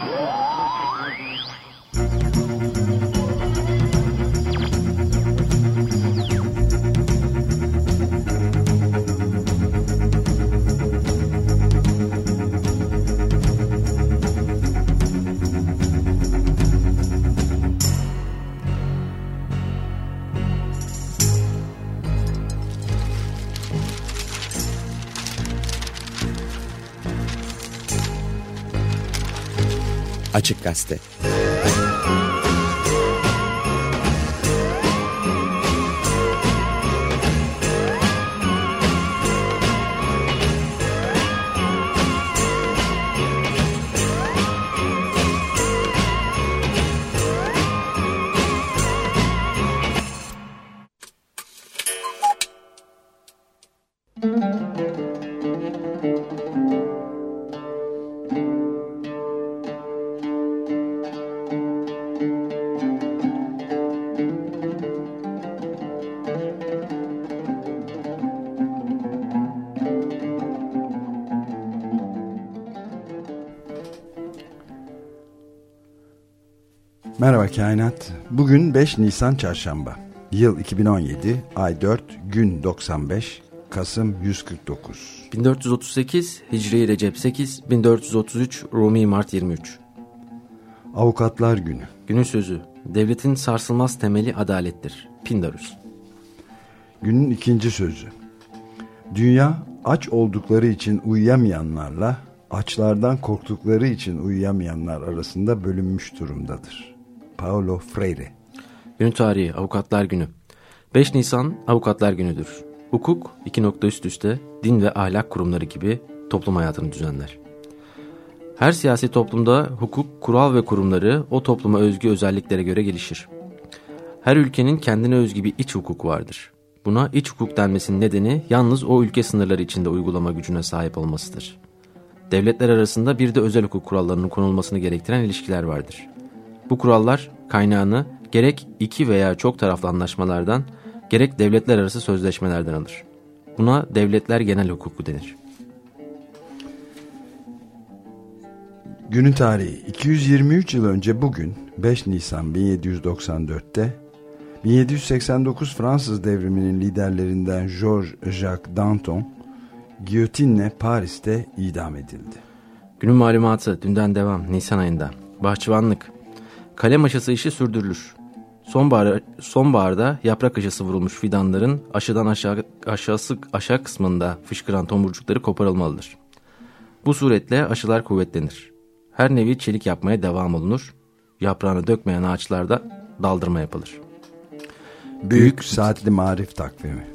Oh! Açık Gazete. Kainat. Bugün 5 Nisan Çarşamba. Yıl 2017, ay 4, gün 95, Kasım 149. 1438 Hicri Recep 8, 1433 Rumi Mart 23. Avukatlar Günü. Günün sözü. Devletin sarsılmaz temeli adalettir. Pindarus. Günün ikinci sözü. Dünya aç oldukları için uyuyamayanlarla açlardan korktukları için uyuyamayanlar arasında bölünmüş durumdadır. Paulo Freire. Günün tarihi Avukatlar Günü. 5 Nisan Avukatlar Günü'dür. Hukuk iki nokta üst üste din ve ahlak kurumları gibi toplum hayatını düzenler. Her siyasi toplumda hukuk, kural ve kurumları o topluma özgü özelliklere göre gelişir. Her ülkenin kendine özgü bir iç hukuk vardır. Buna iç hukuk denmesinin nedeni yalnız o ülke sınırları içinde uygulama gücüne sahip olmasıdır. Devletler arasında bir de özel hukuk kurallarının konulmasını gerektiren ilişkiler vardır. Bu kurallar kaynağını gerek iki veya çok taraflı anlaşmalardan gerek devletler arası sözleşmelerden alır. Buna devletler genel hukuku denir. Günün tarihi 223 yıl önce bugün 5 Nisan 1794'te 1789 Fransız devriminin liderlerinden Georges-Jacques Danton giyotinle Paris'te idam edildi. Günün malumatı dünden devam Nisan ayında. Bahçıvanlık. Kalem aşısı işi sürdürülür. Sonbahar, sonbaharda yaprak aşısı vurulmuş fidanların aşıdan aşağı, aşağısı, aşağı kısmında fışkıran tomurcukları koparılmalıdır. Bu suretle aşılar kuvvetlenir. Her nevi çelik yapmaya devam olunur. Yaprağını dökmeyen ağaçlarda daldırma yapılır. Büyük, Büyük Saatli Marif Takvimi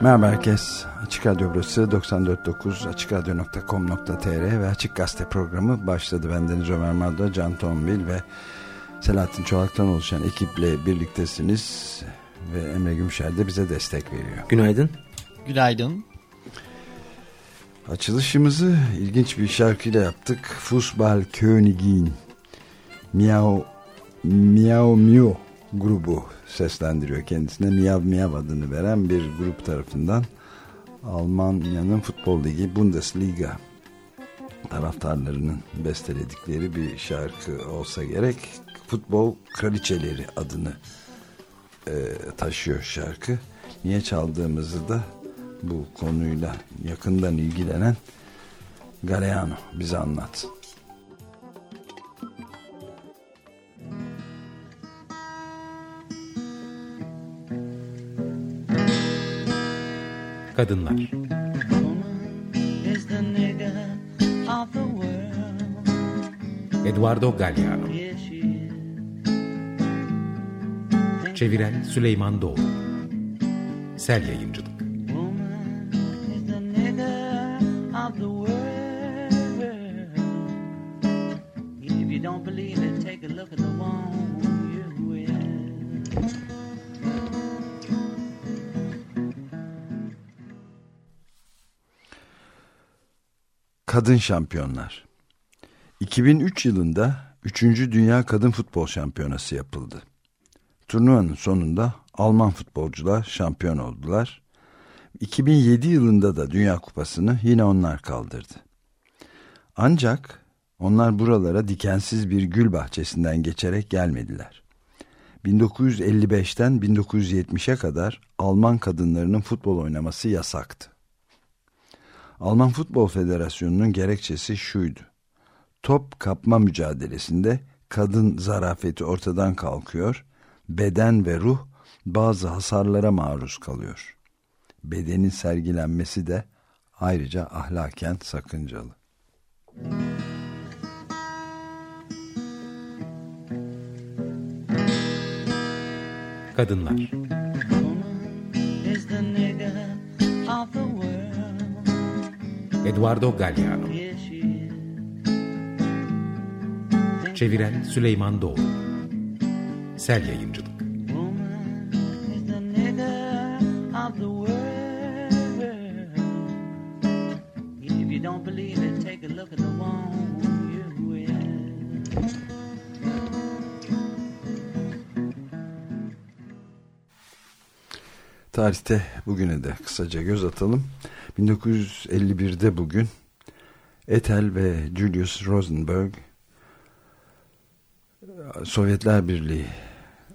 Merhaba herkes. Açık Radyo burası 94.9 AçıkRadyo.com.tr ve Açık Gazete programı başladı. Bendeniz Ömer Madra, Can Tombil ve Selahattin Çolak'tan oluşan ekiple birliktesiniz. Ve Emre Gümşer de bize destek veriyor. Günaydın. Günaydın. Açılışımızı ilginç bir şarkıyla yaptık. Fußball Königin Miao Miao Mio grubu seslendiriyor kendisine. Miyav Miyav adını veren bir grup tarafından Almanya'nın futbol ligi Bundesliga taraftarlarının besteledikleri bir şarkı olsa gerek. Futbol Kraliçeleri adını e, taşıyor şarkı. Niye çaldığımızı da bu konuyla yakından ilgilenen Galeano bize anlatsın. Kadınlar. Eduardo Galliano Çeviren Süleyman Doğru Sel Yayıncılık Kadın Şampiyonlar 2003 yılında 3. Dünya Kadın Futbol Şampiyonası yapıldı. Turnuvanın sonunda Alman futbolcular şampiyon oldular. 2007 yılında da Dünya Kupası'nı yine onlar kaldırdı. Ancak onlar buralara dikensiz bir gül bahçesinden geçerek gelmediler. 1955'ten 1970'e kadar Alman kadınlarının futbol oynaması yasaktı. Alman Futbol Federasyonu'nun gerekçesi şuydu. Top kapma mücadelesinde kadın zarafeti ortadan kalkıyor, beden ve ruh bazı hasarlara maruz kalıyor. Bedenin sergilenmesi de ayrıca ahlaken sakıncalı. Kadınlar Eduardo Galliano Çeviren Süleyman Doğru Sel Yayıncılık. Tarihte bugüne de kısaca göz atalım. 1951'de bugün Ethel ve Julius Rosenberg Sovyetler Birliği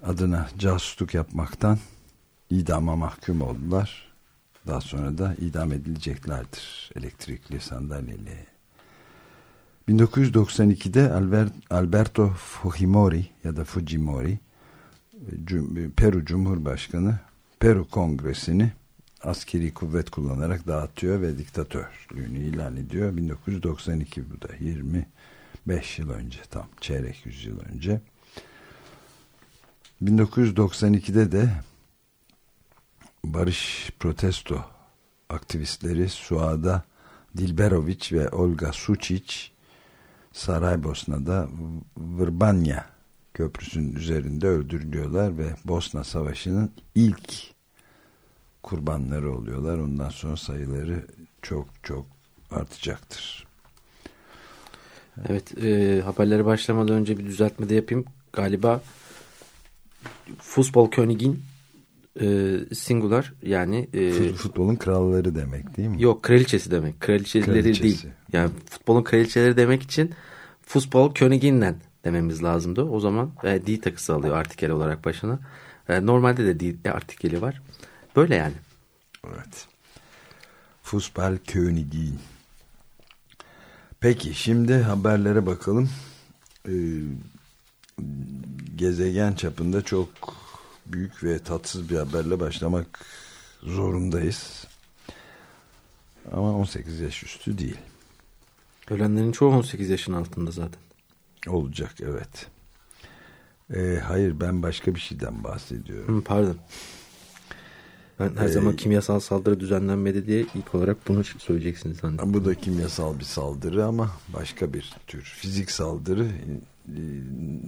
adına casusluk yapmaktan idama mahkum oldular. Daha sonra da idam edileceklerdir elektrikli sandalyeyle. 1992'de Albert, Alberto Fujimori ya da Fujimori Peru Cumhurbaşkanı Peru Kongresi'ni askeri kuvvet kullanarak dağıtıyor ve diktatörlüğünü ilan ediyor. 1992 bu da 25 yıl önce tam çeyrek yüzyıl önce. 1992'de de barış protesto aktivistleri Suada Dilberoviç ve Olga Suçiç Saraybosna'da Vrbanya köprüsünün üzerinde öldürülüyorlar ve Bosna Savaşı'nın ilk kurbanları oluyorlar. Ondan sonra sayıları çok çok artacaktır. Evet e, haberlere başlamadan önce bir düzeltme de yapayım. Galiba Futbol König'in e, singular yani e, futbolun kralları demek değil mi? Yok kraliçesi demek. Kraliçeleri kraliçesi. değil. Yani futbolun kraliçeleri demek için Futbol König'inden dememiz lazımdı. O zaman e, D takısı alıyor artikel olarak başına. E, normalde de D artikeli var. Böyle yani. Evet. Fußball Königin. Peki şimdi haberlere bakalım. Ee, gezegen çapında çok büyük ve tatsız bir haberle başlamak zorundayız. Ama 18 yaş üstü değil. Ölenlerin çoğu 18 yaşın altında zaten. Olacak evet. Ee, hayır ben başka bir şeyden bahsediyorum. Hı, pardon. Ben her ee, zaman kimyasal saldırı düzenlenmedi diye ilk olarak bunu söyleyeceksiniz zannettim. Bu da kimyasal bir saldırı ama başka bir tür fizik saldırı.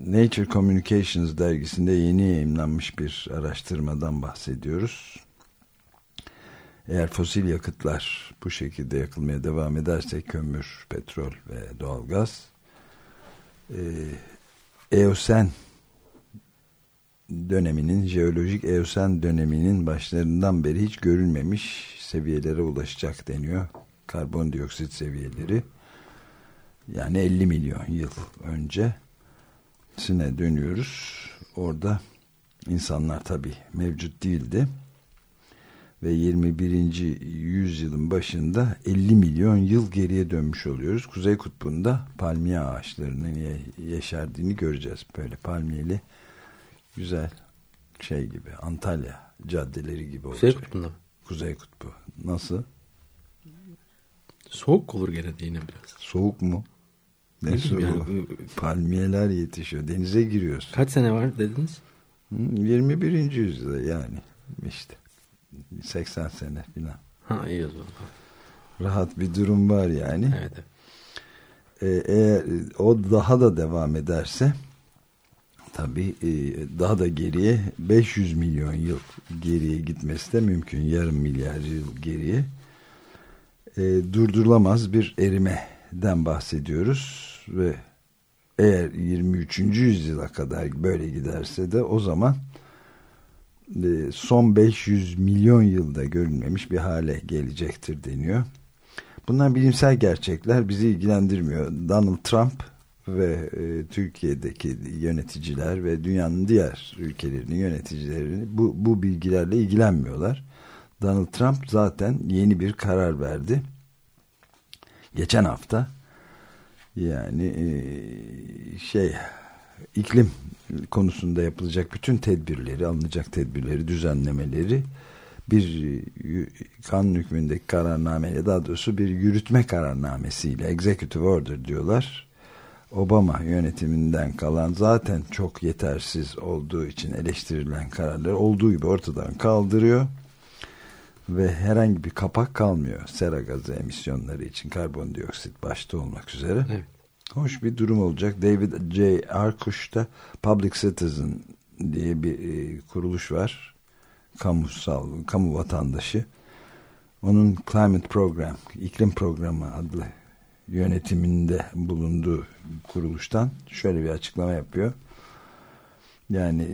Nature Communications dergisinde yeni yayınlanmış bir araştırmadan bahsediyoruz. Eğer fosil yakıtlar bu şekilde yakılmaya devam ederse kömür, petrol ve doğalgaz e, Eosen döneminin, jeolojik Eosen döneminin başlarından beri hiç görülmemiş seviyelere ulaşacak deniyor. Karbondioksit seviyeleri. Yani 50 milyon yıl önce sine dönüyoruz. Orada insanlar tabi mevcut değildi. Ve 21. yüzyılın başında 50 milyon yıl geriye dönmüş oluyoruz. Kuzey kutbunda palmiye ağaçlarının yeşerdiğini göreceğiz. Böyle palmiyeli güzel şey gibi Antalya caddeleri gibi olacak. Kuzey kutbunda mı? Kuzey kutbu. Nasıl? Soğuk olur gene de yine biraz. Soğuk mu? Ne soğuk? Yani, Palmiyeler yetişiyor. Denize giriyorsun. Kaç sene var dediniz? 21. yüzyılda yani işte 80 sene falan. Ha iyi o zaman. Rahat bir durum var yani. Evet. Ee, eğer o daha da devam ederse tabii e, daha da geriye 500 milyon yıl geriye gitmesi de mümkün. Yarım milyar yıl geriye. E, durdurulamaz bir erimeden bahsediyoruz ve eğer 23. yüzyıla kadar böyle giderse de o zaman e, son 500 milyon yılda görülmemiş bir hale gelecektir deniyor. Bunlar bilimsel gerçekler bizi ilgilendirmiyor. Donald Trump ve e, Türkiye'deki yöneticiler ve dünyanın diğer ülkelerinin yöneticilerini bu, bu bilgilerle ilgilenmiyorlar. Donald Trump zaten yeni bir karar verdi. Geçen hafta yani e, şey iklim konusunda yapılacak bütün tedbirleri, alınacak tedbirleri, düzenlemeleri bir e, kanun hükmündeki kararnameyle daha doğrusu bir yürütme kararnamesiyle executive order diyorlar Obama yönetiminden kalan zaten çok yetersiz olduğu için eleştirilen kararları olduğu gibi ortadan kaldırıyor ve herhangi bir kapak kalmıyor sera gazı emisyonları için karbondioksit başta olmak üzere. Evet. Hoş bir durum olacak. David J. Arkush'ta Public Citizen diye bir e, kuruluş var. Kamusal, kamu vatandaşı. Onun Climate Program, iklim programı adlı yönetiminde bulunduğu kuruluştan şöyle bir açıklama yapıyor. Yani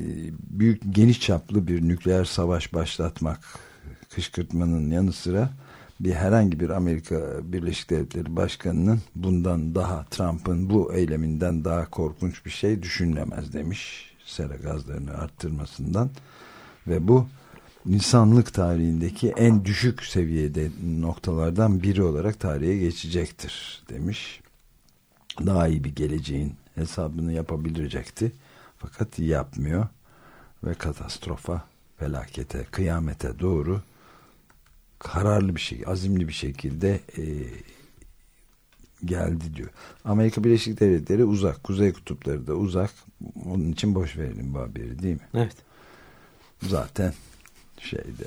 büyük geniş çaplı bir nükleer savaş başlatmak kışkırtmanın yanı sıra bir herhangi bir Amerika Birleşik Devletleri Başkanı'nın bundan daha Trump'ın bu eyleminden daha korkunç bir şey düşünülemez demiş sera gazlarını arttırmasından ve bu insanlık tarihindeki en düşük seviyede noktalardan biri olarak tarihe geçecektir demiş. Daha iyi bir geleceğin hesabını yapabilecekti. Fakat yapmıyor ve katastrofa, felakete, kıyamete doğru kararlı bir şey, azimli bir şekilde e, geldi diyor. Amerika Birleşik Devletleri uzak, kuzey kutupları da uzak. Onun için boş verelim bu haberi değil mi? Evet. Zaten şeyde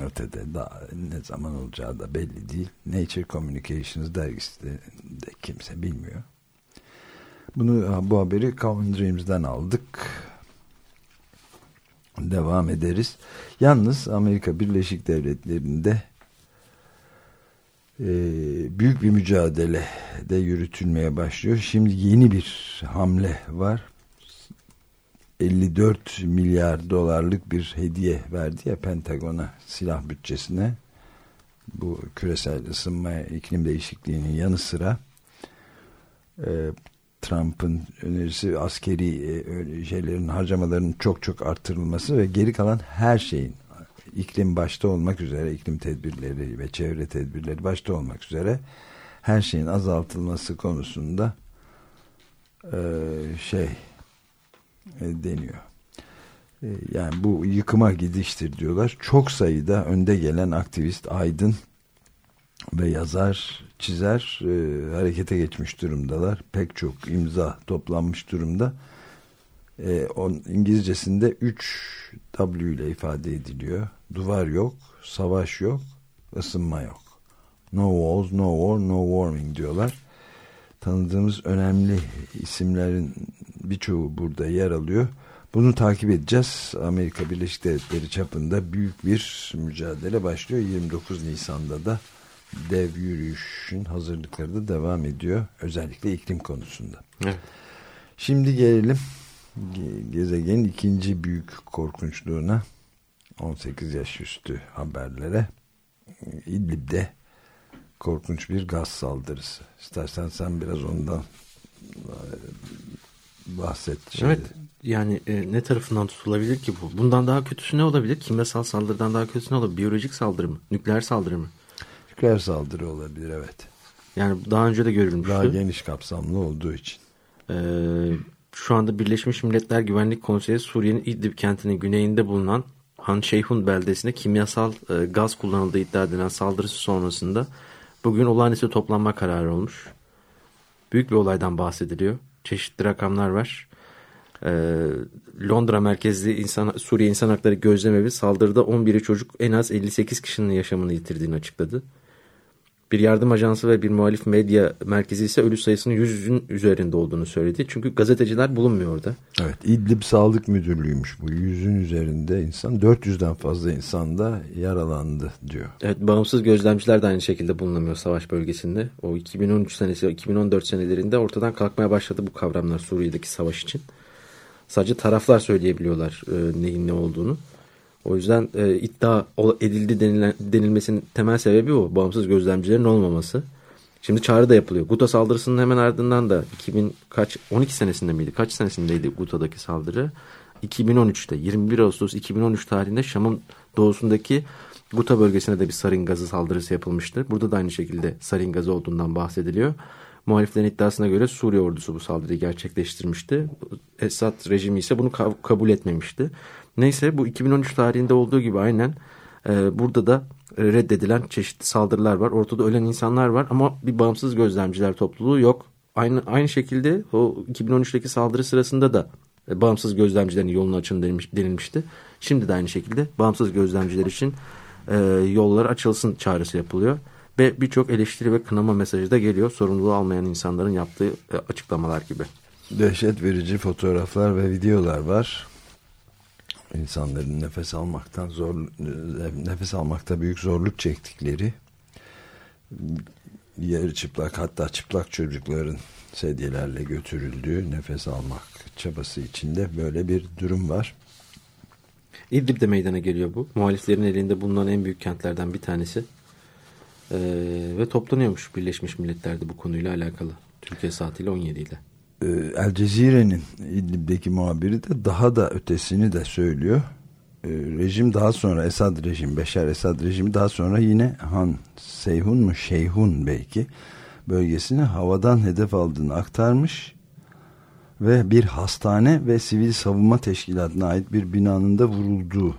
ötede daha ne zaman olacağı da belli değil. Nature Communications dergisi de, kimse bilmiyor. Bunu bu haberi Common Dreams'den aldık. Devam ederiz. Yalnız Amerika Birleşik Devletleri'nde e, büyük bir mücadele de yürütülmeye başlıyor. Şimdi yeni bir hamle var. 54 milyar dolarlık bir hediye verdi ya Pentagon'a silah bütçesine. Bu küresel ısınma iklim değişikliğinin yanı sıra e, Trump'ın önerisi askeri e, şeylerin harcamalarının çok çok artırılması ve geri kalan her şeyin iklim başta olmak üzere iklim tedbirleri ve çevre tedbirleri başta olmak üzere her şeyin azaltılması konusunda e, şey deniyor. E, yani bu yıkıma gidiştir diyorlar. Çok sayıda önde gelen aktivist, aydın ve yazar, çizer e, harekete geçmiş durumdalar. Pek çok imza toplanmış durumda. E, on, İngilizcesinde 3 W ile ifade ediliyor. Duvar yok, savaş yok, ısınma yok. No walls, no war, no warming diyorlar. Tanıdığımız önemli isimlerin birçoğu burada yer alıyor. Bunu takip edeceğiz. Amerika Birleşik Devletleri çapında büyük bir mücadele başlıyor. 29 Nisan'da da dev yürüyüşün hazırlıkları da devam ediyor. Özellikle iklim konusunda. Evet. Şimdi gelelim gezegenin ikinci büyük korkunçluğuna 18 yaş üstü haberlere İdlib'de korkunç bir gaz saldırısı. İstersen sen biraz ondan e, bahset. Şimdi. Evet yani e, ne tarafından tutulabilir ki bu? Bundan daha kötüsü ne olabilir? Kimyasal saldırıdan daha kötüsü ne olabilir? Biyolojik saldırı mı? Nükleer saldırı mı? Nükleer saldırı olabilir evet. Yani daha önce de görülmüştü. Daha geniş kapsamlı olduğu için. Ee, şu anda Birleşmiş Milletler Güvenlik Konseyi Suriye'nin İdlib kentinin güneyinde bulunan Han Şeyhun beldesinde kimyasal e, gaz kullanıldığı iddia edilen saldırısı sonrasında bugün olağanüstü toplanma kararı olmuş. Büyük bir olaydan bahsediliyor. Çeşitli rakamlar var. Ee, Londra merkezli insan, Suriye İnsan Hakları Gözlemevi saldırıda 11'i çocuk en az 58 kişinin yaşamını yitirdiğini açıkladı. Bir yardım ajansı ve bir muhalif medya merkezi ise ölü sayısının 100'ün üzerinde olduğunu söyledi. Çünkü gazeteciler bulunmuyor orada. Evet İdlib Sağlık Müdürlüğü'ymüş bu. 100'ün üzerinde insan 400'den fazla insan da yaralandı diyor. Evet bağımsız gözlemciler de aynı şekilde bulunamıyor savaş bölgesinde. O 2013 senesi 2014 senelerinde ortadan kalkmaya başladı bu kavramlar Suriye'deki savaş için. Sadece taraflar söyleyebiliyorlar e, neyin ne olduğunu. O yüzden e, iddia edildi denilen, denilmesinin temel sebebi o. Bağımsız gözlemcilerin olmaması. Şimdi çağrı da yapılıyor. Guta saldırısının hemen ardından da 2000 kaç 12 senesinde miydi? Kaç senesindeydi Guta'daki saldırı? 2013'te 21 Ağustos 2013 tarihinde Şam'ın doğusundaki Guta bölgesine de bir sarin gazı saldırısı yapılmıştı. Burada da aynı şekilde sarin gazı olduğundan bahsediliyor. Muhaliflerin iddiasına göre Suriye ordusu bu saldırıyı gerçekleştirmişti. Esad rejimi ise bunu kabul etmemişti. Neyse bu 2013 tarihinde olduğu gibi aynen e, burada da reddedilen çeşitli saldırılar var. Ortada ölen insanlar var ama bir bağımsız gözlemciler topluluğu yok. Aynı aynı şekilde o 2013'teki saldırı sırasında da e, bağımsız gözlemcilerin yolunu açın denilmiş, denilmişti. Şimdi de aynı şekilde bağımsız gözlemciler için e, yollar açılsın çağrısı yapılıyor. Ve birçok eleştiri ve kınama mesajı da geliyor sorumluluğu almayan insanların yaptığı e, açıklamalar gibi. Dehşet verici fotoğraflar ve videolar var insanların nefes almaktan zor nefes almakta büyük zorluk çektikleri yarı çıplak hatta çıplak çocukların sedyelerle götürüldüğü nefes almak çabası içinde böyle bir durum var. İdlib'de meydana geliyor bu. Muhaliflerin elinde bulunan en büyük kentlerden bir tanesi. Ee, ve toplanıyormuş Birleşmiş Milletler'de bu konuyla alakalı. Türkiye saatiyle 17 ile. El Cezire'nin İdlib'deki muhabiri de daha da ötesini de söylüyor. E, rejim daha sonra Esad rejim, Beşer Esad rejimi daha sonra yine Han Seyhun mu Şeyhun belki bölgesini havadan hedef aldığını aktarmış ve bir hastane ve sivil savunma teşkilatına ait bir binanın da vurulduğu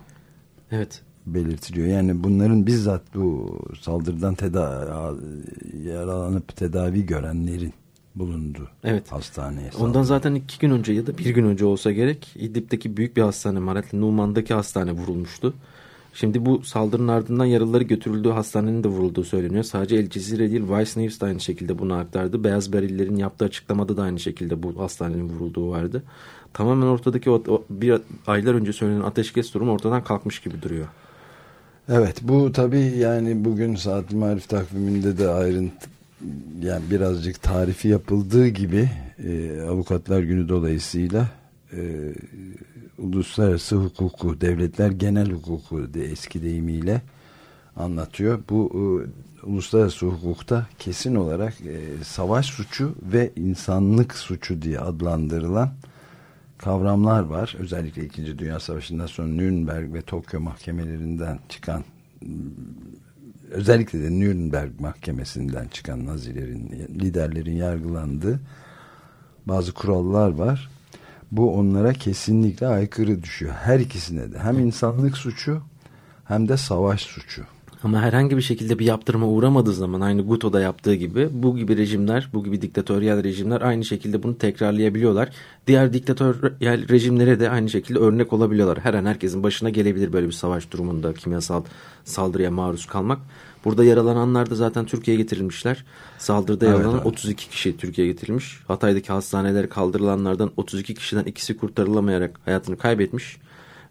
evet. belirtiliyor. Yani bunların bizzat bu saldırıdan teda yaralanıp tedavi görenlerin bulundu evet. hastaneye. Ondan zaten iki gün önce ya da bir gün önce olsa gerek İdlib'deki büyük bir hastane Maratli Numan'daki hastane vurulmuştu. Şimdi bu saldırının ardından yaralıları götürüldüğü hastanenin de vurulduğu söyleniyor. Sadece El Cezire değil Vice News da aynı şekilde bunu aktardı. Beyaz Berillerin yaptığı açıklamada da aynı şekilde bu hastanenin vurulduğu vardı. Tamamen ortadaki o, o bir aylar önce söylenen ateşkes durumu ortadan kalkmış gibi duruyor. Evet bu tabii yani bugün Saat Marif takviminde de ayrıntı yani birazcık tarifi yapıldığı gibi e, Avukatlar Günü dolayısıyla e, uluslararası hukuku, devletler genel hukuku de eski deyimiyle anlatıyor. Bu e, uluslararası hukukta kesin olarak e, savaş suçu ve insanlık suçu diye adlandırılan kavramlar var. Özellikle 2. Dünya Savaşı'ndan sonra Nürnberg ve Tokyo mahkemelerinden çıkan özellikle de Nürnberg mahkemesinden çıkan Nazilerin liderlerin yargılandığı bazı kurallar var. Bu onlara kesinlikle aykırı düşüyor. Her ikisine de hem insanlık suçu hem de savaş suçu. Ama herhangi bir şekilde bir yaptırıma uğramadığı zaman aynı Guto'da yaptığı gibi bu gibi rejimler, bu gibi diktatöryel rejimler aynı şekilde bunu tekrarlayabiliyorlar. Diğer diktatöryel rejimlere de aynı şekilde örnek olabiliyorlar. Her an herkesin başına gelebilir böyle bir savaş durumunda kimyasal saldırıya maruz kalmak. Burada yaralananlar da zaten Türkiye'ye getirilmişler. Saldırıda evet, yaralanan 32 kişi Türkiye'ye getirilmiş. Hatay'daki hastanelere kaldırılanlardan 32 kişiden ikisi kurtarılamayarak hayatını kaybetmiş.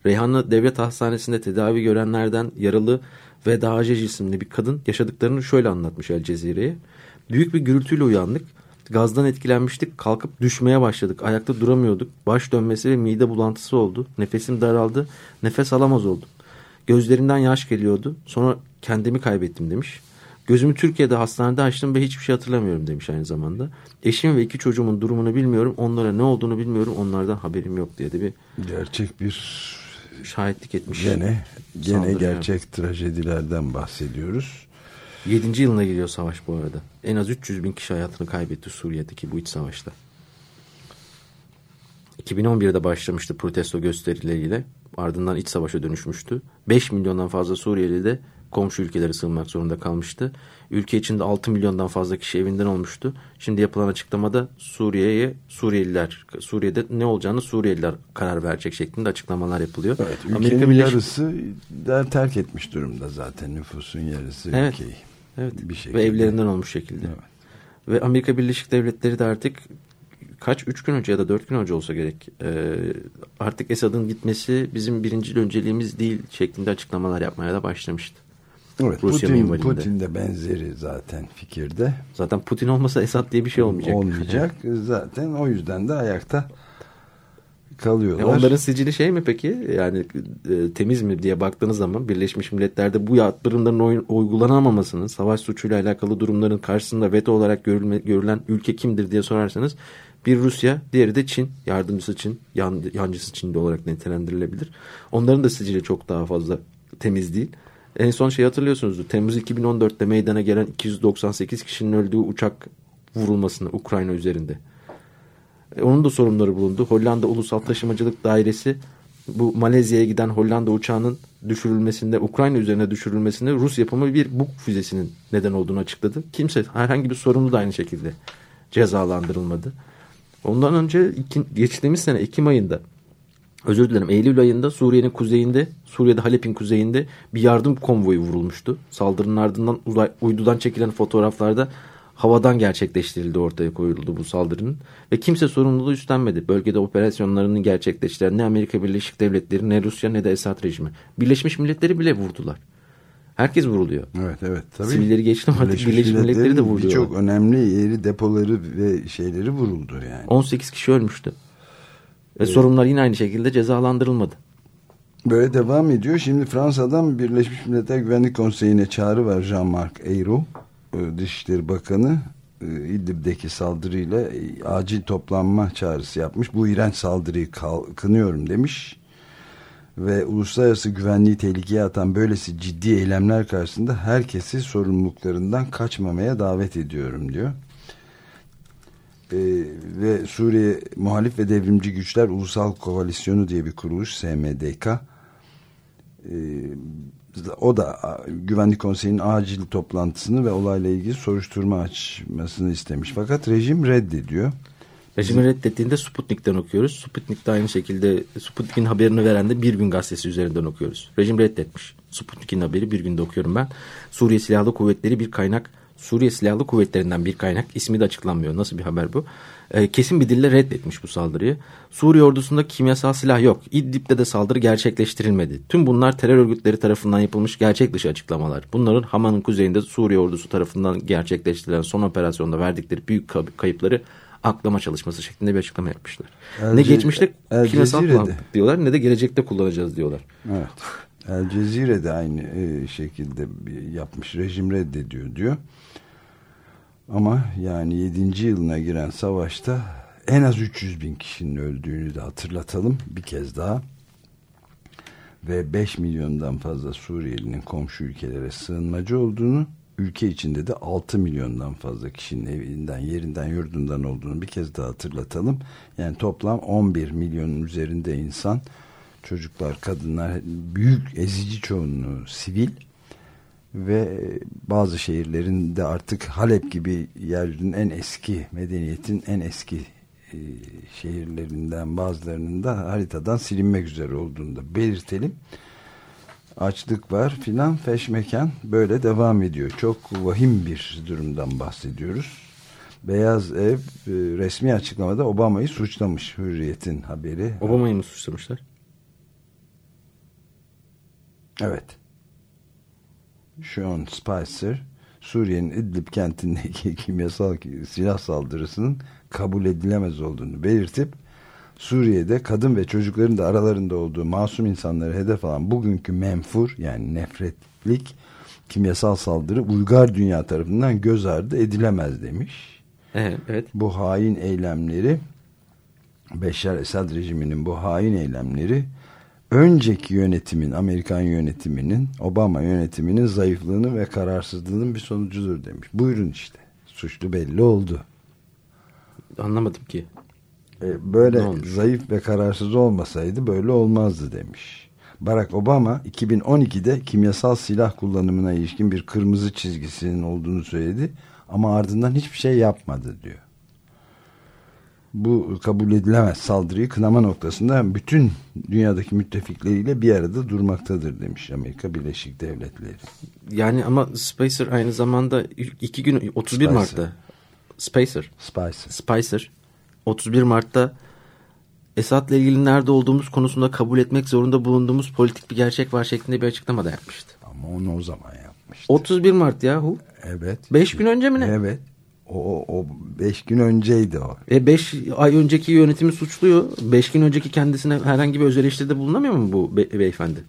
Reyhanlı Devlet Hastanesi'nde tedavi görenlerden yaralı Veda Acej isimli bir kadın yaşadıklarını şöyle anlatmış El Cezire'ye. Büyük bir gürültüyle uyandık. Gazdan etkilenmiştik. Kalkıp düşmeye başladık. Ayakta duramıyorduk. Baş dönmesi ve mide bulantısı oldu. Nefesim daraldı. Nefes alamaz oldum. Gözlerimden yaş geliyordu. Sonra kendimi kaybettim demiş. Gözümü Türkiye'de hastanede açtım ve hiçbir şey hatırlamıyorum demiş aynı zamanda. Eşim ve iki çocuğumun durumunu bilmiyorum. Onlara ne olduğunu bilmiyorum. Onlardan haberim yok diye de bir... Gerçek bir şahitlik etmiş. Gene, gene gerçek yani. trajedilerden bahsediyoruz. 7. yılına geliyor savaş bu arada. En az 300 bin kişi hayatını kaybetti Suriye'deki bu iç savaşta. 2011'de başlamıştı protesto gösterileriyle. Ardından iç savaşa dönüşmüştü. 5 milyondan fazla Suriyeli de komşu ülkelere sığınmak zorunda kalmıştı. Ülke içinde 6 milyondan fazla kişi evinden olmuştu. Şimdi yapılan açıklamada Suriye'ye Suriyeliler, Suriye'de ne olacağını Suriyeliler karar verecek şeklinde açıklamalar yapılıyor. Evet, ülkenin Amerika Birleşik... yarısı der terk etmiş durumda zaten nüfusun yarısı evet, ülkeyi. Evet. Bir şekilde. Ve evlerinden olmuş şekilde. Evet. Ve Amerika Birleşik Devletleri de artık kaç üç gün önce ya da dört gün önce olsa gerek e, artık Esad'ın gitmesi bizim birinci önceliğimiz değil şeklinde açıklamalar yapmaya da başlamıştı. Evet, Rusya Putin, Putin de benzeri zaten fikirde. Zaten Putin olmasa Esad diye bir şey olmayacak. Olmayacak. zaten o yüzden de ayakta kalıyorlar. E onların sicili şey mi peki? Yani e, temiz mi diye baktığınız zaman Birleşmiş Milletler'de bu yaptırımların uygulanamamasının, savaş suçuyla alakalı durumların karşısında veto olarak görülme, görülen ülke kimdir diye sorarsanız bir Rusya, diğeri de Çin, yardımcısı Çin, yan, yancısı Çin'de olarak nitelendirilebilir. Onların da sicili çok daha fazla temiz değil. En son şey hatırlıyorsunuzdur. Temmuz 2014'te meydana gelen 298 kişinin öldüğü uçak vurulmasını Ukrayna üzerinde. E, onun da sorunları bulundu. Hollanda Ulusal Taşımacılık Dairesi bu Malezya'ya giden Hollanda uçağının düşürülmesinde, Ukrayna üzerine düşürülmesinde Rus yapımı bir Buk füzesinin neden olduğunu açıkladı. Kimse herhangi bir sorumlu da aynı şekilde cezalandırılmadı. Ondan önce geçtiğimiz sene Ekim ayında özür dilerim Eylül ayında Suriye'nin kuzeyinde Suriye'de Halep'in kuzeyinde bir yardım konvoyu vurulmuştu. Saldırının ardından uzay, uydudan çekilen fotoğraflarda havadan gerçekleştirildi ortaya koyuldu bu saldırının. Ve kimse sorumluluğu üstlenmedi. Bölgede operasyonlarını gerçekleştiren ne Amerika Birleşik Devletleri ne Rusya ne de Esad rejimi. Birleşmiş Milletleri bile vurdular. Herkes vuruluyor. Evet evet. Tabii. Sivilleri geçtim artık Birleşmiş, Birleşmiş Milletleri de vuruluyor. Birçok önemli yeri depoları ve şeyleri vuruldu yani. 18 kişi ölmüştü. Ve sorunlar yine aynı şekilde cezalandırılmadı. Böyle devam ediyor. Şimdi Fransa'dan Birleşmiş Milletler Güvenlik Konseyi'ne çağrı var Jean-Marc Ayrault. E, Dışişleri Bakanı e, İdlib'deki saldırıyla e, acil toplanma çağrısı yapmış. Bu iğrenç saldırıyı kınıyorum demiş. Ve uluslararası güvenliği tehlikeye atan böylesi ciddi eylemler karşısında herkesi sorumluluklarından kaçmamaya davet ediyorum diyor. Ee, ve Suriye Muhalif ve Devrimci Güçler Ulusal Koalisyonu diye bir kuruluş SMDK e, o da Güvenlik Konseyi'nin acil toplantısını ve olayla ilgili soruşturma açmasını istemiş. Fakat rejim reddediyor. Rejimi reddettiğinde Sputnik'ten okuyoruz. Sputnik'te aynı şekilde Sputnik'in haberini veren de Bir Gün Gazetesi üzerinden okuyoruz. Rejim reddetmiş. Sputnik'in haberi bir günde okuyorum ben. Suriye Silahlı Kuvvetleri bir kaynak Suriye Silahlı Kuvvetleri'nden bir kaynak ismi de açıklanmıyor. Nasıl bir haber bu? E, kesin bir dille reddetmiş bu saldırıyı. Suriye ordusunda kimyasal silah yok. İdlib'de de saldırı gerçekleştirilmedi. Tüm bunlar terör örgütleri tarafından yapılmış gerçek dışı açıklamalar. Bunların Haman'ın kuzeyinde Suriye ordusu tarafından gerçekleştirilen son operasyonda verdikleri büyük kayıpları aklama çalışması şeklinde bir açıklama yapmışlar. El ne geçmişte El kimyasal diyorlar ne de gelecekte kullanacağız diyorlar. Evet. El Cezire de aynı e, şekilde yapmış. Rejim reddediyor diyor. Ama yani 7. yılına giren savaşta en az 300 bin kişinin öldüğünü de hatırlatalım bir kez daha. Ve 5 milyondan fazla Suriyelinin komşu ülkelere sığınmacı olduğunu, ülke içinde de 6 milyondan fazla kişinin evinden, yerinden, yurdundan olduğunu bir kez daha hatırlatalım. Yani toplam 11 milyonun üzerinde insan, çocuklar, kadınlar, büyük ezici çoğunluğu sivil ve bazı şehirlerinde artık Halep gibi yeryüzünün en eski medeniyetin en eski e, şehirlerinden bazılarının da haritadan silinmek üzere olduğunu da belirtelim. Açlık var filan feşmekan böyle devam ediyor. Çok vahim bir durumdan bahsediyoruz. Beyaz Ev e, resmi açıklamada Obama'yı suçlamış Hürriyet'in haberi. Obama'yı mı suçlamışlar? Evet. Sean Spicer Suriye'nin İdlib kentindeki kimyasal silah saldırısının kabul edilemez olduğunu belirtip Suriye'de kadın ve çocukların da aralarında olduğu masum insanları hedef alan bugünkü menfur yani nefretlik kimyasal saldırı uygar dünya tarafından göz ardı edilemez demiş. Evet. evet. Bu hain eylemleri Beşar Esad rejiminin bu hain eylemleri önceki yönetimin, Amerikan yönetiminin, Obama yönetiminin zayıflığını ve kararsızlığının bir sonucudur demiş. Buyurun işte. Suçlu belli oldu. Anlamadım ki. E, böyle zayıf ve kararsız olmasaydı böyle olmazdı demiş. Barack Obama 2012'de kimyasal silah kullanımına ilişkin bir kırmızı çizgisinin olduğunu söyledi ama ardından hiçbir şey yapmadı diyor bu kabul edilemez saldırıyı kınama noktasında bütün dünyadaki müttefikleriyle bir arada durmaktadır demiş Amerika Birleşik Devletleri. Yani ama Spicer aynı zamanda iki gün 31 Spicer. Mart'ta Spicer. Spicer. Spicer 31 Mart'ta Esad'la ilgili nerede olduğumuz konusunda kabul etmek zorunda bulunduğumuz politik bir gerçek var şeklinde bir açıklama da yapmıştı. Ama onu o zaman yapmıştı. 31 Mart yahu. Evet. 5 gün önce mi ne? Evet. O, o beş gün önceydi o. E beş ay önceki yönetimi suçluyor. Beş gün önceki kendisine herhangi bir öz eleştiride bulunamıyor mu bu be beyefendi?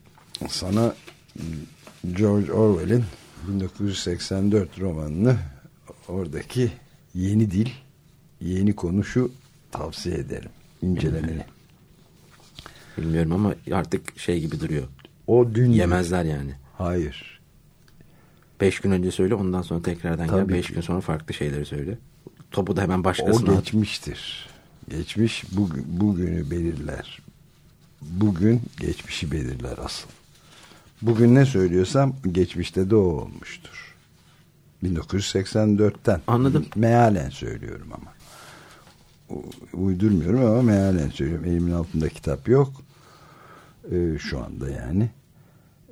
Sana George Orwell'in 1984 romanını oradaki yeni dil, yeni konuşu tavsiye ederim. İncelemeni. Bilmiyorum ama artık şey gibi duruyor. O dün yemezler yani. Hayır. Beş gün önce söyle ondan sonra tekrardan Tabii gel. Beş gün sonra farklı şeyleri söyle. Topu da hemen başkasına O geçmiştir. At. Geçmiş bugün, bugünü belirler. Bugün geçmişi belirler asıl. Bugün ne söylüyorsam geçmişte de o olmuştur. 1984'ten. Anladım. Mealen söylüyorum ama. Uydurmuyorum ama mealen söylüyorum. Elimin altında kitap yok. Ee, şu anda yani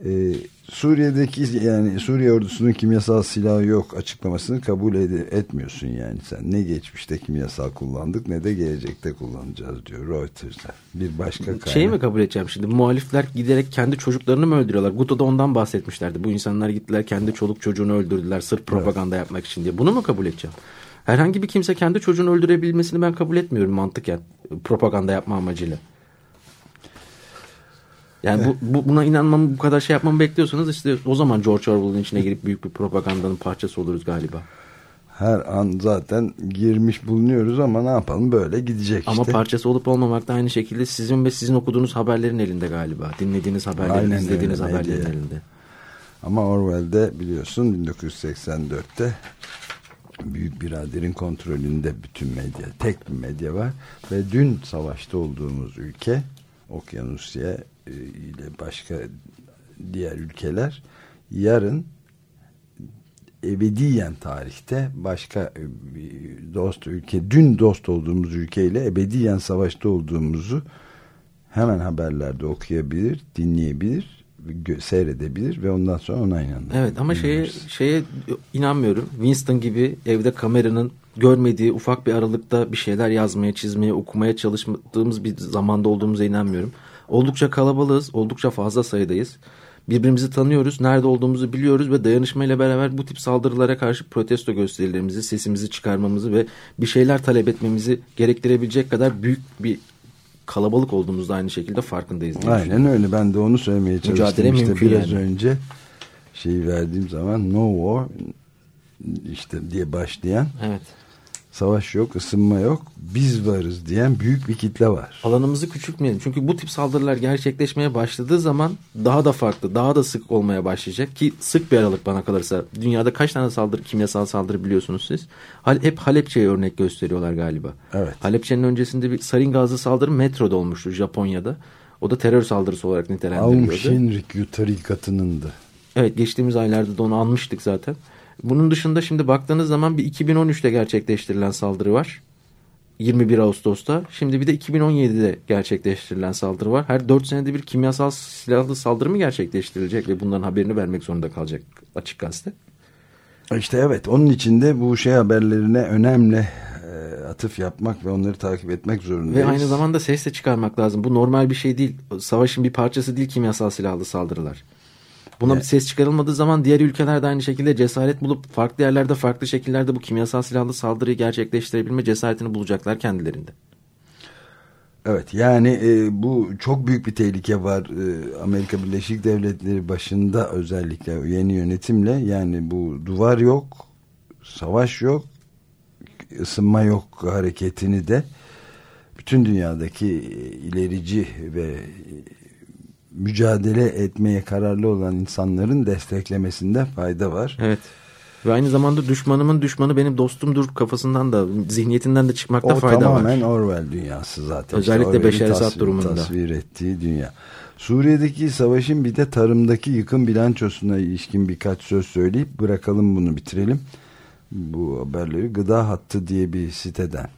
e, Suriye'deki yani Suriye ordusunun kimyasal silahı yok açıklamasını kabul ed etmiyorsun yani sen. Ne geçmişte kimyasal kullandık ne de gelecekte kullanacağız diyor Reuters'a bir başka kaynak. Şeyi mi kabul edeceğim şimdi? Muhalifler giderek kendi çocuklarını mı öldürüyorlar? Guto'da ondan bahsetmişlerdi. Bu insanlar gittiler kendi çoluk çocuğunu öldürdüler sırf propaganda evet. yapmak için diye. Bunu mu kabul edeceğim? Herhangi bir kimse kendi çocuğunu öldürebilmesini ben kabul etmiyorum mantıken propaganda yapma amacıyla yani bu, bu, buna inanmamı bu kadar şey yapmamı bekliyorsanız işte o zaman George Orwell'ın içine girip büyük bir propagandanın parçası oluruz galiba. Her an zaten girmiş bulunuyoruz ama ne yapalım böyle gidecek işte. Ama parçası olup olmamak da aynı şekilde sizin ve sizin okuduğunuz haberlerin elinde galiba. Dinlediğiniz haberlerin, Aynen izlediğiniz öyle, haberlerin elinde. Ama Orwell'de biliyorsun 1984'te büyük biraderin kontrolünde bütün medya, tek bir medya var ve dün savaşta olduğumuz ülke Okyanusya e, ile başka diğer ülkeler yarın ebediyen tarihte başka e, dost ülke dün dost olduğumuz ülkeyle ebediyen savaşta olduğumuzu hemen haberlerde okuyabilir, dinleyebilir, seyredebilir ve ondan sonra ona inanır. Evet ama şeye, şeye inanmıyorum. Winston gibi evde kameranın görmediği ufak bir aralıkta bir şeyler yazmaya, çizmeye, okumaya çalıştığımız bir zamanda olduğumuza inanmıyorum. Oldukça kalabalığız, oldukça fazla sayıdayız. Birbirimizi tanıyoruz, nerede olduğumuzu biliyoruz ve dayanışmayla beraber bu tip saldırılara karşı protesto gösterilerimizi, sesimizi çıkarmamızı ve bir şeyler talep etmemizi gerektirebilecek kadar büyük bir kalabalık olduğumuzda aynı şekilde farkındayız. Aynen öyle. Ben de onu söylemeye çalıştım. Mücadele işte biraz yani. önce şeyi verdiğim zaman no war işte diye başlayan evet savaş yok, ısınma yok, biz varız diyen büyük bir kitle var. Alanımızı küçültmeyelim. Çünkü bu tip saldırılar gerçekleşmeye başladığı zaman daha da farklı, daha da sık olmaya başlayacak. Ki sık bir aralık bana kalırsa. Dünyada kaç tane saldırı, kimyasal saldırı biliyorsunuz siz? Hep Halepçe'ye örnek gösteriyorlar galiba. Evet. Halepçe'nin öncesinde bir sarin gazlı saldırı metroda olmuştu Japonya'da. O da terör saldırısı olarak nitelendiriliyordu. Aum Shinrikyu tarikatının da Evet geçtiğimiz aylarda da onu anmıştık zaten. Bunun dışında şimdi baktığınız zaman bir 2013'te gerçekleştirilen saldırı var. 21 Ağustos'ta. Şimdi bir de 2017'de gerçekleştirilen saldırı var. Her 4 senede bir kimyasal silahlı saldırı mı gerçekleştirilecek ve bunların haberini vermek zorunda kalacak açık gazete? İşte evet onun için de bu şey haberlerine önemli e, atıf yapmak ve onları takip etmek zorundayız. Ve aynı zamanda ses de çıkarmak lazım. Bu normal bir şey değil. Savaşın bir parçası değil kimyasal silahlı saldırılar. Buna evet. bir ses çıkarılmadığı zaman diğer ülkeler de aynı şekilde cesaret bulup farklı yerlerde farklı şekillerde bu kimyasal silahlı saldırıyı gerçekleştirebilme cesaretini bulacaklar kendilerinde. Evet yani e, bu çok büyük bir tehlike var e, Amerika Birleşik Devletleri başında özellikle yeni yönetimle yani bu duvar yok savaş yok ısınma yok hareketini de bütün dünyadaki ilerici ve mücadele etmeye kararlı olan insanların desteklemesinde fayda var. Evet. Ve aynı zamanda düşmanımın düşmanı benim dostumdur kafasından da zihniyetinden de çıkmakta o fayda var. O tamamen Orwell dünyası zaten. Özellikle işte Beşer Esad durumunda. Tasvir ettiği dünya. Suriye'deki savaşın bir de tarımdaki yıkım bilançosuna ilişkin birkaç söz söyleyip bırakalım bunu bitirelim. Bu haberleri Gıda Hattı diye bir siteden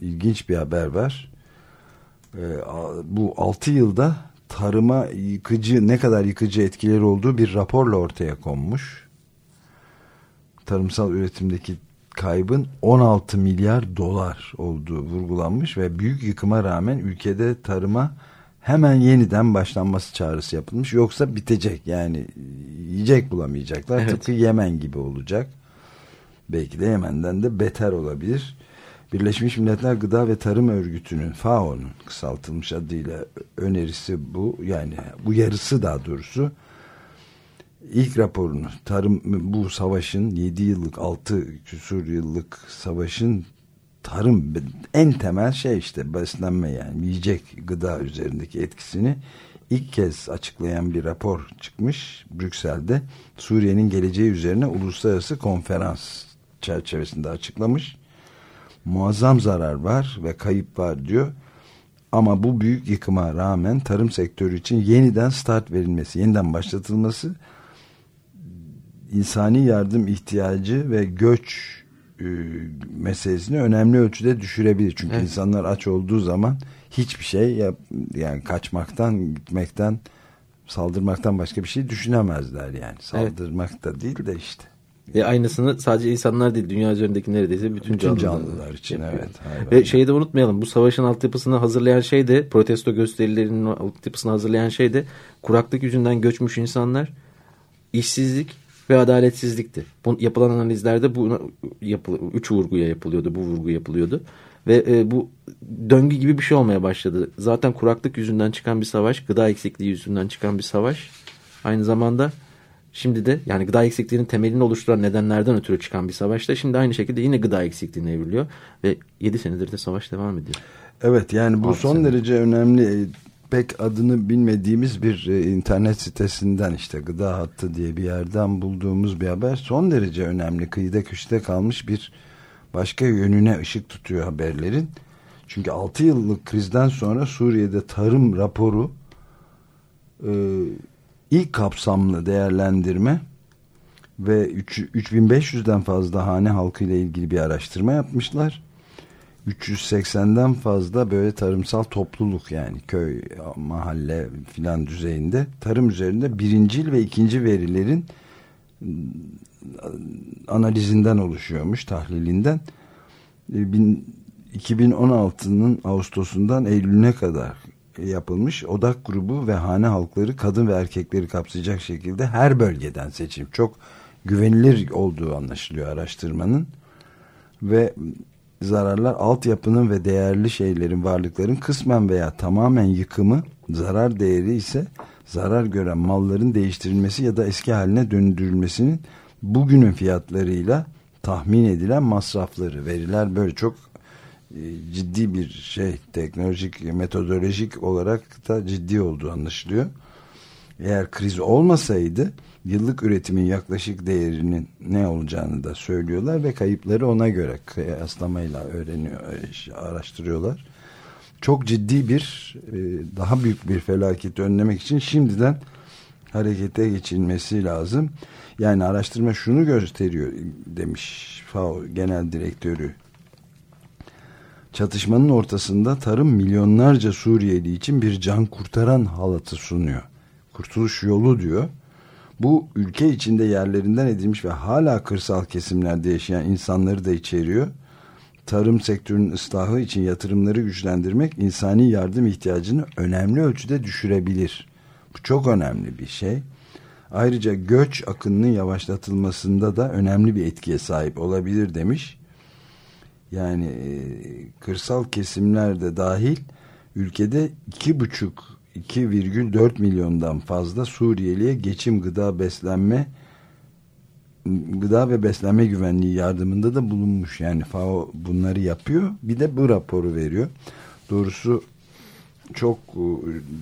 ilginç bir haber var. Ee, bu 6 yılda tarıma yıkıcı ne kadar yıkıcı etkileri olduğu bir raporla ortaya konmuş. Tarımsal üretimdeki kaybın 16 milyar dolar olduğu vurgulanmış ve büyük yıkıma rağmen ülkede tarıma hemen yeniden başlanması çağrısı yapılmış. Yoksa bitecek yani yiyecek bulamayacaklar. Evet. Tıpkı Yemen gibi olacak. Belki de Yemen'den de beter olabilir. Birleşmiş Milletler Gıda ve Tarım Örgütü'nün FAO'nun kısaltılmış adıyla önerisi bu. Yani bu yarısı daha doğrusu. ilk raporunu tarım bu savaşın 7 yıllık 6 küsur yıllık savaşın tarım en temel şey işte beslenme yani yiyecek gıda üzerindeki etkisini ilk kez açıklayan bir rapor çıkmış Brüksel'de Suriye'nin geleceği üzerine uluslararası konferans çerçevesinde açıklamış muazzam zarar var ve kayıp var diyor. Ama bu büyük yıkıma rağmen tarım sektörü için yeniden start verilmesi, yeniden başlatılması insani yardım ihtiyacı ve göç e, meselesini önemli ölçüde düşürebilir. Çünkü evet. insanlar aç olduğu zaman hiçbir şey yap, yani kaçmaktan, gitmekten, saldırmaktan başka bir şey düşünemezler yani. Saldırmak evet. da değil de işte. Ve aynısını sadece insanlar değil dünya üzerindeki neredeyse bütün, bütün canlılar, canlılar için evet. Ve şeyi de unutmayalım bu savaşın altyapısını hazırlayan şey de protesto gösterilerinin altyapısını hazırlayan şey de kuraklık yüzünden göçmüş insanlar işsizlik ve adaletsizlikti. Bu, yapılan analizlerde bu yapıl, üç vurguya yapılıyordu bu vurgu yapılıyordu. Ve e, bu döngü gibi bir şey olmaya başladı. Zaten kuraklık yüzünden çıkan bir savaş, gıda eksikliği yüzünden çıkan bir savaş. Aynı zamanda Şimdi de yani gıda eksikliğinin temelini oluşturan nedenlerden ötürü çıkan bir savaşta şimdi aynı şekilde yine gıda eksikliğine evriliyor ve 7 senedir de savaş devam ediyor. Evet yani bu son senedir. derece önemli pek adını bilmediğimiz bir e, internet sitesinden işte gıda hattı diye bir yerden bulduğumuz bir haber son derece önemli kıyıda köşede kalmış bir başka yönüne ışık tutuyor haberlerin. Çünkü 6 yıllık krizden sonra Suriye'de tarım raporu e, ilk kapsamlı değerlendirme ve 3500'den fazla hane halkı ile ilgili bir araştırma yapmışlar. 380'den fazla böyle tarımsal topluluk yani köy, mahalle filan düzeyinde tarım üzerinde birincil ve ikinci verilerin analizinden oluşuyormuş, tahlilinden. 2016'nın e, Ağustos'undan Eylül'üne kadar yapılmış odak grubu ve hane halkları kadın ve erkekleri kapsayacak şekilde her bölgeden seçim çok güvenilir olduğu anlaşılıyor araştırmanın. Ve zararlar altyapının ve değerli şeylerin varlıkların kısmen veya tamamen yıkımı zarar değeri ise zarar gören malların değiştirilmesi ya da eski haline döndürülmesinin bugünün fiyatlarıyla tahmin edilen masrafları veriler böyle çok ciddi bir şey teknolojik metodolojik olarak da ciddi olduğu anlaşılıyor. Eğer kriz olmasaydı yıllık üretimin yaklaşık değerinin ne olacağını da söylüyorlar ve kayıpları ona göre kıyaslamayla öğreniyor, e, araştırıyorlar. Çok ciddi bir e, daha büyük bir felaketi önlemek için şimdiden harekete geçilmesi lazım. Yani araştırma şunu gösteriyor demiş FAO Genel Direktörü. Çatışmanın ortasında tarım milyonlarca Suriyeli için bir can kurtaran halatı sunuyor. Kurtuluş yolu diyor. Bu ülke içinde yerlerinden edilmiş ve hala kırsal kesimlerde yaşayan insanları da içeriyor. Tarım sektörünün ıslahı için yatırımları güçlendirmek insani yardım ihtiyacını önemli ölçüde düşürebilir. Bu çok önemli bir şey. Ayrıca göç akınının yavaşlatılmasında da önemli bir etkiye sahip olabilir demiş. Yani e, kırsal kesimlerde dahil ülkede iki buçuk 2,4 milyondan fazla Suriyeliye geçim, gıda, beslenme gıda ve beslenme güvenliği yardımında da bulunmuş. Yani FAO bunları yapıyor. Bir de bu raporu veriyor. Doğrusu çok e,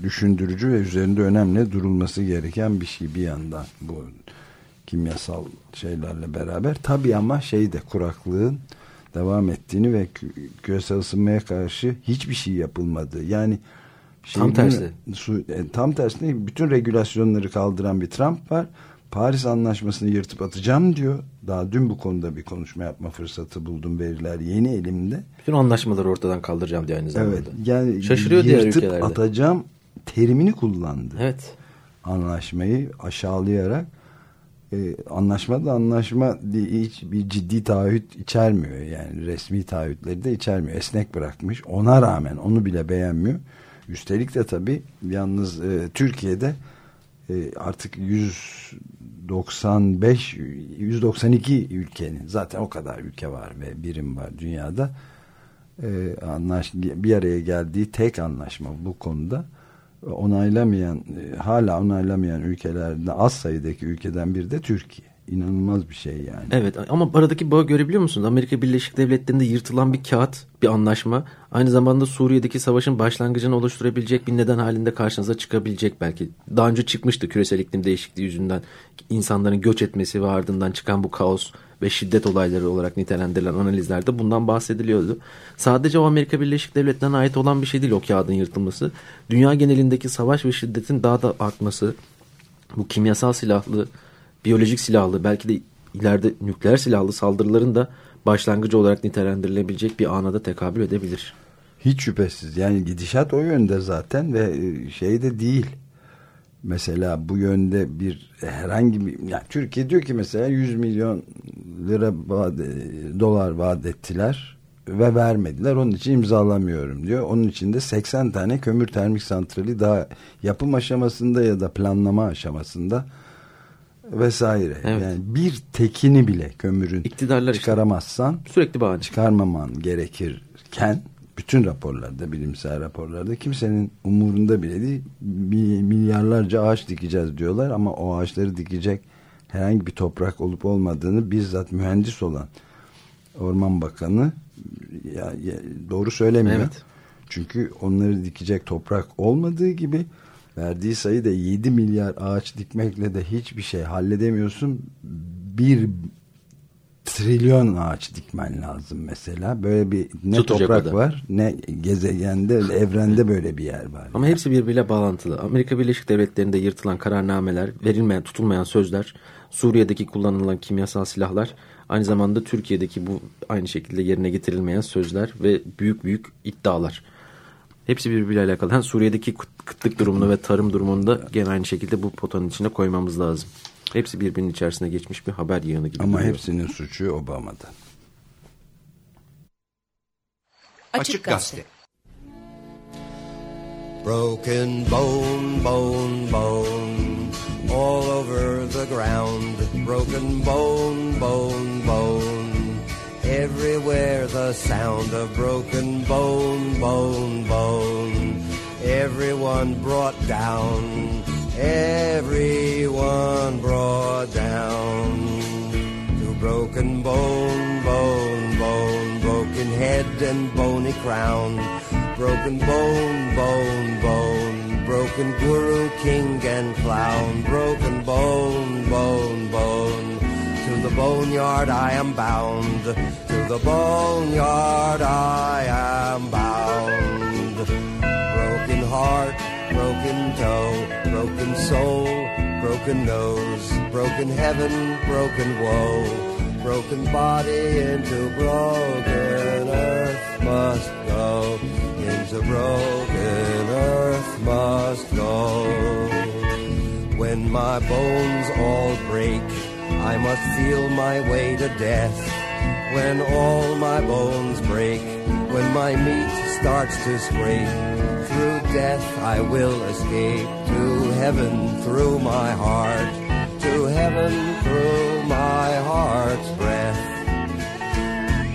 düşündürücü ve üzerinde önemli durulması gereken bir şey bir yandan bu kimyasal şeylerle beraber. Tabii ama şey de kuraklığın devam ettiğini ve küresel ısınmaya karşı hiçbir şey yapılmadı. Yani şey tam tersi. Su, e, tam tersine bütün regülasyonları kaldıran bir Trump var. Paris Anlaşması'nı yırtıp atacağım diyor. Daha dün bu konuda bir konuşma yapma fırsatı buldum. Veriler yeni elimde. Bütün anlaşmaları ortadan kaldıracağım diyor aynı zamanda. Evet. Yani Şaşırıyor diğer ülkelerde. atacağım terimini kullandı. Evet. Anlaşmayı aşağılayarak e, anlaşma da anlaşma hiç bir ciddi taahhüt içermiyor. Yani resmi taahhütleri de içermiyor. Esnek bırakmış. Ona rağmen onu bile beğenmiyor. Üstelik de tabii yalnız e, Türkiye'de e, artık 195 192 ülkenin zaten o kadar ülke var ve birim var dünyada e, anlaş, bir araya geldiği tek anlaşma bu konuda onaylamayan e, hala onaylamayan ülkelerden az sayıdaki ülkeden biri de Türkiye inanılmaz bir şey yani. Evet ama aradaki bağı görebiliyor musunuz? Amerika Birleşik Devletleri'nde yırtılan bir kağıt, bir anlaşma aynı zamanda Suriye'deki savaşın başlangıcını oluşturabilecek bir neden halinde karşınıza çıkabilecek belki. Daha önce çıkmıştı küresel iklim değişikliği yüzünden insanların göç etmesi ve ardından çıkan bu kaos ve şiddet olayları olarak nitelendirilen analizlerde bundan bahsediliyordu. Sadece o Amerika Birleşik Devletleri'ne ait olan bir şey değil o kağıdın yırtılması. Dünya genelindeki savaş ve şiddetin daha da artması, bu kimyasal silahlı biyolojik silahlı belki de ileride nükleer silahlı saldırıların da başlangıcı olarak nitelendirilebilecek bir ana da tekabül edebilir. Hiç şüphesiz yani gidişat o yönde zaten ve e, şey de değil. Mesela bu yönde bir herhangi bir yani Türkiye diyor ki mesela 100 milyon lira vaat, dolar vaat ettiler ve vermediler. Onun için imzalamıyorum diyor. Onun için de 80 tane kömür termik santrali daha yapım aşamasında ya da planlama aşamasında vesaire. Evet. Yani bir tekini bile kömürün İktidarlar çıkaramazsan işte. sürekli bahane. çıkarmaman gerekirken bütün raporlarda bilimsel raporlarda kimsenin umurunda bile değil milyarlarca ağaç dikeceğiz diyorlar ama o ağaçları dikecek herhangi bir toprak olup olmadığını bizzat mühendis olan Orman Bakanı ya, ya, doğru söylemiyor. Evet. Çünkü onları dikecek toprak olmadığı gibi verdiği sayı da 7 milyar ağaç dikmekle de hiçbir şey halledemiyorsun. Bir trilyon ağaç dikmen lazım mesela. Böyle bir ne Tutacak toprak var ne gezegende evrende böyle bir yer var. Ama yani. hepsi birbiriyle bağlantılı. Amerika Birleşik Devletleri'nde yırtılan kararnameler, verilmeyen, tutulmayan sözler, Suriye'deki kullanılan kimyasal silahlar, aynı zamanda Türkiye'deki bu aynı şekilde yerine getirilmeyen sözler ve büyük büyük iddialar. Hepsi birbiriyle alakalı. Yani Suriye'deki kıtlık durumunu ve tarım durumunu da gene aynı şekilde bu potanın içine koymamız lazım. Hepsi birbirinin içerisine geçmiş bir haber yığını gibi. Ama duruyor. hepsinin suçu Obama'da. Açık Gazete Broken bone, bone, bone All over the ground Broken bone, bone, bone Everywhere the sound of broken bone, bone, bone. Everyone brought down, everyone brought down. To broken bone, bone, bone, broken head and bony crown. Broken bone, bone, bone, broken guru, king and clown. Broken bone, bone, bone to the boneyard I am bound. To the boneyard I am bound. Broken toe, broken soul broken nose, broken heaven, broken woe, broken body into broken earth must go, into broken earth must go. When my bones all break, I must feel my way to death. When all my bones break, when my meat starts to scrape, death I will escape to heaven through my heart, to heaven through my heart's breath.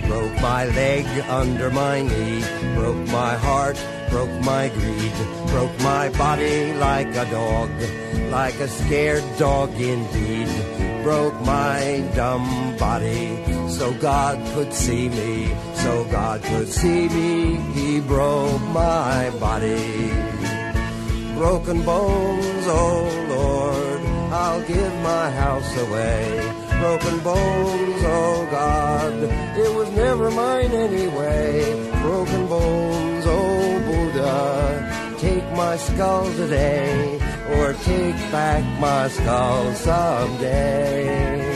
Broke my leg under my knee, broke my heart, broke my greed, broke my body like a dog, like a scared dog indeed. Broke my dumb body so God could see me, so God could see me. He broke my body. Broken bones, oh Lord, I'll give my house away. Broken bones, oh God, it was never mine anyway. Broken bones, oh Buddha, take my skull today, or take back my skull someday.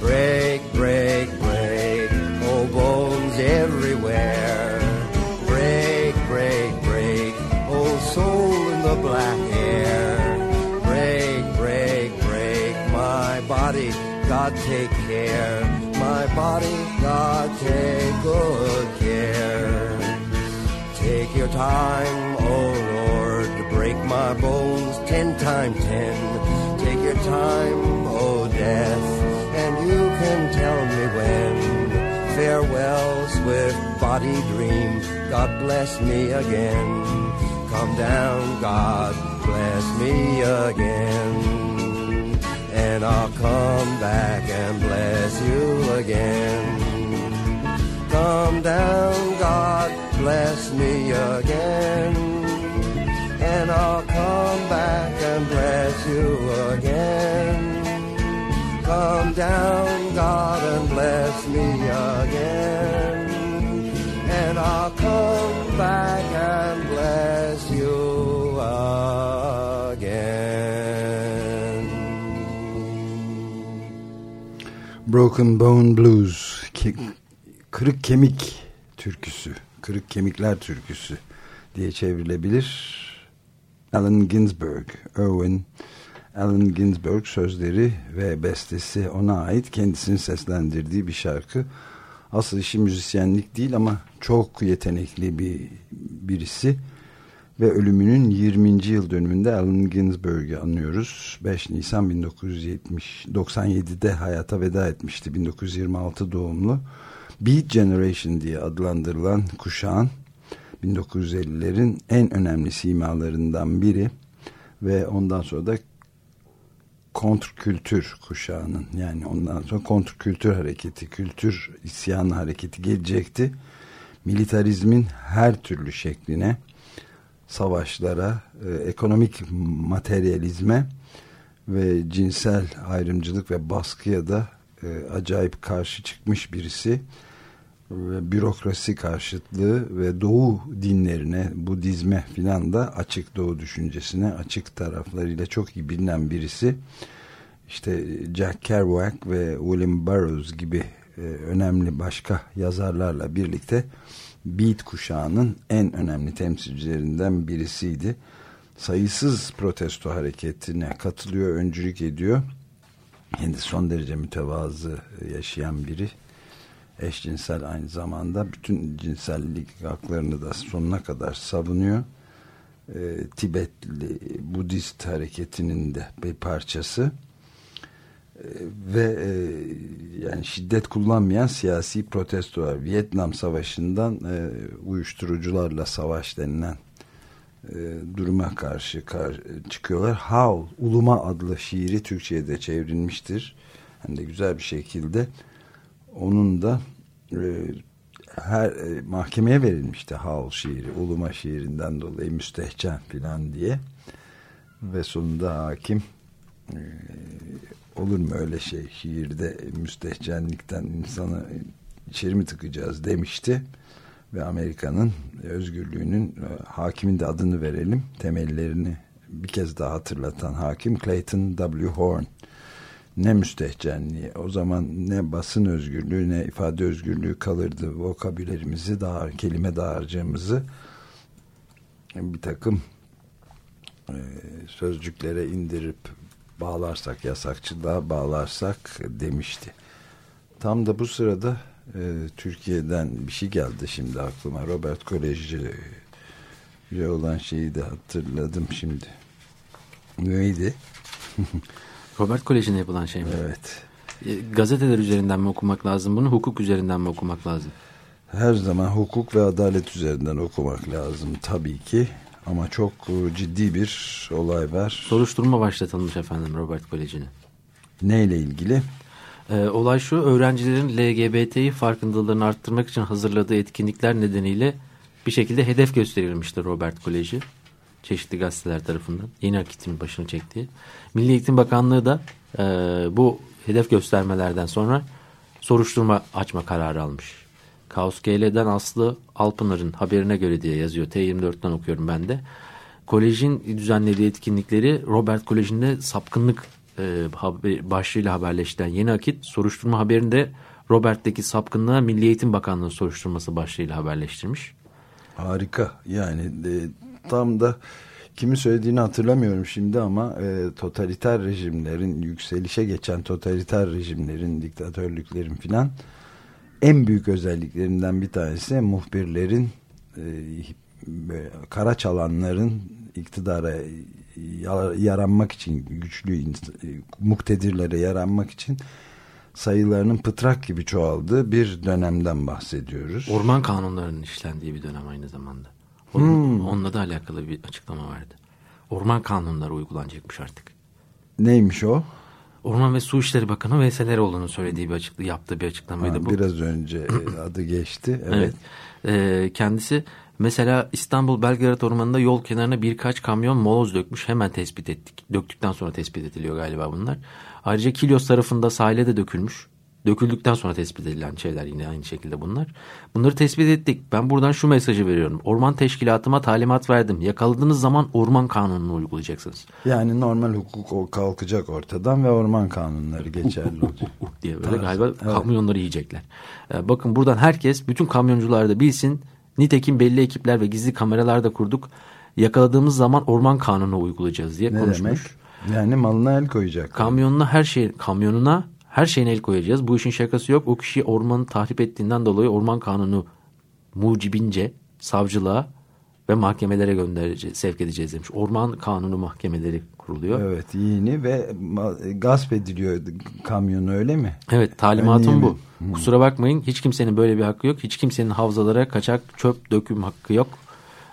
Break, break, break, oh bones everywhere. Break, break, break, oh soul in the black hair. Break, break, break, my body, God take care. My body, God take good care. Take your time, my bones ten times ten. Take your time, oh death, and you can tell me when. Farewell, swift body dream, God bless me again. Come down, God bless me again. And I'll come back and bless you again. Come down, God bless me again. And I'll come back and bless you again. Come down, God, and bless me again. And I'll come back and bless you again. Broken Bone Blues Kırık Kemik türküsü Kırık Kemikler türküsü diye çevrilebilir Allen Ginsberg Irwin Allen Ginsberg sözleri ve bestesi ona ait kendisini seslendirdiği bir şarkı asıl işi müzisyenlik değil ama çok yetenekli bir birisi ve ölümünün 20. yıl dönümünde Allen Ginsberg'i anıyoruz. 5 Nisan 1997'de hayata veda etmişti. 1926 doğumlu. Beat Generation diye adlandırılan kuşağın 1950'lerin en önemli simalarından biri ve ondan sonra da kontrkültür kuşağının yani ondan sonra kontrkültür hareketi, kültür isyanı hareketi gelecekti. Militarizmin her türlü şekline, savaşlara, e, ekonomik materyalizme ve cinsel ayrımcılık ve baskıya da e, acayip karşı çıkmış birisi ve bürokrasi karşıtlığı ve doğu dinlerine, Budizme filan da açık doğu düşüncesine açık taraflarıyla çok iyi bilinen birisi. İşte Jack Kerouac ve William Burroughs gibi e, önemli başka yazarlarla birlikte Beat kuşağının en önemli temsilcilerinden birisiydi. Sayısız protesto hareketine katılıyor, öncülük ediyor. Kendi son derece mütevazı yaşayan biri eşcinsel aynı zamanda bütün cinsellik haklarını da sonuna kadar savunuyor. E, Tibetli Budist hareketinin de bir parçası e, ve e, yani şiddet kullanmayan siyasi protestolar Vietnam Savaşı'ndan e, uyuşturucularla savaş denilen e, duruma karşı kar, çıkıyorlar. Howl, Uluma adlı şiiri Türkçe'ye de çevrilmiştir. Hem de güzel bir şekilde onun da e, her e, mahkemeye verilmişti Howl şiiri, Uluma şiirinden dolayı müstehcen filan diye ve sonunda hakim e, olur mu öyle şey şiirde müstehcenlikten insanı içeri mi tıkacağız demişti ve Amerika'nın özgürlüğünün e, hakimin de adını verelim temellerini bir kez daha hatırlatan hakim Clayton W. Horn. Ne müstehcenliği. O zaman ne basın özgürlüğü ne ifade özgürlüğü kalırdı. Vokabülerimizi daha kelime dağarcığımızı bir takım e, sözcüklere indirip bağlarsak yasakçılığa bağlarsak demişti. Tam da bu sırada e, Türkiye'den bir şey geldi şimdi aklıma. Robert Kolejci olan şeyi de hatırladım şimdi. Neydi? Robert Koleji'ne yapılan şey mi? Evet. E, gazeteler üzerinden mi okumak lazım bunu, hukuk üzerinden mi okumak lazım? Her zaman hukuk ve adalet üzerinden okumak lazım tabii ki. Ama çok e, ciddi bir olay var. Soruşturma başlatılmış efendim Robert Koleji'ne. Neyle ilgili? Ee, olay şu, öğrencilerin LGBT'yi farkındalığını arttırmak için hazırladığı etkinlikler nedeniyle bir şekilde hedef gösterilmişti Robert Koleji. Çeşitli gazeteler tarafından. Yeni Akit'in başını çektiği. Milli Eğitim Bakanlığı da e, bu hedef göstermelerden sonra soruşturma açma kararı almış. Kaos GL'den Aslı Alpınar'ın haberine göre diye yazıyor. T24'ten okuyorum ben de. Kolejin düzenlediği etkinlikleri Robert Koleji'nde sapkınlık e, haber, başlığıyla haberleştiren Yeni Akit soruşturma haberinde Robert'teki sapkınlığa Milli Eğitim Bakanlığı soruşturması başlığıyla haberleştirmiş. Harika. Yani e, tam da kimin söylediğini hatırlamıyorum şimdi ama e, totaliter rejimlerin yükselişe geçen totaliter rejimlerin diktatörlüklerin filan en büyük özelliklerinden bir tanesi muhbirlerin e, kara çalanların iktidara yaranmak için güçlü muktedirlere yaranmak için sayılarının pıtrak gibi çoğaldığı bir dönemden bahsediyoruz. Orman kanunlarının işlendiği bir dönem aynı zamanda. Onun, hmm. Onunla da alakalı bir açıklama vardı. Orman kanunları uygulanacakmış artık. Neymiş o? Orman ve Su İşleri Bakanı Veysel Eroğlu'nun söylediği bir açıklı yaptığı bir açıklamaydı ha, bu. Biraz önce adı geçti. Evet. evet. Ee, kendisi mesela İstanbul Belgrad Ormanı'nda yol kenarına birkaç kamyon moloz dökmüş. Hemen tespit ettik. Döktükten sonra tespit ediliyor galiba bunlar. Ayrıca Kilyos tarafında sahile de dökülmüş. Döküldükten sonra tespit edilen şeyler yine aynı şekilde bunlar. Bunları tespit ettik. Ben buradan şu mesajı veriyorum. Orman teşkilatıma talimat verdim. Yakaladığınız zaman orman kanununu uygulayacaksınız. Yani normal hukuk kalkacak ortadan ve orman kanunları geçerli olacak. diye böyle Tarzı. galiba evet. kamyonları yiyecekler. Ee, bakın buradan herkes bütün kamyoncular da bilsin. Nitekim belli ekipler ve gizli kameralar da kurduk. Yakaladığımız zaman orman kanunu uygulayacağız diye ne konuşmuş. Demek? Yani malına el koyacak. Kamyonuna her şey kamyonuna her şeyine el koyacağız. Bu işin şakası yok. O kişi ormanı tahrip ettiğinden dolayı orman kanunu mucibince savcılığa ve mahkemelere göndereceğiz, sevk edeceğiz demiş. Orman kanunu mahkemeleri kuruluyor. Evet yeni ve gasp ediliyor kamyonu öyle mi? Evet talimatım bu. Hmm. Kusura bakmayın hiç kimsenin böyle bir hakkı yok. Hiç kimsenin havzalara kaçak çöp döküm hakkı yok.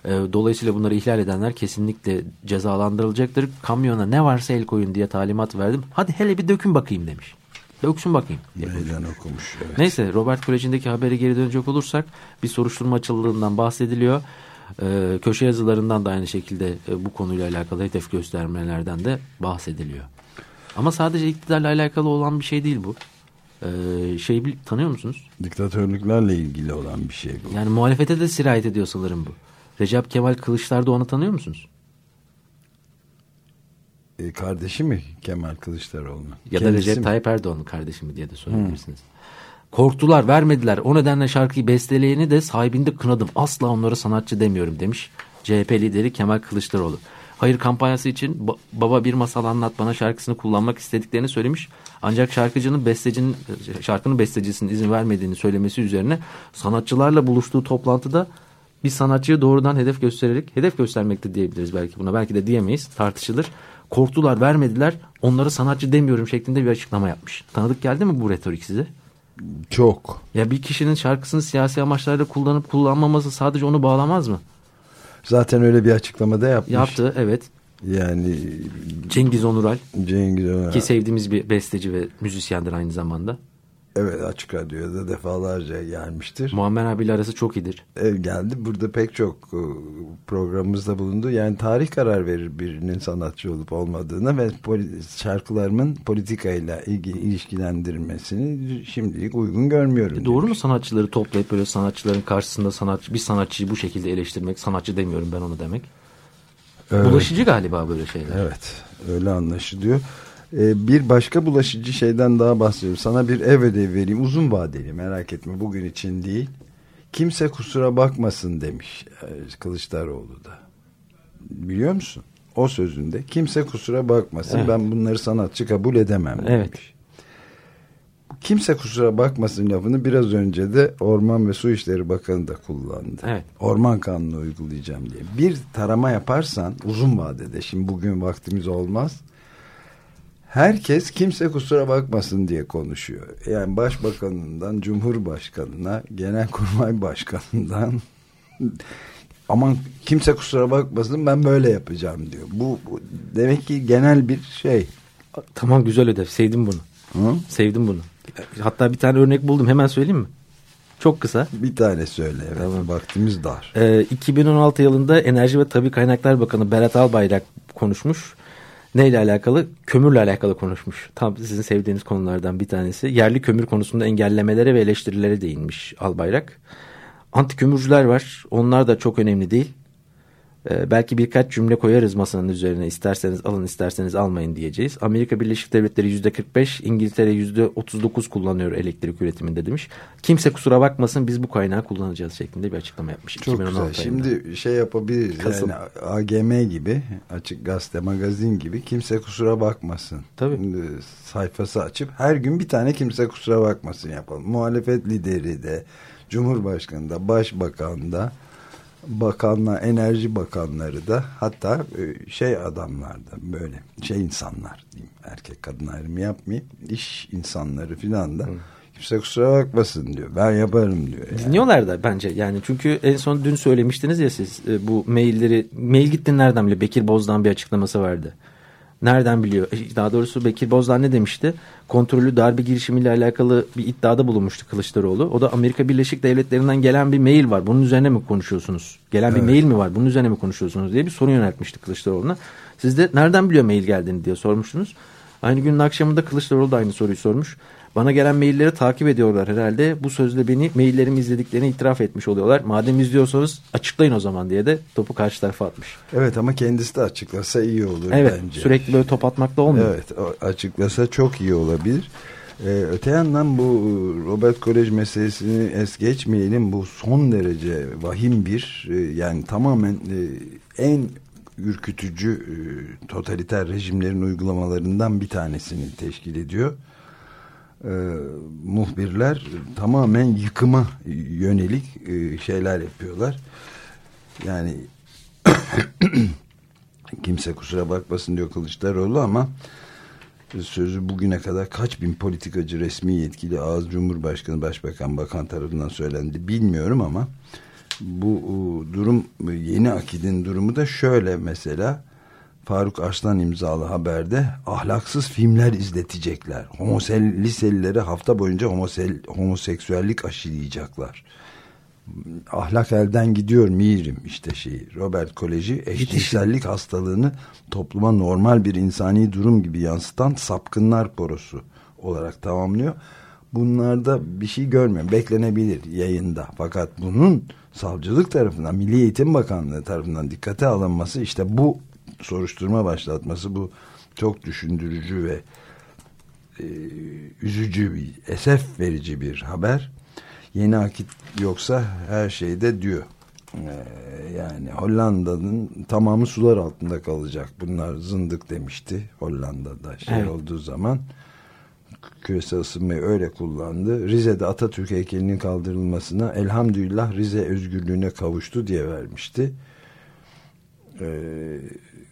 Ee, dolayısıyla bunları ihlal edenler kesinlikle cezalandırılacaktır. Kamyona ne varsa el koyun diye talimat verdim. Hadi hele bir dökün bakayım demiş. Döksün bakayım. Meydan okumuş. Evet. Neyse Robert Koleji'ndeki habere geri dönecek olursak bir soruşturma açıldığından bahsediliyor. Ee, köşe yazılarından da aynı şekilde e, bu konuyla alakalı hedef göstermelerden de bahsediliyor. Ama sadece iktidarla alakalı olan bir şey değil bu. Ee, şey tanıyor musunuz? Diktatörlüklerle ilgili olan bir şey bu. Yani muhalefete de sirayet ediyor sanırım bu. Recep Kemal Kılıçdaroğlu'nu tanıyor musunuz? E, kardeşi mi Kemal Kılıçdaroğlu? Ya da Recep Tayyip Erdoğan'ın kardeşi mi diye de sorabilirsiniz. Hmm. Korktular vermediler. O nedenle şarkıyı besteleyeni de sahibinde kınadım. Asla onlara sanatçı demiyorum demiş CHP lideri Kemal Kılıçdaroğlu. Hayır kampanyası için baba bir masal anlat bana şarkısını kullanmak istediklerini söylemiş. Ancak şarkıcının bestecinin şarkının bestecisinin izin vermediğini söylemesi üzerine sanatçılarla buluştuğu toplantıda bir sanatçıya doğrudan hedef göstererek hedef göstermekte diyebiliriz belki buna belki de diyemeyiz tartışılır. Korktular vermediler onları sanatçı demiyorum şeklinde bir açıklama yapmış. Tanıdık geldi mi bu retorik size? Çok. Ya bir kişinin şarkısını siyasi amaçlarda kullanıp kullanmaması sadece onu bağlamaz mı? Zaten öyle bir açıklamada yapmış. Yaptı evet. Yani Cengiz Onural. Cengiz Onural. Ki sevdiğimiz bir besteci ve müzisyendir aynı zamanda. Evet Açık Radyo'da defalarca gelmiştir. Muammer abiyle arası çok iyidir. Evet, geldi. Burada pek çok e, programımızda bulundu. Yani tarih karar verir birinin sanatçı olup olmadığına ve şarkılarımın politikayla ilişkilendirmesini şimdilik uygun görmüyorum. E doğru demiş. mu sanatçıları toplayıp böyle sanatçıların karşısında sanatçı bir sanatçıyı bu şekilde eleştirmek sanatçı demiyorum ben onu demek? Evet. Bulaşıcı galiba böyle şeyler. Evet öyle anlaşılıyor. Ee, bir başka bulaşıcı şeyden daha bahsediyorum. Sana bir ev ödevi vereyim. Uzun vadeli merak etme bugün için değil. Kimse kusura bakmasın demiş e, Kılıçdaroğlu da. Biliyor musun? O sözünde kimse kusura bakmasın Evet. ben bunları sanatçı kabul edemem demiş. Evet. Kimse kusura bakmasın lafını biraz önce de Orman ve Su İşleri Bakanı da kullandı. Evet. Orman kanunu uygulayacağım diye. Bir tarama yaparsan uzun vadede şimdi bugün vaktimiz olmaz. Herkes kimse kusura bakmasın diye konuşuyor. Yani başbakanından cumhurbaşkanına, genelkurmay başkanından aman kimse kusura bakmasın ben böyle yapacağım diyor. Bu, bu demek ki genel bir şey. Tamam güzel ödev. Sevdim bunu. Hı? Sevdim bunu. Hatta bir tane örnek buldum. Hemen söyleyeyim mi? Çok kısa. Bir tane söyle. Evet, Tamam. Vaktimiz dar. Ee, 2016 yılında Enerji ve Tabi Kaynaklar Bakanı Berat Albayrak konuşmuş. Neyle alakalı? Kömürle alakalı konuşmuş. Tam sizin sevdiğiniz konulardan bir tanesi. Yerli kömür konusunda engellemelere ve eleştirilere değinmiş Albayrak. Anti kömürcüler var. Onlar da çok önemli değil. Ee, belki birkaç cümle koyarız masanın üzerine. İsterseniz alın isterseniz almayın diyeceğiz. Amerika Birleşik Devletleri yüzde 45, İngiltere yüzde 39 kullanıyor elektrik üretiminde demiş. Kimse kusura bakmasın biz bu kaynağı kullanacağız şeklinde bir açıklama yapmış. Çok 2016 güzel. ayında. Şimdi şey yapabiliriz. Kasım. Yani AGM gibi, açık gazete, magazin gibi kimse kusura bakmasın. Tabii. Sayfası açıp her gün bir tane kimse kusura bakmasın yapalım. Muhalefet lideri de, Cumhurbaşkanı da, Başbakan da, bakanlar, enerji bakanları da hatta e, şey adamlar da böyle şey insanlar diyeyim erkek kadın ayrımı yapmayayım iş insanları filan da kimse kusura bakmasın diyor ben yaparım diyor. yani. Dinliyorlar da bence yani çünkü en son dün söylemiştiniz ya siz e, bu mailleri mail gitti nereden biliyor Bekir Bozdağ'ın bir açıklaması vardı. Nereden biliyor? E, Daha doğrusu Bekir Bozdağ ne demişti? Kontrollü darbe girişimiyle alakalı bir iddiada bulunmuştu Kılıçdaroğlu. O da Amerika Birleşik Devletleri'nden gelen bir mail var. Bunun üzerine mi konuşuyorsunuz? Gelen bir Evet. mail mi var? Bunun üzerine mi konuşuyorsunuz diye bir soru yöneltmişti Kılıçdaroğlu'na. Siz de nereden biliyor mail geldiğini diye sormuştunuz. Aynı günün akşamında Kılıçdaroğlu da aynı soruyu sormuş. Bana gelen mailleri takip ediyorlar herhalde. Bu sözle beni maillerimi izlediklerini itiraf etmiş oluyorlar. Madem izliyorsanız açıklayın o zaman diye de topu karşı tarafa atmış. Evet ama kendisi de açıklasa iyi olur Evet bence. sürekli böyle top atmakta olmuyor. Evet açıklasa çok iyi olabilir. Ee, öte yandan bu Robert Kolej meselesini es geçmeyelim. Bu son derece vahim bir e, yani tamamen e, en ürkütücü e, totaliter rejimlerin uygulamalarından bir tanesini teşkil ediyor. Ee, muhbirler tamamen yıkıma yönelik e, şeyler yapıyorlar. Yani kimse kusura bakmasın diyor Kılıçdaroğlu ama sözü bugüne kadar kaç bin politikacı resmi yetkili ağız Cumhurbaşkanı Başbakan Bakan tarafından söylendi bilmiyorum ama bu e, durum yeni akidin durumu da şöyle mesela Faruk Arslan imzalı haberde ahlaksız filmler izletecekler. Homosel liselilere hafta boyunca homosel, homoseksüellik aşılayacaklar. Ahlak elden gidiyor mirim işte şeyi. Robert Koleji eşcinsellik hastalığını topluma normal bir insani durum gibi yansıtan sapkınlar porosu olarak tamamlıyor. Bunlarda bir şey görmüyorum. Beklenebilir yayında. Fakat bunun savcılık tarafından, Milli Eğitim Bakanlığı tarafından dikkate alınması işte bu soruşturma başlatması bu çok düşündürücü ve e, üzücü bir esef verici bir haber. Yeni akit yoksa her şeyde diyor. Ee, yani Hollanda'nın tamamı sular altında kalacak. Bunlar zındık demişti Hollanda'da şey Evet. olduğu zaman küresel ısınmayı öyle kullandı. Rize'de Atatürk heykelinin kaldırılmasına elhamdülillah Rize özgürlüğüne kavuştu diye vermişti. Ee,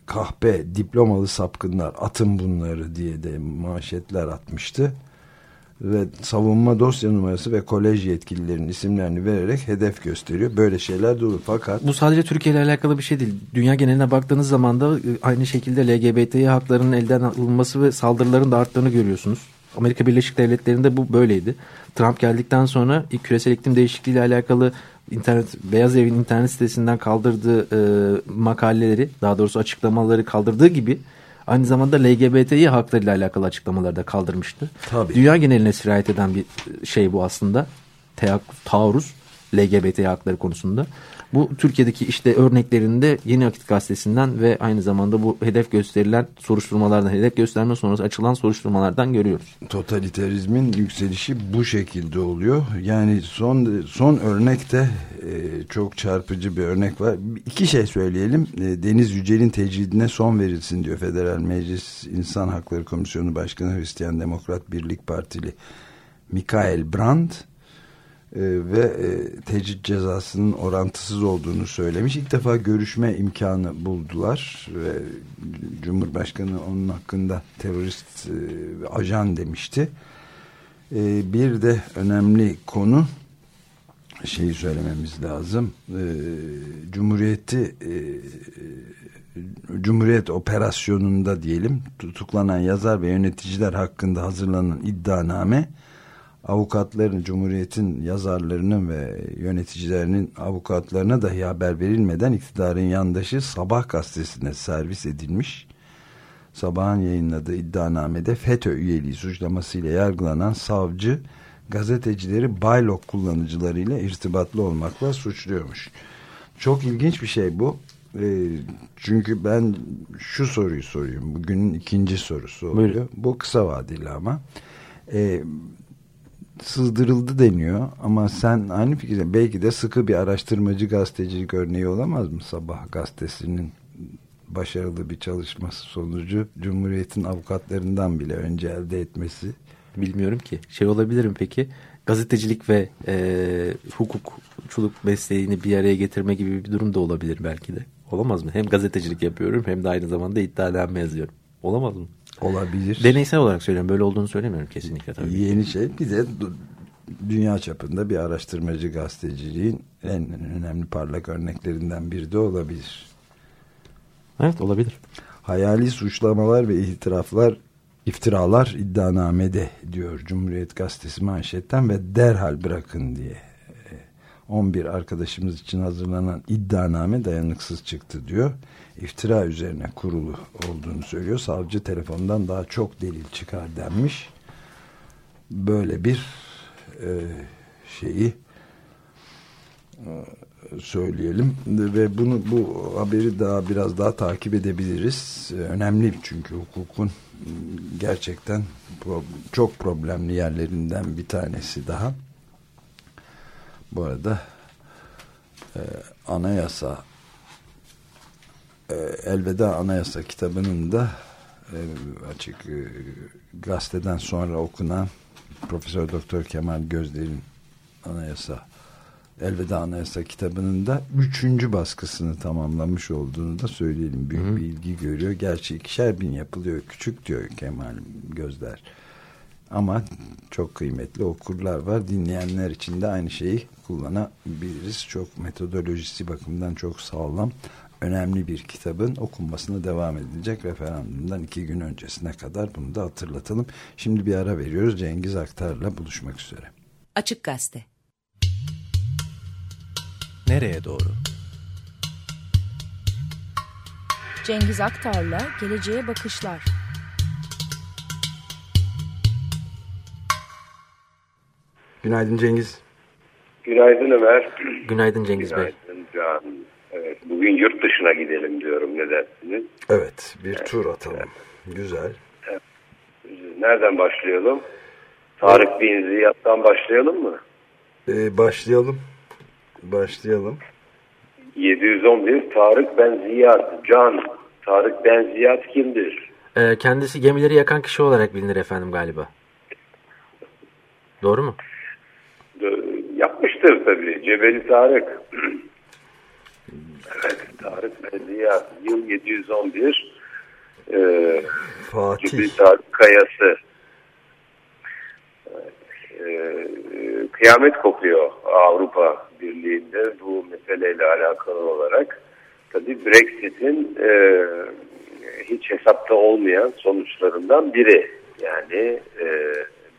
kahpe diplomalı sapkınlar atın bunları diye de manşetler atmıştı ve savunma dosya numarası ve kolej yetkililerinin isimlerini vererek hedef gösteriyor. Böyle şeyler de olur. Fakat Bu sadece Türkiye ile alakalı bir şey değil. Dünya geneline baktığınız zaman da e, aynı şekilde LGBTİ haklarının elden alınması ve saldırıların da arttığını görüyorsunuz. Amerika Birleşik Devletleri'nde bu böyleydi. Trump geldikten sonra ilk küresel iklim değişikliği ile alakalı internet Beyaz Evin internet sitesinden kaldırdığı e, makaleleri, daha doğrusu açıklamaları kaldırdığı gibi aynı zamanda LGBTİ haklarıyla alakalı açıklamaları da kaldırmıştı. Tabii. Dünya geneline sirayet eden bir şey bu aslında. Taarruz. LGBT hakları konusunda. Bu Türkiye'deki işte örneklerinde Yeni Akit Gazetesi'nden ve aynı zamanda bu hedef gösterilen soruşturmalardan, hedef gösterme sonrası açılan soruşturmalardan görüyoruz. Totaliterizmin yükselişi bu şekilde oluyor. Yani son son örnekte e, çok çarpıcı bir örnek var. İki şey söyleyelim. E, Deniz Yücel'in tecridine son verilsin diyor Federal Meclis İnsan Hakları Komisyonu Başkanı Hristiyan Demokrat Birlik Partili Mikael Brandt ve e, tecrit cezasının orantısız olduğunu söylemiş. İlk defa görüşme imkanı buldular ve Cumhurbaşkanı onun hakkında terörist e, ajan demişti. E, bir de önemli konu şeyi söylememiz lazım. E, Cumhuriyeti e, Cumhuriyet operasyonunda diyelim tutuklanan yazar ve yöneticiler hakkında hazırlanan iddianame avukatların, Cumhuriyet'in yazarlarının ve yöneticilerinin avukatlarına dahi haber verilmeden iktidarın yandaşı Sabah gazetesine servis edilmiş. Sabahın yayınladığı iddianamede FETÖ üyeliği suçlamasıyla yargılanan savcı gazetecileri baylok kullanıcılarıyla irtibatlı olmakla suçluyormuş. Çok ilginç bir şey bu. E, çünkü ben şu soruyu soruyorum. Bugünün ikinci sorusu oluyor. Buyurun. Bu kısa vadeli ama. E, sızdırıldı deniyor. Ama sen aynı fikirde belki de sıkı bir araştırmacı gazetecilik örneği olamaz mı? Sabah gazetesinin başarılı bir çalışması sonucu Cumhuriyet'in avukatlarından bile önce elde etmesi? Bilmiyorum ki. Şey olabilir mi peki. Gazetecilik ve e, hukukçuluk mesleğini bir araya getirme gibi bir durum da olabilir belki de. Olamaz mı? Hem gazetecilik yapıyorum hem de aynı zamanda iddianame yazıyorum. Olamaz mı Olabilir. Deneysel olarak söylüyorum. Böyle olduğunu söylemiyorum kesinlikle tabii. Yeni şey bir de dünya çapında bir araştırmacı gazeteciliğin en önemli parlak örneklerinden biri de olabilir. Evet olabilir. Hayali suçlamalar ve itiraflar iftiralar iddianamede diyor Cumhuriyet Gazetesi manşetten ve derhal bırakın diye 11 arkadaşımız için hazırlanan iddianame dayanıksız çıktı diyor iftira üzerine kurulu olduğunu söylüyor. Savcı telefondan daha çok delil çıkar denmiş. Böyle bir e, şeyi e, söyleyelim ve bunu bu haberi daha biraz daha takip edebiliriz. Önemli çünkü hukukun gerçekten çok problemli yerlerinden bir tanesi daha. Bu arada e, anayasa e, Elveda Anayasa kitabının da e, açık e, gazeteden sonra okunan Profesör Doktor Kemal Gözler'in Anayasa Elveda Anayasa kitabının da üçüncü baskısını tamamlamış olduğunu da söyleyelim. Büyük Hı. bir ilgi görüyor. Gerçi ikişer bin yapılıyor. Küçük diyor Kemal Gözler. Ama çok kıymetli okurlar var. Dinleyenler için de aynı şeyi kullanabiliriz. Çok metodolojisi bakımından çok sağlam önemli bir kitabın okunmasına devam edilecek referandumdan iki gün öncesine kadar bunu da hatırlatalım. Şimdi bir ara veriyoruz. Cengiz Aktar'la buluşmak üzere. Açık Gazete Nereye doğru? Cengiz Aktar'la Geleceğe Bakışlar Günaydın Cengiz. Günaydın Ömer. Günaydın Cengiz Günaydın Bey. Günaydın Can. Evet, bugün yurt dışına gidelim diyorum. Ne dersiniz? Evet, bir evet. tur atalım. Evet. Güzel. Evet. Nereden başlayalım? Tarık Bin Ziyad'dan başlayalım mı? Ee, başlayalım. Başlayalım. 711 Tarık Ben Ziyad. Can. Tarık Ben Ziyad kimdir? Ee, kendisi gemileri yakan kişi olarak bilinir efendim galiba. Doğru mu? Yapmıştır tabii. Cebeli Tarık. Evet, Tarık Belediye yıl 711 e, Fatih. Cübül Tarık Kayası evet, e, kıyamet kopuyor Avrupa Birliği'nde bu meseleyle alakalı olarak. Tabi Brexit'in e, hiç hesapta olmayan sonuçlarından biri. Yani e,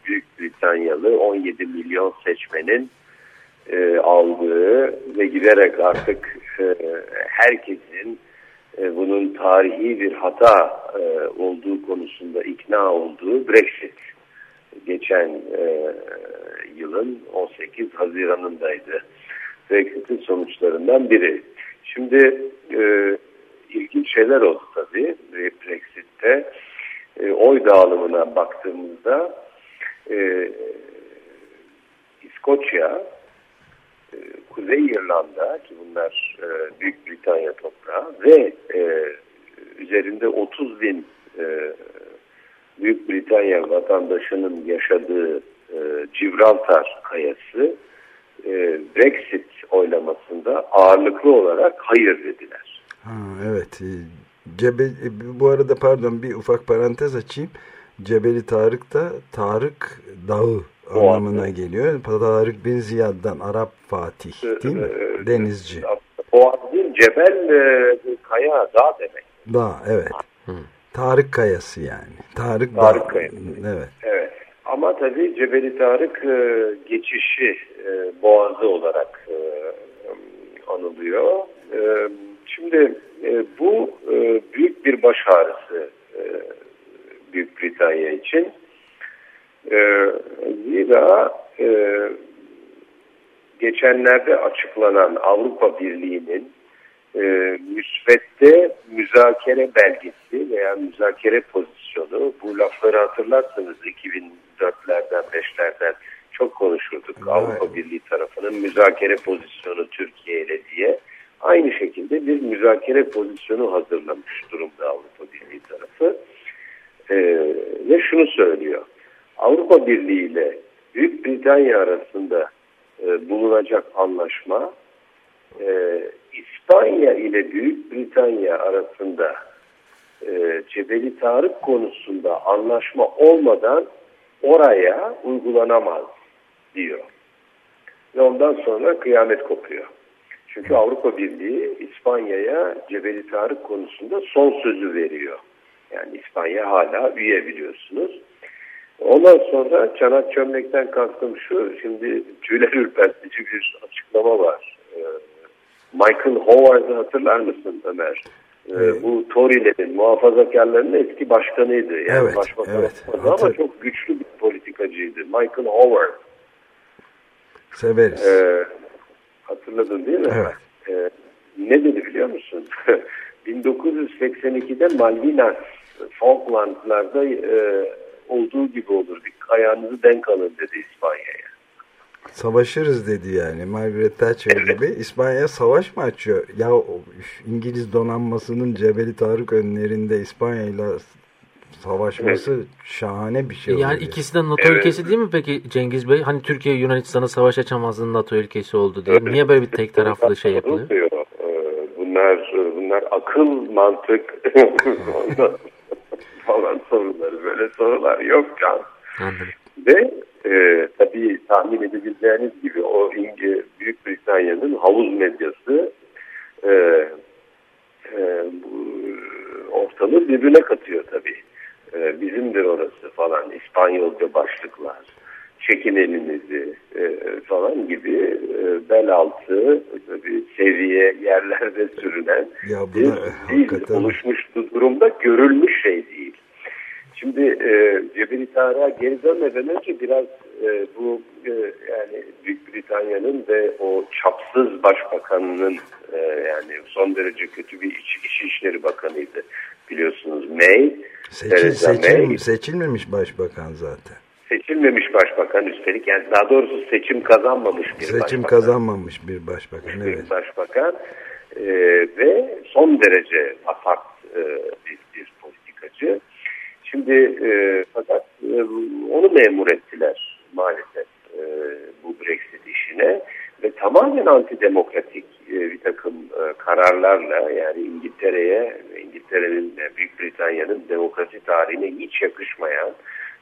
Büyük Britanyalı 17 milyon seçmenin e, aldığı ve giderek artık e, herkesin e, bunun tarihi bir hata e, olduğu konusunda ikna olduğu Brexit geçen e, yılın 18 Haziran'ındaydı. Brexit'in sonuçlarından biri. Şimdi e, ilginç şeyler oldu tabii Brexit'te. E, oy dağılımına baktığımızda e, İskoçya, e, Kuzey İrlanda ki bunlar e, Büyük Britanya toprağı ve e, üzerinde 30 bin e, Büyük Britanya vatandaşının yaşadığı e, Gibraltar kayası e, Brexit oylamasında ağırlıklı olarak hayır dediler. Ha, evet. E, Cebe, e, bu arada pardon bir ufak parantez açayım. Cebeli Tarık da Tarık Dağı o anlamına adı. geliyor. Tarık bin Ziyad'dan Arap Fatih değil mi? Ee, Denizci. O adı değil, Cebel e, Kaya Dağ demek. Dağ evet. Hı. Tarık Kayası yani. Tarık, Tarık Dağ. Kayası. Evet. Evet. Ama tabii Cebeli Tarık e, geçişi e, boğazı olarak e, anılıyor. E, şimdi e, bu e, büyük bir baş ağrısı e, Büyük Britanya için. E, zira e, geçenlerde açıklanan Avrupa Birliği'nin e, müsvedde müzakere belgesi veya müzakere pozisyonu bu lafları hatırlarsanız 2004'lerden 5'lerden çok konuşurduk. Evet. Avrupa Birliği tarafının müzakere pozisyonu Türkiye ile diye aynı şekilde bir müzakere pozisyonu hazırlamış durumda Avrupa Birliği tarafı. E, ve şunu söylüyor. Avrupa Birliği ile Büyük Britanya arasında e, bulunacak anlaşma e, İspanya ile Büyük Britanya arasında e, Cebeli Tarık konusunda anlaşma olmadan oraya uygulanamaz diyor. Ve ondan sonra kıyamet kopuyor. Çünkü Avrupa Birliği İspanya'ya Cebeli Tarık konusunda son sözü veriyor. Yani İspanya hala üye biliyorsunuz. Ondan sonra çanak çömlekten kastım şu, şimdi tüyler ürpertici bir açıklama var. Ee, Michael Howard'ı hatırlar mısın Ömer? Ee, evet. Bu Tory'lerin, muhafazakarların eski başkanıydı. Yani evet, başbakan evet. ama çok güçlü bir politikacıydı. Michael Howard. Severiz. Ee, hatırladın değil mi? Evet. Ee, ne dedi biliyor musun? 1982'de Malvinas, Falklandlar'da e, olduğu gibi olur. Bir ayağınızı denk alın dedi İspanya'ya. Savaşırız dedi yani Margaret Thatcher gibi. İspanya savaş mı açıyor? Ya İngiliz donanmasının Cebeli Tarık önlerinde İspanya ile savaşması evet. şahane bir şey. Yani oluyor. ikisi de NATO evet. ülkesi değil mi peki Cengiz Bey? Hani Türkiye Yunanistan'a savaş açamazdı NATO ülkesi oldu diye. Niye böyle bir tek taraflı şey yapılıyor? Ee, bunlar bunlar akıl, mantık falan soruları. Böyle sorular yok can. Anladım. Ve e, tabii tahmin edebileceğiniz gibi o İngi, Büyük Britanya'nın havuz medyası e, e, bu, ortalığı birbirine katıyor tabii. E, bizimdir orası falan İspanyolca başlıklar. Çekin elinizi e, falan gibi e, bel altı bir seviye yerlerde sürünen ya buna, bir, bir oluşmuş durumda görülmüş şey değil. Şimdi e, Cebeli Tarık'a geri dönmeden önce biraz e, bu e, yani Büyük Britanya'nın ve o çapsız başbakanının e, yani son derece kötü bir iç, iç işleri bakanıydı biliyorsunuz May. Seçil, seçil, May. Seçilmemiş başbakan zaten. Seçilmemiş başbakan üstelik yani daha doğrusu seçim kazanmamış bir seçim başbakan. Seçim kazanmamış bir başbakan evet. Bir başbakan e, ve son derece asart e, bir, bir politikacı. Şimdi e, fakat e, onu memur ettiler maalesef e, bu Brexit işine ve tamamen antidemokratik e, bir takım e, kararlarla yani İngiltere'ye İngiltere'nin Büyük Britanya'nın demokrasi tarihine hiç yakışmayan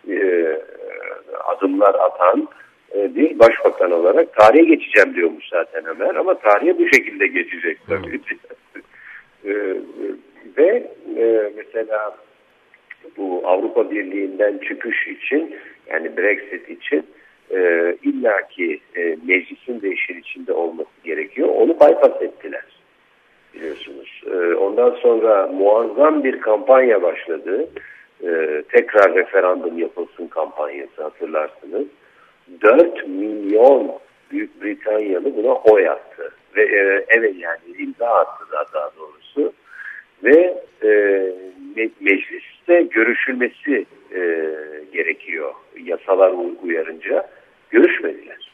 e, adımlar atan e, bir başbakan olarak tarihe geçeceğim diyormuş zaten Ömer ama tarihe bu şekilde geçecek tabii. e, ve e, mesela bu Avrupa Birliği'nden çıkış için yani Brexit için e, illaki e, meclisin de işin içinde olması gerekiyor. Onu bypass ettiler biliyorsunuz. E, ondan sonra muazzam bir kampanya başladı. E, tekrar referandum yapılsın kampanyası hatırlarsınız. 4 milyon Büyük Britanyalı buna oy attı. ve e, evet yani imza attı da daha doğrusu ve e, me mecliste görüşülmesi e, gerekiyor yasalar uyarınca görüşmediler.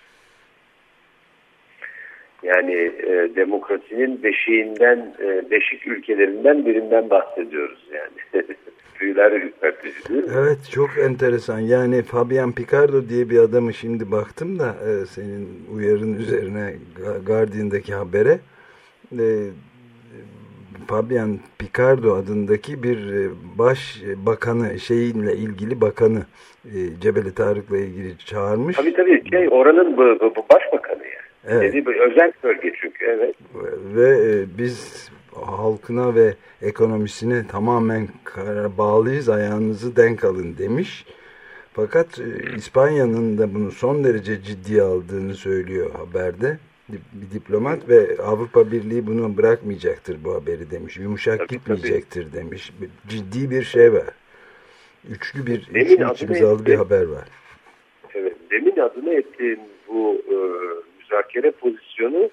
Yani e, demokrasinin beşiğinden, e, beşik ülkelerinden birinden bahsediyoruz yani. Tüyler ürpertici değil mi? Evet çok enteresan. Yani Fabian Picardo diye bir adamı şimdi baktım da e, senin uyarın üzerine Guardian'daki habere. E, Fabian Picardo adındaki bir e, baş bakanı şeyinle ilgili bakanı e, Cebeli Tarık'la ilgili çağırmış. Tabii tabii şey, oranın bu, bu, bu başbakanı yani. Evet. Dediği özel bölge çünkü evet. Ve e, biz halkına ve ekonomisine tamamen bağlıyız ayağınızı denk alın demiş. Fakat e, İspanya'nın da bunu son derece ciddi aldığını söylüyor haberde bir diplomat ve Avrupa Birliği bunu bırakmayacaktır bu haberi demiş. Yumuşak tabii, gitmeyecektir tabii. demiş. Ciddi bir şey var. Üçlü bir, demin üçlü imzalı bir haber var. Evet, demin adını ettiğim bu e, müzakere pozisyonu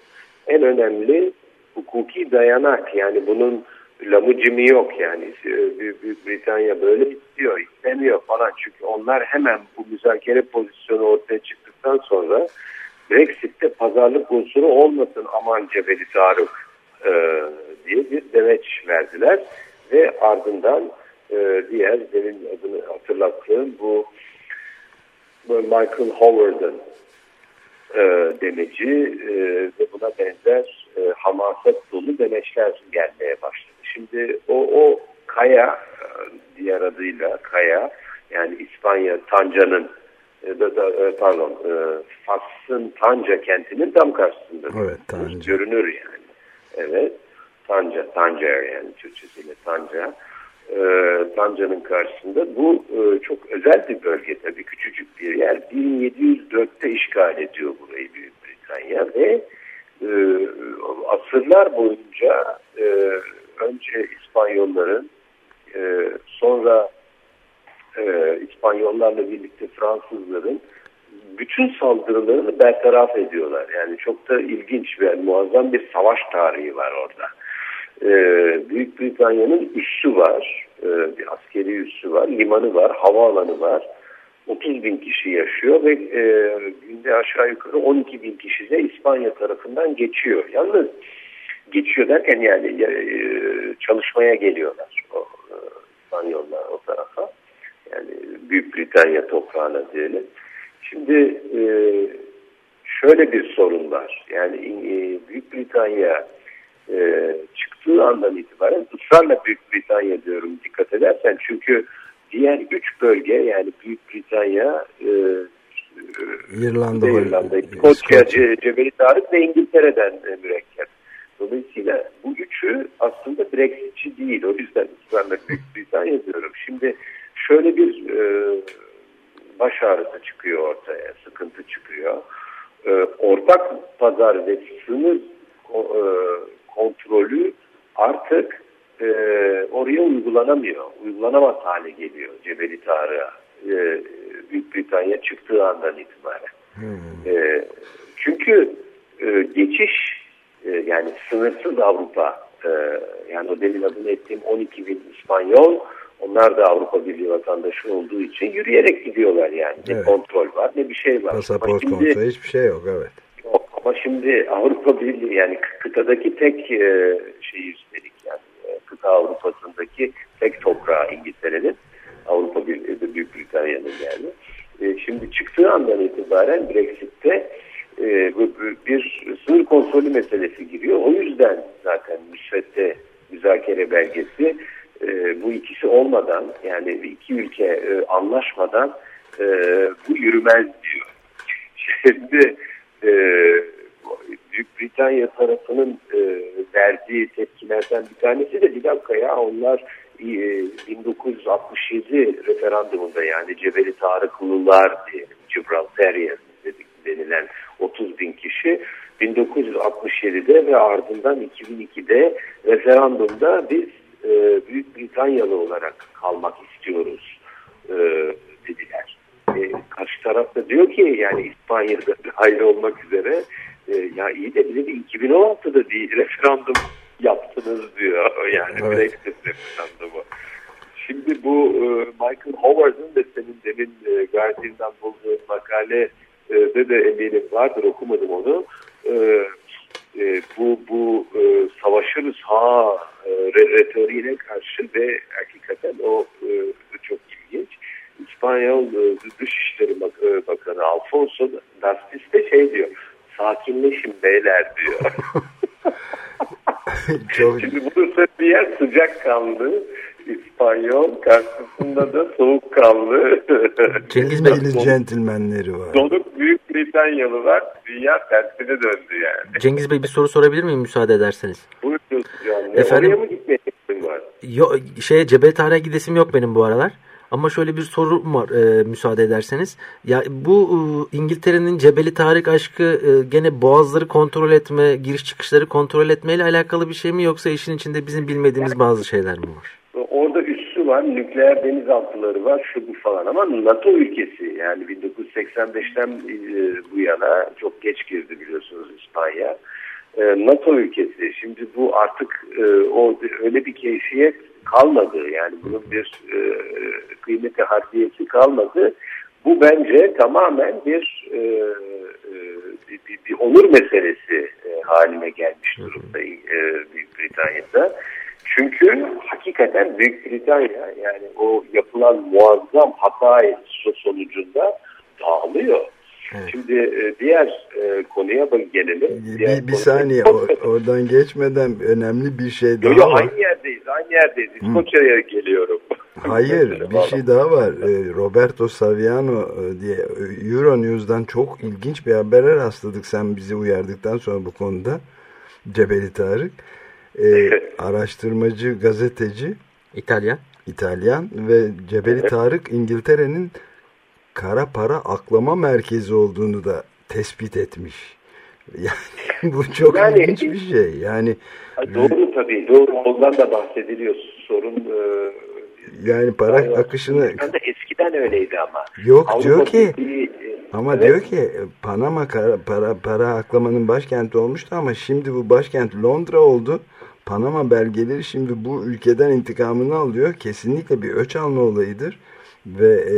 en önemli hukuki dayanak. Yani bunun lamıcımı yok yani. E, Büyük, Britanya böyle istiyor, istemiyor falan. Çünkü onlar hemen bu müzakere pozisyonu ortaya çıktıktan sonra Brexit'te pazarlık unsuru olmasın aman Cebeli Tarık e, diye bir demeç verdiler. Ve ardından e, diğer demin adını hatırlattığım bu Michael Howard'ın e, demeci e, ve buna benzer e, hamaset dolu demeçler gelmeye başladı. Şimdi o, o Kaya, e, diğer adıyla Kaya, yani İspanya Tanca'nın e, da, da, e, pardon e, Fas'ın Tanca kentinin tam karşısında. Evet Tanca. Görünür yani. Evet. Tanca, Tanca yani Türkçesiyle Tanca. E, Tanca'nın karşısında bu e, çok özel bir bölge tabii küçücük bir yer. 1704'te işgal ediyor burayı Büyük Britanya ve e, asırlar boyunca e, önce İspanyolların e, sonra e, İspanyollarla birlikte Fransızların bütün saldırılarını bertaraf ediyorlar. Yani çok da ilginç ve muazzam bir savaş tarihi var orada. E, Büyük Britanya'nın üssü var, e, bir askeri üssü var, limanı var, havaalanı var. 30 bin kişi yaşıyor ve e, günde aşağı yukarı 12 bin kişi de İspanya tarafından geçiyor. Yalnız geçiyor derken yani e, çalışmaya geliyorlar o e, İspanyollar o tarafa. Yani Büyük Britanya toprağına diyelim. Şimdi e, şöyle bir sorun var. Yani e, Büyük Britanya e, çıktığı andan itibaren ısrarla Büyük Britanya diyorum dikkat edersen. Çünkü diğer üç bölge yani Büyük Britanya, e, İrlanda, İrlanda İskoçya, Ce Cebeli Tarık ve İngiltere'den e, mürekkep. Dolayısıyla bu üçü aslında Brexitçi değil. O yüzden ısrarla Büyük Britanya diyorum. Şimdi şöyle bir e, baş ağrısı çıkıyor ortaya, sıkıntı çıkıyor. E, ortak pazar ve sınır e, kontrolü artık e, oraya uygulanamıyor. Uygulanamaz hale geliyor Cebeli Tarık'a. E, Büyük Britanya çıktığı andan itibaren. Hmm. E, çünkü e, geçiş e, yani sınırsız Avrupa e, yani o demin adını ettiğim 12 bin İspanyol onlar da Avrupa Birliği vatandaşı olduğu için yürüyerek gidiyorlar yani. Evet. Ne kontrol var ne bir şey var. Pasaport şimdi, kontrol hiçbir şey yok evet. Yok, ama şimdi Avrupa Birliği yani kıtadaki tek e, şey üstelik kıta Avrupa'sındaki tek toprağı İngiltere'nin Avrupa Birliği Büyük Britanya'nın yani. E, şimdi çıktığı andan itibaren Brexit'te e, bir sınır kontrolü meselesi giriyor. O yüzden zaten müsvedde müzakere belgesi e, bu ikisi olmadan yani iki ülke e, anlaşmadan e, bu yürümez diyor. Şimdi e, Büyük Britanya tarafının e, verdiği tepkilerden bir tanesi de bir dakika ya onlar e, 1967 referandumunda yani Cebeli Tarıklılar diyelim Gibraltarian denilen 30 bin kişi 1967'de ve ardından 2002'de referandumda biz e, Büyük Britanyalı olarak kalmak istiyoruz e, dediler. E, karşı taraf da diyor ki yani İspanya'da dahil olmak üzere E, ya iyi de bize de 2016'da bir referandum yaptınız diyor. Yani Evet. Brexit referandumu. Şimdi bu e, Michael Howard'ın da senin demin e, Guardian'dan bulduğun makale de de eminim vardır okumadım onu. E, e, bu bu e, savaşırız ha e, re- retoriğine karşı ve hakikaten o e, çok ilginç. İspanyol e, Dışişleri Bak- e, Bakanı Alfonso Dastis de şey diyor sakinleşin beyler diyor. Çok Şimdi bunu söyleyen sıcakkanlı İspanyol karşısında da soğukkanlı Cengiz Bey, İngiliz centilmenleri var. donuk Büyük Britanyalılar dünya tersine döndü yani. Cengiz Bey bir soru sorabilir miyim müsaade ederseniz? Buyurun canım. Efendim? Oraya mı gitmeye var? Yo, şeye Cebel Tarık'a gidesim yok benim bu aralar. Ama şöyle bir sorum var e, müsaade ederseniz. Ya bu e, İngiltere'nin Cebeli Tarık aşkı e, gene boğazları kontrol etme, giriş çıkışları kontrol etmeyle alakalı bir şey mi yoksa işin içinde bizim bilmediğimiz bazı şeyler mi var? Orada üssü var, nükleer denizaltıları var, şu bu falan ama NATO ülkesi yani 1985'ten e, bu yana çok geç girdi biliyorsunuz İspanya. E, NATO ülkesi. Şimdi bu artık e, o öyle bir keyfiyet kalmadı. Yani bunun bir e, kıymeti harbiyesi kalmadı. Bu bence tamamen bir, e, e, bir, bir, bir onur meselesi e, haline gelmiş durumda e, Büyük Britanya'da. Çünkü hakikaten Büyük Britanya yani o yapılan muazzam hata sonucunda dağılıyor. Şimdi e, diğer e, konuya bak gelelim. Diğer Bir, bir konuya- saniye o- oradan geçmeden önemli bir şey Yo, daha yo, var. aynı yerdeyiz, aynı yerdeyiz. İskoçya'ya geliyorum. Hayır bir şey daha var. Ee, Roberto Saviano e, diye e, Euronews'dan çok ilginç bir habere rastladık. Sen bizi uyardıktan sonra bu konuda. Cebeli Tarık. Ee, araştırmacı, gazeteci, İtalya. İtalyan ve Cebeli Tarık İngiltere'nin kara para aklama merkezi olduğunu da tespit etmiş. Yani bu çok Yani- ilginç bir şey. Yani Doğru tabii. Doğru. Ondan da bahsediliyor. Sorun e, yani para Aynen. akışını Hindistan'da eskiden öyleydi ama. Yok, Avrupa diyor ki- e, Ama evet. diyor ki Panama kara- para, para aklamanın başkenti olmuştu ama şimdi bu başkent Londra oldu. Panama belgeleri şimdi bu ülkeden intikamını alıyor. Kesinlikle bir öç alma olayıdır. Ve e,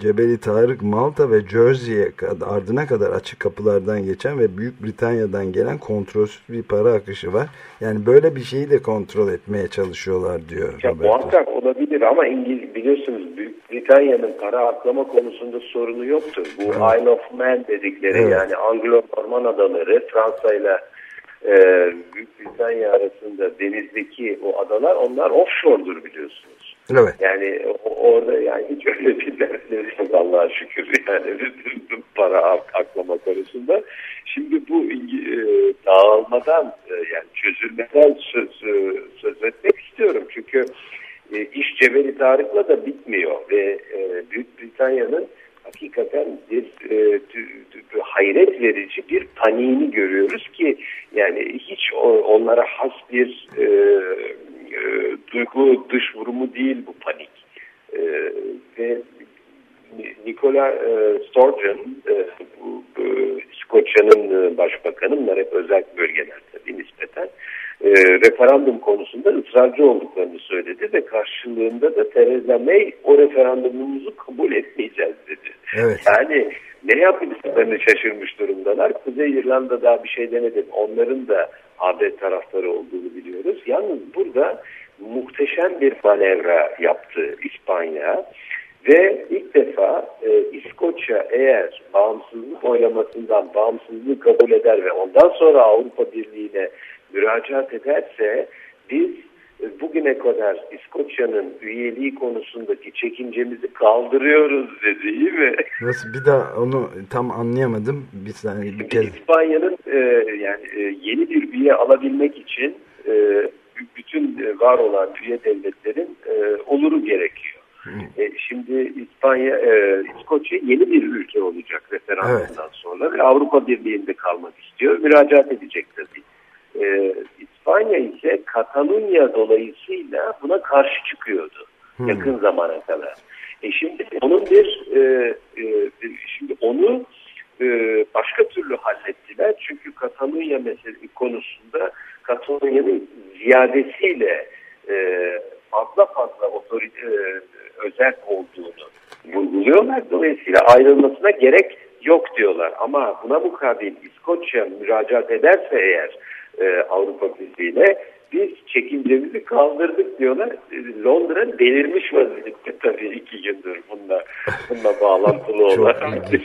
Cebeli Tarık Malta ve Jersey'ye ardına kadar açık kapılardan geçen ve Büyük Britanya'dan gelen kontrolsüz bir para akışı var. Yani böyle bir şeyi de kontrol etmeye çalışıyorlar diyor Ya, Roberto. muhakkak olabilir ama İngiliz biliyorsunuz Büyük Britanya'nın para aklama konusunda sorunu yoktur. Bu Isle of Man dedikleri Evet. yani Anglo-Norman adaları Fransa ile e, Büyük Britanya arasında denizdeki o adalar onlar offshore'dur biliyorsunuz. Evet. Yani orada yani hiç öyle bir dertleri yok Allah'a şükür yani para ak- aklama konusunda. Şimdi bu e, dağılmadan e, yani çözülmeden söz, e, söz etmek istiyorum. Çünkü e, iş Cebeli Tarık'la da bitmiyor ve e, Büyük Britanya'nın hakikaten bir e, tü- tü- hayret verici bir paniğini görüyoruz ki yani hiç o- onlara has bir e, e, duygu dış vurumu değil bu panik. E, ve Ni- Nicola e, Sturgeon e, bu, bu İskoçya'nın e, başbakanı bunlar hep özel bölgeler tabii nispeten e, referandum konusunda ısrarcı olduklarını söyledi ve karşılığında da Theresa May o referandumumuzu kabul etmeyeceğiz dedi. Evet. Yani ne yapacaklarını şaşırmış durumdalar. Kuzey İrlanda daha bir şey demedi. Onların da AB taraftarı olduğunu biliyoruz. Yalnız burada muhteşem bir manevra yaptı İspanya. Ve ilk defa e, İskoçya eğer bağımsızlık oylamasından bağımsızlığı kabul eder ve ondan sonra Avrupa Birliği'ne müracaat ederse biz e, bugüne kadar İskoçya'nın üyeliği konusundaki çekincemizi kaldırıyoruz dediği ve Nasıl bir daha onu tam anlayamadım. Bir saniye bir kez. İspanya'nın e, yani e, yeni bir üye alabilmek için e, bütün e, var olan üye devletlerin e, oluru gerekiyor. E, şimdi İspanya, e, İskoçya yeni bir ülke olacak referandumdan sonra ve Avrupa Birliği'nde kalmak istiyor. Müracaat edecek tabii. E, İspanya ise Katalunya dolayısıyla buna karşı çıkıyordu yakın zamana kadar. E şimdi onun bir e, e, şimdi onu e, başka türlü hallettiler. Çünkü Katalunya meselesi konusunda Katalonya'nın ziyadesiyle e, fazla fazla otorite e, özel olduğunu vurguluyorlar. Dolayısıyla ayrılmasına gerek yok diyorlar. Ama buna mukabil İskoçya müracaat ederse eğer e, Avrupa Birliği'ne biz çekincemizi kaldırdık diyorlar. E, Londra delirmiş vaziyette tabii iki gündür bununla, bununla bağlantılı olarak.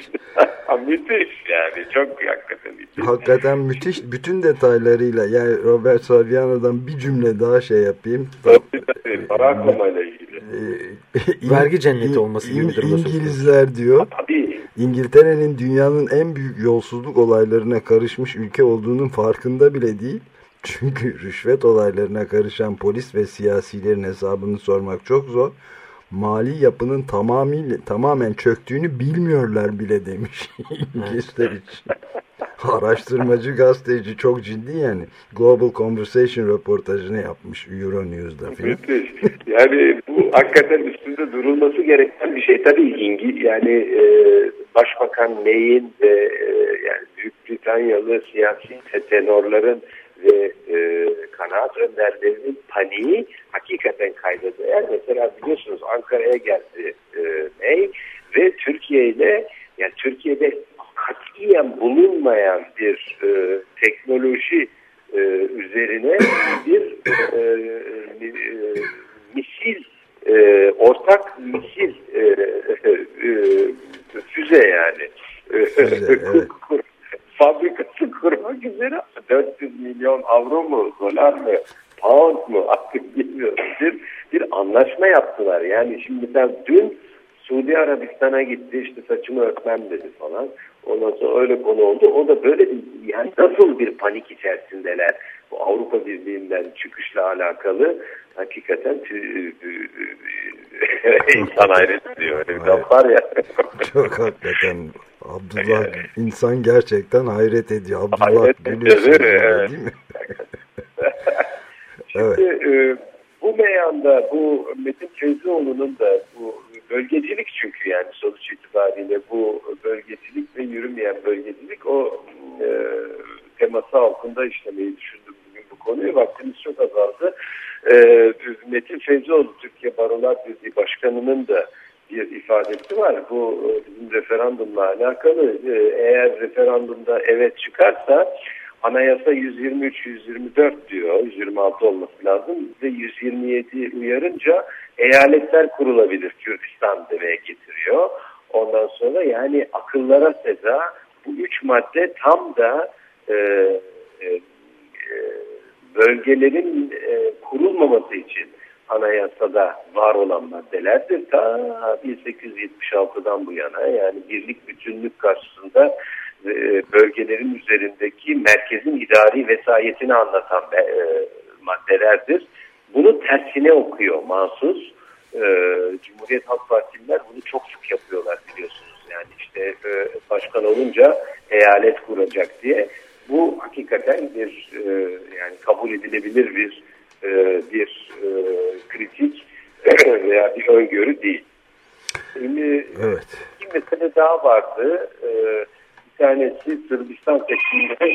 müthiş yani çok hakikaten müthiş. Hakikaten müthiş bütün detaylarıyla yani Robert Saviano'dan bir cümle daha şey yapayım. Baraklama ile ilgili. Vergi cenneti olması gibi bir durumda İngilizler diyor. Tabii. İngiltere'nin dünyanın en büyük yolsuzluk olaylarına karışmış ülke olduğunun farkında bile değil. Çünkü rüşvet olaylarına karışan polis ve siyasilerin hesabını sormak çok zor. Mali yapının tamamıyla tamamen çöktüğünü bilmiyorlar bile demiş İngilizler için. Araştırmacı gazeteci çok ciddi yani. Global Conversation röportajını yapmış Euronews'da. Müthiş. Yani bu hakikaten üstünde durulması gereken bir şey. Tabii İngiliz yani e, Başbakan May'in ve e, yani Büyük Britanyalı siyasi tenorların ve e, kanaat önderlerinin paniği hakikaten kayda değer. Mesela biliyorsunuz Ankara'ya geldi e, May ve Türkiye ile yani Türkiye'de katiyen bulunmayan bir e, teknoloji e, üzerine bir e, e, misil e, ortak misil e, e, füze yani Füze, evet. fabrikası kurmak üzere 400 milyon avro mu dolar mı pound mu artık bilmiyorum bir, bir anlaşma yaptılar yani şimdi mesela dün Suudi Arabistan'a gitti işte saçımı örtmem dedi falan. Ondan sonra öyle konu oldu. O da böyle yani nasıl bir panik içerisindeler bu Avrupa Birliği'nden çıkışla alakalı hakikaten insan hayret ediyor. Öyle bir laf var ya. Çok hakikaten Abdullah insan gerçekten hayret ediyor. Abdullah Hayret ediyor, evet. değil mi? Şimdi e, bu meyanda bu Metin Feyzioğlu'nun da bu bölgecilik çünkü yani sonuç itibariyle bu bölgecilik ve yürümeyen bölgecilik o e, teması altında işlemeyi düşündüm konuyu. Vaktimiz çok azaldı. E, Metin Feyzioğlu Türkiye Barolar Birliği Başkanı'nın da bir ifadesi var. Bu e, bizim referandumla alakalı. E, eğer referandumda evet çıkarsa Anayasa 123-124 diyor. 126 olması lazım. Ve 127 uyarınca eyaletler kurulabilir Kürdistan demeye getiriyor. Ondan sonra yani akıllara seza bu üç madde tam da e, e, e, bölgelerin e, kurulmaması için anayasada var olan maddelerdir. Ta 1876'dan bu yana yani birlik bütünlük karşısında e, bölgelerin üzerindeki merkezin idari vesayetini anlatan e, maddelerdir. Bunu tersine okuyor mahsus. E, Cumhuriyet Halk Partililer bunu çok sık yapıyorlar biliyorsunuz. Yani işte e, başkan olunca eyalet kuracak diye. Bu hakikaten bir e, yani kabul edilebilir bir e, bir e, kritik veya bir öngörü değil. Şimdi Evet. bir mesele daha vardı. E, bir tanesi Sırbistan seçimleri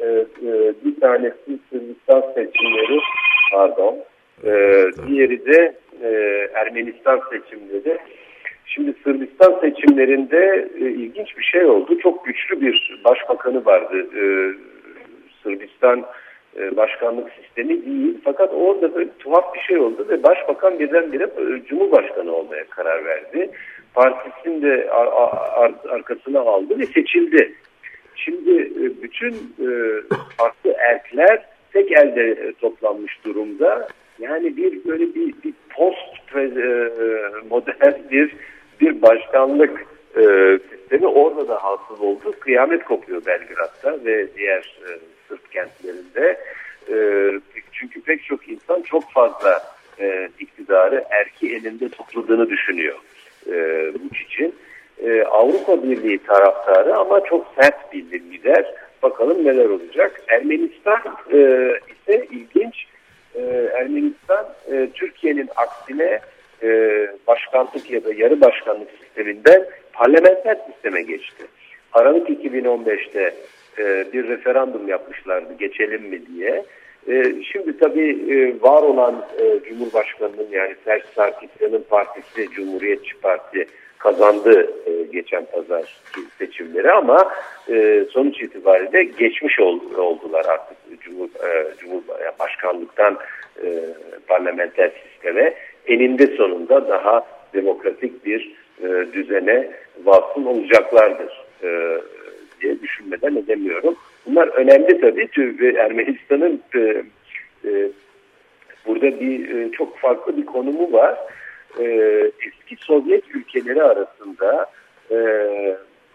e, e, bir tanesi Sırbistan seçimleri pardon e, diğeri de e, Ermenistan seçimleri şimdi Sırbistan seçimlerinde e, ilginç bir şey oldu çok güçlü bir başbakanı vardı e, Sırbistan e, başkanlık sistemi değil fakat orada böyle tuhaf bir şey oldu ve başbakan birdenbire e, cumhurbaşkanı olmaya karar verdi partisini de ar- ar- arkasına aldı ve seçildi. Şimdi e, bütün e, farklı erkler tek elde e, toplanmış durumda. Yani bir böyle bir, bir post e, modern bir bir başkanlık e, sistemi orada da hasıl oldu. Kıyamet kopuyor Belgrad'da ve diğer e, Sırp kentlerinde. E, çünkü pek çok insan çok fazla e, iktidarı erki elinde topladığını düşünüyor e, Vucic'in. E, Avrupa Birliği taraftarı ama çok sert bir lider. Bakalım neler olacak. Ermenistan e, ise ilginç. E, Ermenistan e, Türkiye'nin aksine e, başkanlık ya da yarı başkanlık sisteminden parlamenter sisteme geçti. Aralık 2015'te e, bir referandum yapmışlardı geçelim mi diye. E, şimdi tabii e, var olan e, Cumhurbaşkanı'nın yani Serç Sarkisyan'ın partisi Cumhuriyetçi Parti kazandı e, geçen pazar seçimleri ama e, sonuç itibariyle geçmiş ol, oldular artık Cumhur, e, Cumhur yani başkanlıktan e, parlamenter sisteme eninde sonunda daha demokratik bir e, düzene vasıl olacaklardır e, diye düşünmeden edemiyorum. Bunlar önemli tabii. Ermenistan'ın e, e, burada bir e, çok farklı bir konumu var. E, eski Sovyet ülkeleri arasında e,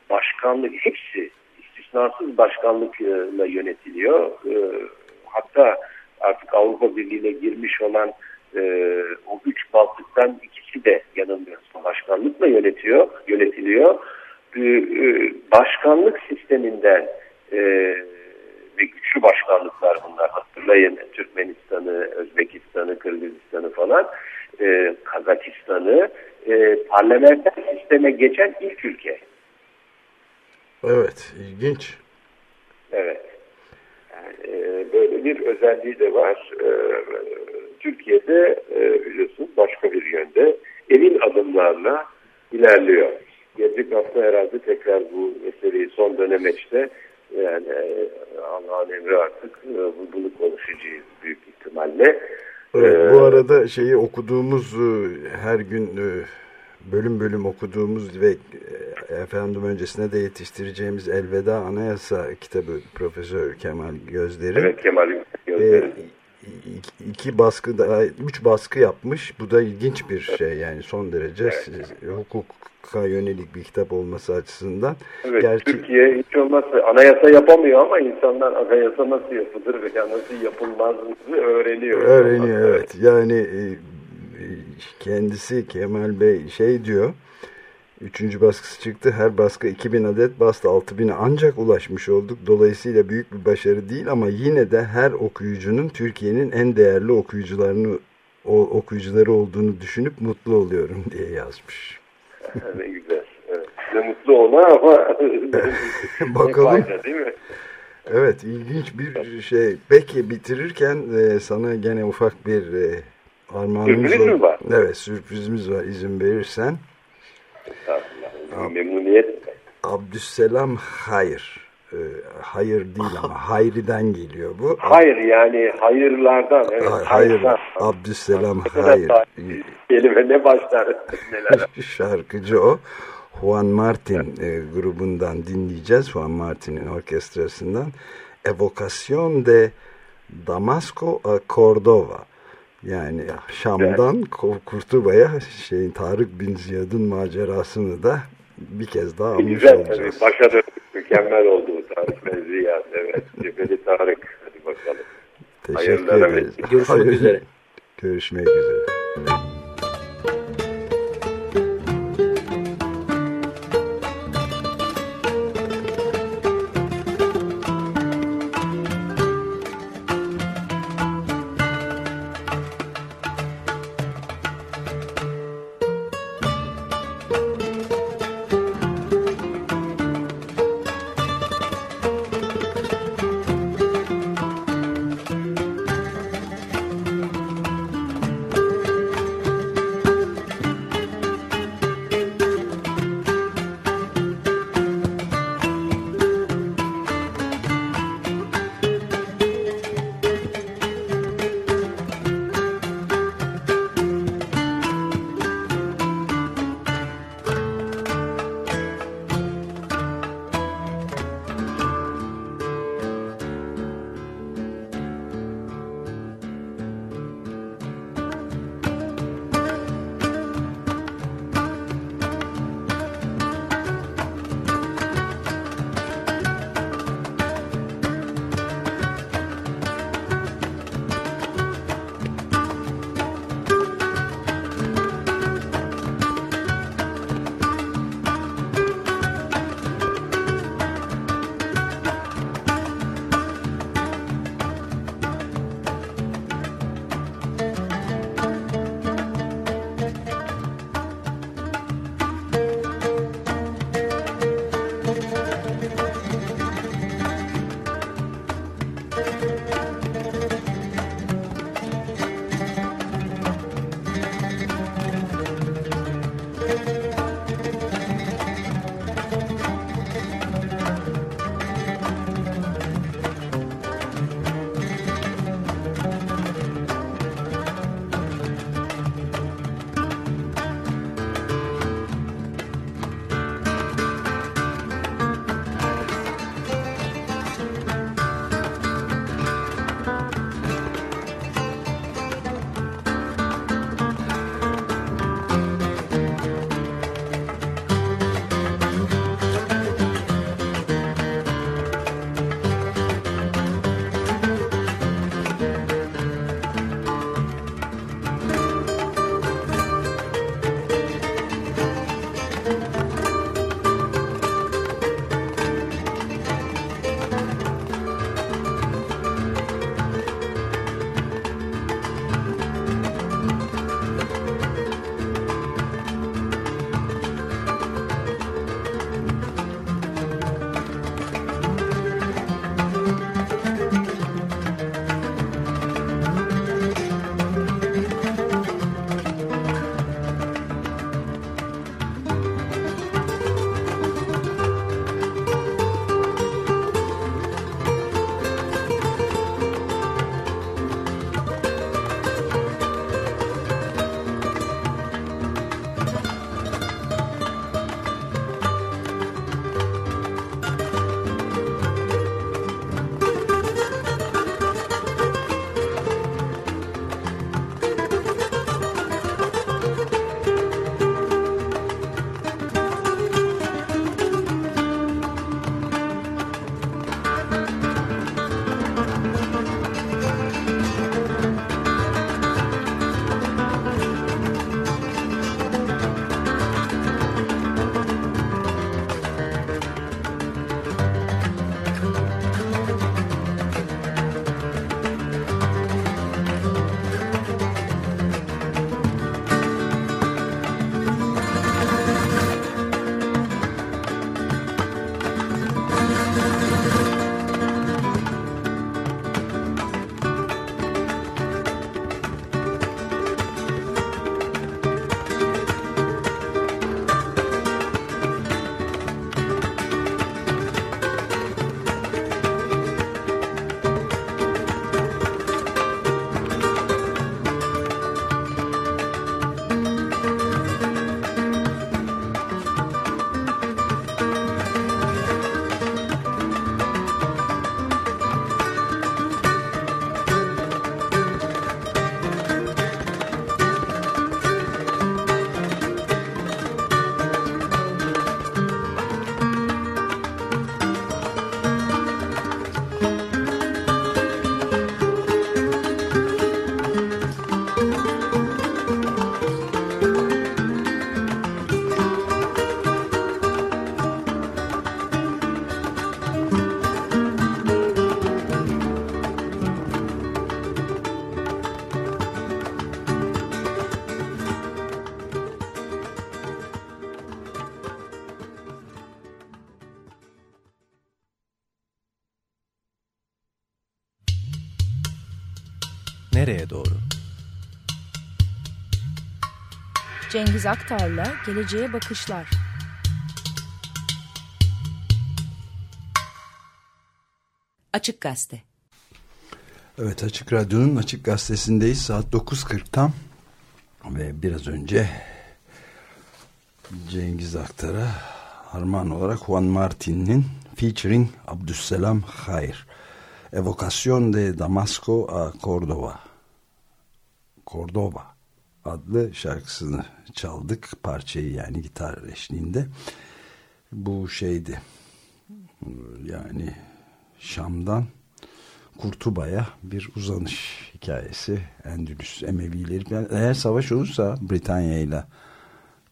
başkanlık hepsi istisnasız başkanlıkla yönetiliyor. E, hatta artık Avrupa Birliği'ne girmiş olan e, o üç Baltık'tan ikisi de yanılmıyorsam başkanlıkla yönetiyor, yönetiliyor. E, e, başkanlık sisteminden e, ve güçlü başkanlıklar bunlar. Hatırlayın Türkmenistan'ı, Özbekistan'ı, Kırgızistan'ı falan, e, Kazakistan'ı e, parlamenter sisteme geçen ilk ülke. Evet, ilginç. Evet. Yani, e, böyle bir özelliği de var. E, Türkiye'de e, biliyorsunuz başka bir yönde emin adımlarla ilerliyor. Gelecek hafta herhalde tekrar bu meseleyi son dönemeçte yani e, Allah'ın emri artık e, bunu konuşacağız büyük ihtimalle. Evet, bu arada şeyi okuduğumuz her gün bölüm bölüm okuduğumuz ve efendim öncesine de yetiştireceğimiz Elveda Anayasa kitabı Profesör Kemal Gözler'in. Evet Kemal Gözler'in. E, iki baskı daha üç baskı yapmış. Bu da ilginç bir şey yani son derece evet. hukuka yönelik bir kitap olması açısından. Evet Gerçi... Türkiye hiç olmazsa anayasa yapamıyor ama insanlar anayasa nasıl yapılır veya nasıl yapılmaz öğreniyor. Öğreniyor evet. Yani e, kendisi Kemal Bey şey diyor Üçüncü baskısı çıktı. Her baskı 2000 adet bastı. 6000'e ancak ulaşmış olduk. Dolayısıyla büyük bir başarı değil ama yine de her okuyucunun Türkiye'nin en değerli okuyucularını o, okuyucuları olduğunu düşünüp mutlu oluyorum diye yazmış. ne güzel. Evet. Ne mutlu ona ama bakalım. Fayda, değil mi? Evet ilginç bir şey. Peki bitirirken e, sana gene ufak bir e, armağanımız var. var. Evet sürprizimiz var izin verirsen. Memnuniyet. Abdüsselam Hayır. Ee, hayır değil ama Hayri'den geliyor bu. Hayır yani hayırlardan. Evet, hayır. Hayırdan. Abdüsselam Hayır. Kelime ne başlar neler. Şarkıcı o. Juan Martin e, grubundan dinleyeceğiz. Juan Martin'in orkestrasından. Evocación de Damasco a Cordova. Yani Şam'dan evet. Kurtuba'ya şeyin Tarık bin Ziyad'ın macerasını da bir kez daha almış Güzel, olacağız. Tabii. Başa dönük mükemmel oldu Tarık bin Ziyad. Evet. Cebeli Tarık. Hadi bakalım. Teşekkür ederiz. Görüşmek üzere. Görüşmek üzere. Nereye doğru? Cengiz Aktar'la Geleceğe Bakışlar. Açık Gazete. Evet Açık Radyo'nun Açık Gazetesi'ndeyiz. Saat 9.40 tam. Ve biraz önce Cengiz Aktar'a harman olarak Juan Martin'in featuring Abdüsselam Hayr. Evocación de Damasco a Córdoba. Córdoba adlı şarkısını çaldık. Parçayı yani gitar eşliğinde. Bu şeydi. Yani Şam'dan Kurtuba'ya bir uzanış hikayesi. Endülüs Emevileri. Yani eğer savaş olursa Britanya ile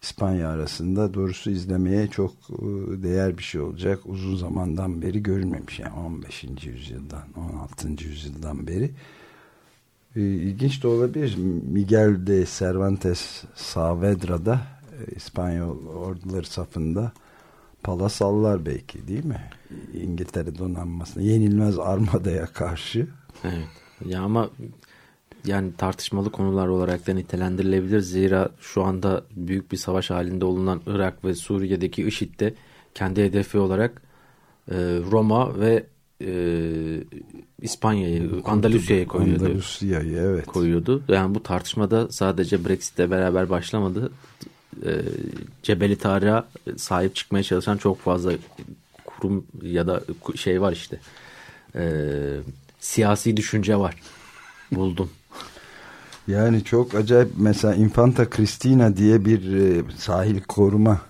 İspanya arasında doğrusu izlemeye çok e, değer bir şey olacak. Uzun zamandan beri görülmemiş. Yani 15. yüzyıldan, 16. yüzyıldan beri. E, ilginç de olabilir. Miguel de Cervantes Saavedra'da e, İspanyol orduları safında palasallar belki değil mi? İngiltere donanmasına yenilmez armadaya karşı. Evet. Ya ama yani tartışmalı konular olarak da nitelendirilebilir. Zira şu anda büyük bir savaş halinde olunan Irak ve Suriye'deki IŞİD'de kendi hedefi olarak e, Roma ve e, İspanya'yı, Andalusya'yı koyuyordu. Andalusya'yı evet. Koyuyordu. Yani bu tartışmada sadece Brexit'le beraber başlamadı. E, Cebeli Tarık'a sahip çıkmaya çalışan çok fazla kurum ya da şey var işte. E, siyasi düşünce var. Buldum. Yani çok acayip mesela Infanta Cristina diye bir e, sahil koruma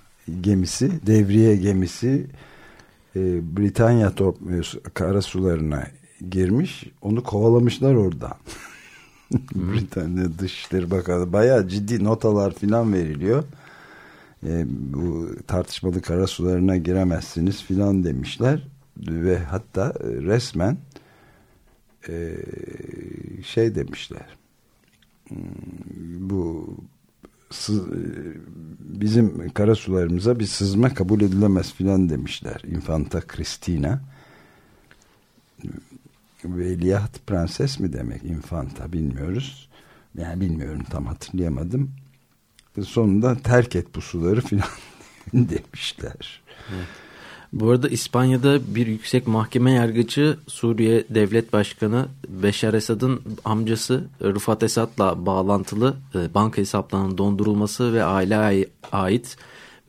gemisi, devriye gemisi e, Britanya top kara sularına girmiş. Onu kovalamışlar orada. Britanya Dışişleri Bakanı bayağı ciddi notalar filan veriliyor. E, bu tartışmalı kara sularına giremezsiniz filan demişler ve hatta resmen e, şey demişler hmm, bu bizim karasularımıza bir sızma kabul edilemez filan demişler. Infanta Cristina Veliaht Prenses mi demek Infanta bilmiyoruz. Yani bilmiyorum tam hatırlayamadım. Sonunda terk et bu suları filan demişler. Evet. Bu arada İspanya'da bir yüksek mahkeme yargıcı Suriye Devlet Başkanı Beşar Esad'ın amcası Rıfat Esad'la bağlantılı e, banka hesaplarının dondurulması ve aile ait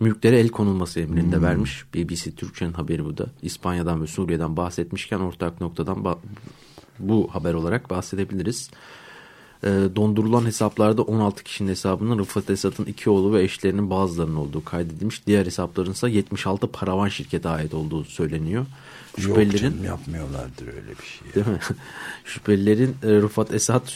mülklere el konulması emrinde hmm. vermiş. BBC Türkçe'nin haberi bu da. İspanya'dan ve Suriye'den bahsetmişken ortak noktadan bu haber olarak bahsedebiliriz. E, dondurulan hesaplarda 16 kişinin hesabının Rıfat Esad'ın iki oğlu ve eşlerinin bazılarının olduğu kaydedilmiş. Diğer hesapların ise 76 paravan şirkete ait olduğu söyleniyor. Şüphelilerin, Yok canım yapmıyorlardır öyle bir şey. Değil mi? Şüphelilerin e, Rıfat Esad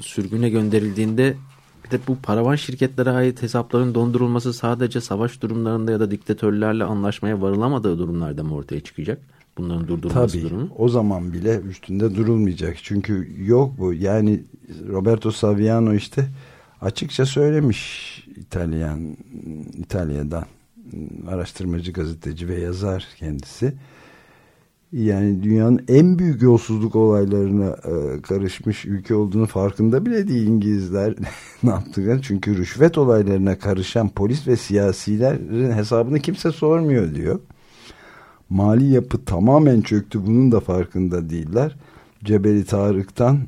sürgüne gönderildiğinde bir de bu paravan şirketlere ait hesapların dondurulması sadece savaş durumlarında ya da diktatörlerle anlaşmaya varılamadığı durumlarda mı ortaya çıkacak? bunların durdurulması Tabii, durumu. o zaman bile üstünde durulmayacak. Çünkü yok bu. Yani Roberto Saviano işte açıkça söylemiş İtalyan İtalya'dan araştırmacı gazeteci ve yazar kendisi. Yani dünyanın en büyük yolsuzluk olaylarına e, karışmış ülke olduğunu farkında bile değil İngilizler ne yaptılar. Çünkü rüşvet olaylarına karışan polis ve siyasilerin hesabını kimse sormuyor diyor mali yapı tamamen çöktü. Bunun da farkında değiller. Cebeli Tarık'tan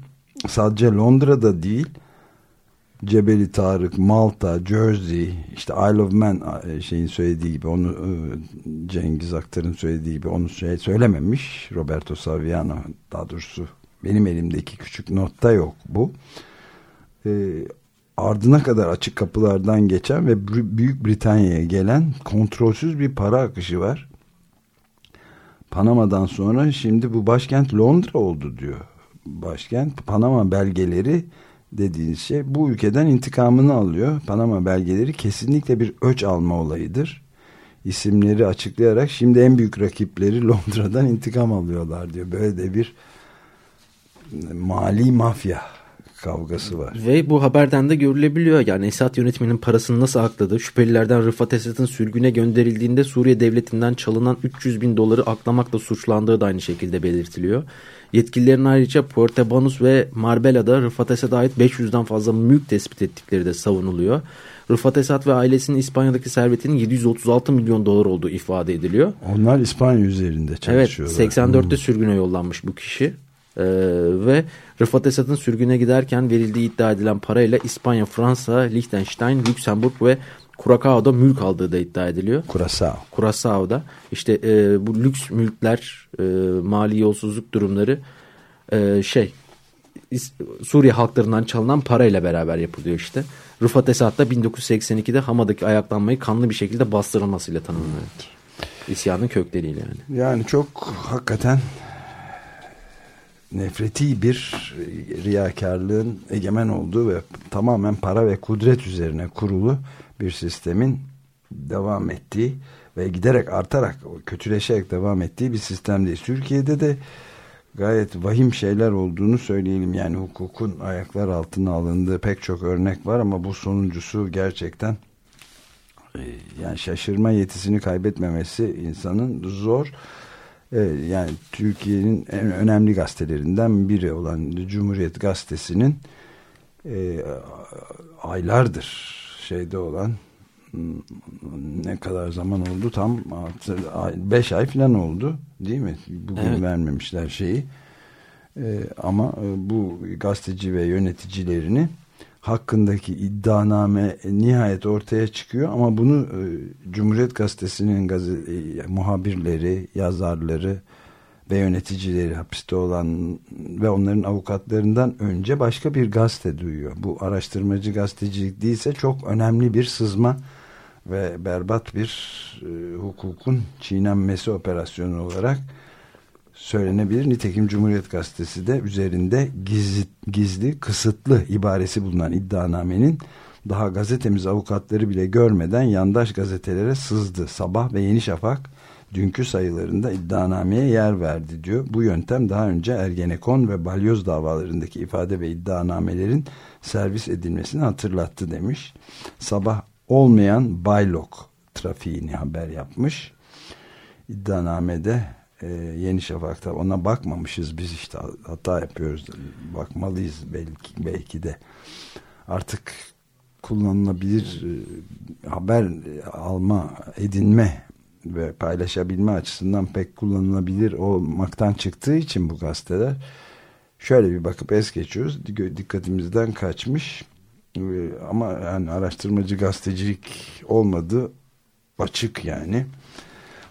sadece Londra'da değil Cebeli Tarık, Malta, Jersey, işte Isle of Man e, şeyin söylediği gibi onu e, Cengiz Aktar'ın söylediği gibi onu şey söylememiş. Roberto Saviano daha doğrusu benim elimdeki küçük notta yok bu. E, ardına kadar açık kapılardan geçen ve Büyük Britanya'ya gelen kontrolsüz bir para akışı var. Panama'dan sonra şimdi bu başkent Londra oldu diyor. Başkent Panama belgeleri dediğiniz şey bu ülkeden intikamını alıyor. Panama belgeleri kesinlikle bir öç alma olayıdır. İsimleri açıklayarak şimdi en büyük rakipleri Londra'dan intikam alıyorlar diyor. Böyle de bir mali mafya kavgası var. Ve bu haberden de görülebiliyor. Yani Esad yönetiminin parasını nasıl akladı? Şüphelilerden Rıfat Esad'ın sürgüne gönderildiğinde Suriye devletinden çalınan 300 bin doları aklamakla suçlandığı da aynı şekilde belirtiliyor. Yetkililerin ayrıca Portebanus ve Marbella'da Rıfat Esad'a ait 500'den fazla mülk tespit ettikleri de savunuluyor. Rıfat Esad ve ailesinin İspanya'daki servetinin 736 milyon dolar olduğu ifade ediliyor. Onlar İspanya üzerinde Evet çalışıyorlar. 84'te Hmm. sürgüne yollanmış bu kişi. Ee, ve Rıfat Esad'ın sürgüne giderken verildiği iddia edilen parayla İspanya, Fransa, Liechtenstein, Lüksemburg ve Curaçao'da mülk aldığı da iddia ediliyor. Curaçao. Curaçao'da işte e, bu lüks mülkler, e, mali yolsuzluk durumları e, şey Suriye halklarından çalınan parayla beraber yapılıyor işte. Rıfat Esad da 1982'de Hama'daki ayaklanmayı kanlı bir şekilde bastırılmasıyla tanımlıyor. İsyanın kökleriyle yani. Yani çok hakikaten nefreti bir riyakarlığın egemen olduğu ve tamamen para ve kudret üzerine kurulu bir sistemin devam ettiği ve giderek artarak kötüleşerek devam ettiği bir sistemdeyiz. Türkiye'de de gayet vahim şeyler olduğunu söyleyelim. Yani hukukun ayaklar altına alındığı pek çok örnek var ama bu sonuncusu gerçekten e, yani şaşırma yetisini kaybetmemesi insanın zor. E, yani Türkiye'nin en önemli gazetelerinden biri olan Cumhuriyet Gazetesi'nin e, aylardır şeyde olan hmm, ne kadar zaman oldu tam 5 ay falan oldu değil mi? Bugün Evet. vermemişler şeyi. E, ama e, bu gazeteci ve yöneticilerini hakkındaki iddianame nihayet ortaya çıkıyor ama bunu e, Cumhuriyet Gazetesi'nin gazete, e, muhabirleri, yazarları ve yöneticileri hapiste olan ve onların avukatlarından önce başka bir gazete duyuyor. Bu araştırmacı gazetecilik değilse çok önemli bir sızma ve berbat bir e, hukukun çiğnenmesi operasyonu olarak söylenebilir. Nitekim Cumhuriyet Gazetesi de üzerinde gizli, gizli kısıtlı ibaresi bulunan iddianamenin daha gazetemiz avukatları bile görmeden yandaş gazetelere sızdı. Sabah ve Yeni Şafak dünkü sayılarında iddianameye yer verdi diyor. Bu yöntem daha önce Ergenekon ve Balyoz davalarındaki ifade ve iddianamelerin servis edilmesini hatırlattı demiş. Sabah olmayan Baylok trafiğini haber yapmış. İddianamede e, Yeni Şafak'ta ona bakmamışız biz işte hata yapıyoruz bakmalıyız belki belki de artık kullanılabilir e, haber alma edinme ve paylaşabilme açısından pek kullanılabilir olmaktan çıktığı için bu gazeteler şöyle bir bakıp es geçiyoruz dikkatimizden kaçmış ama yani araştırmacı gazetecilik olmadığı açık yani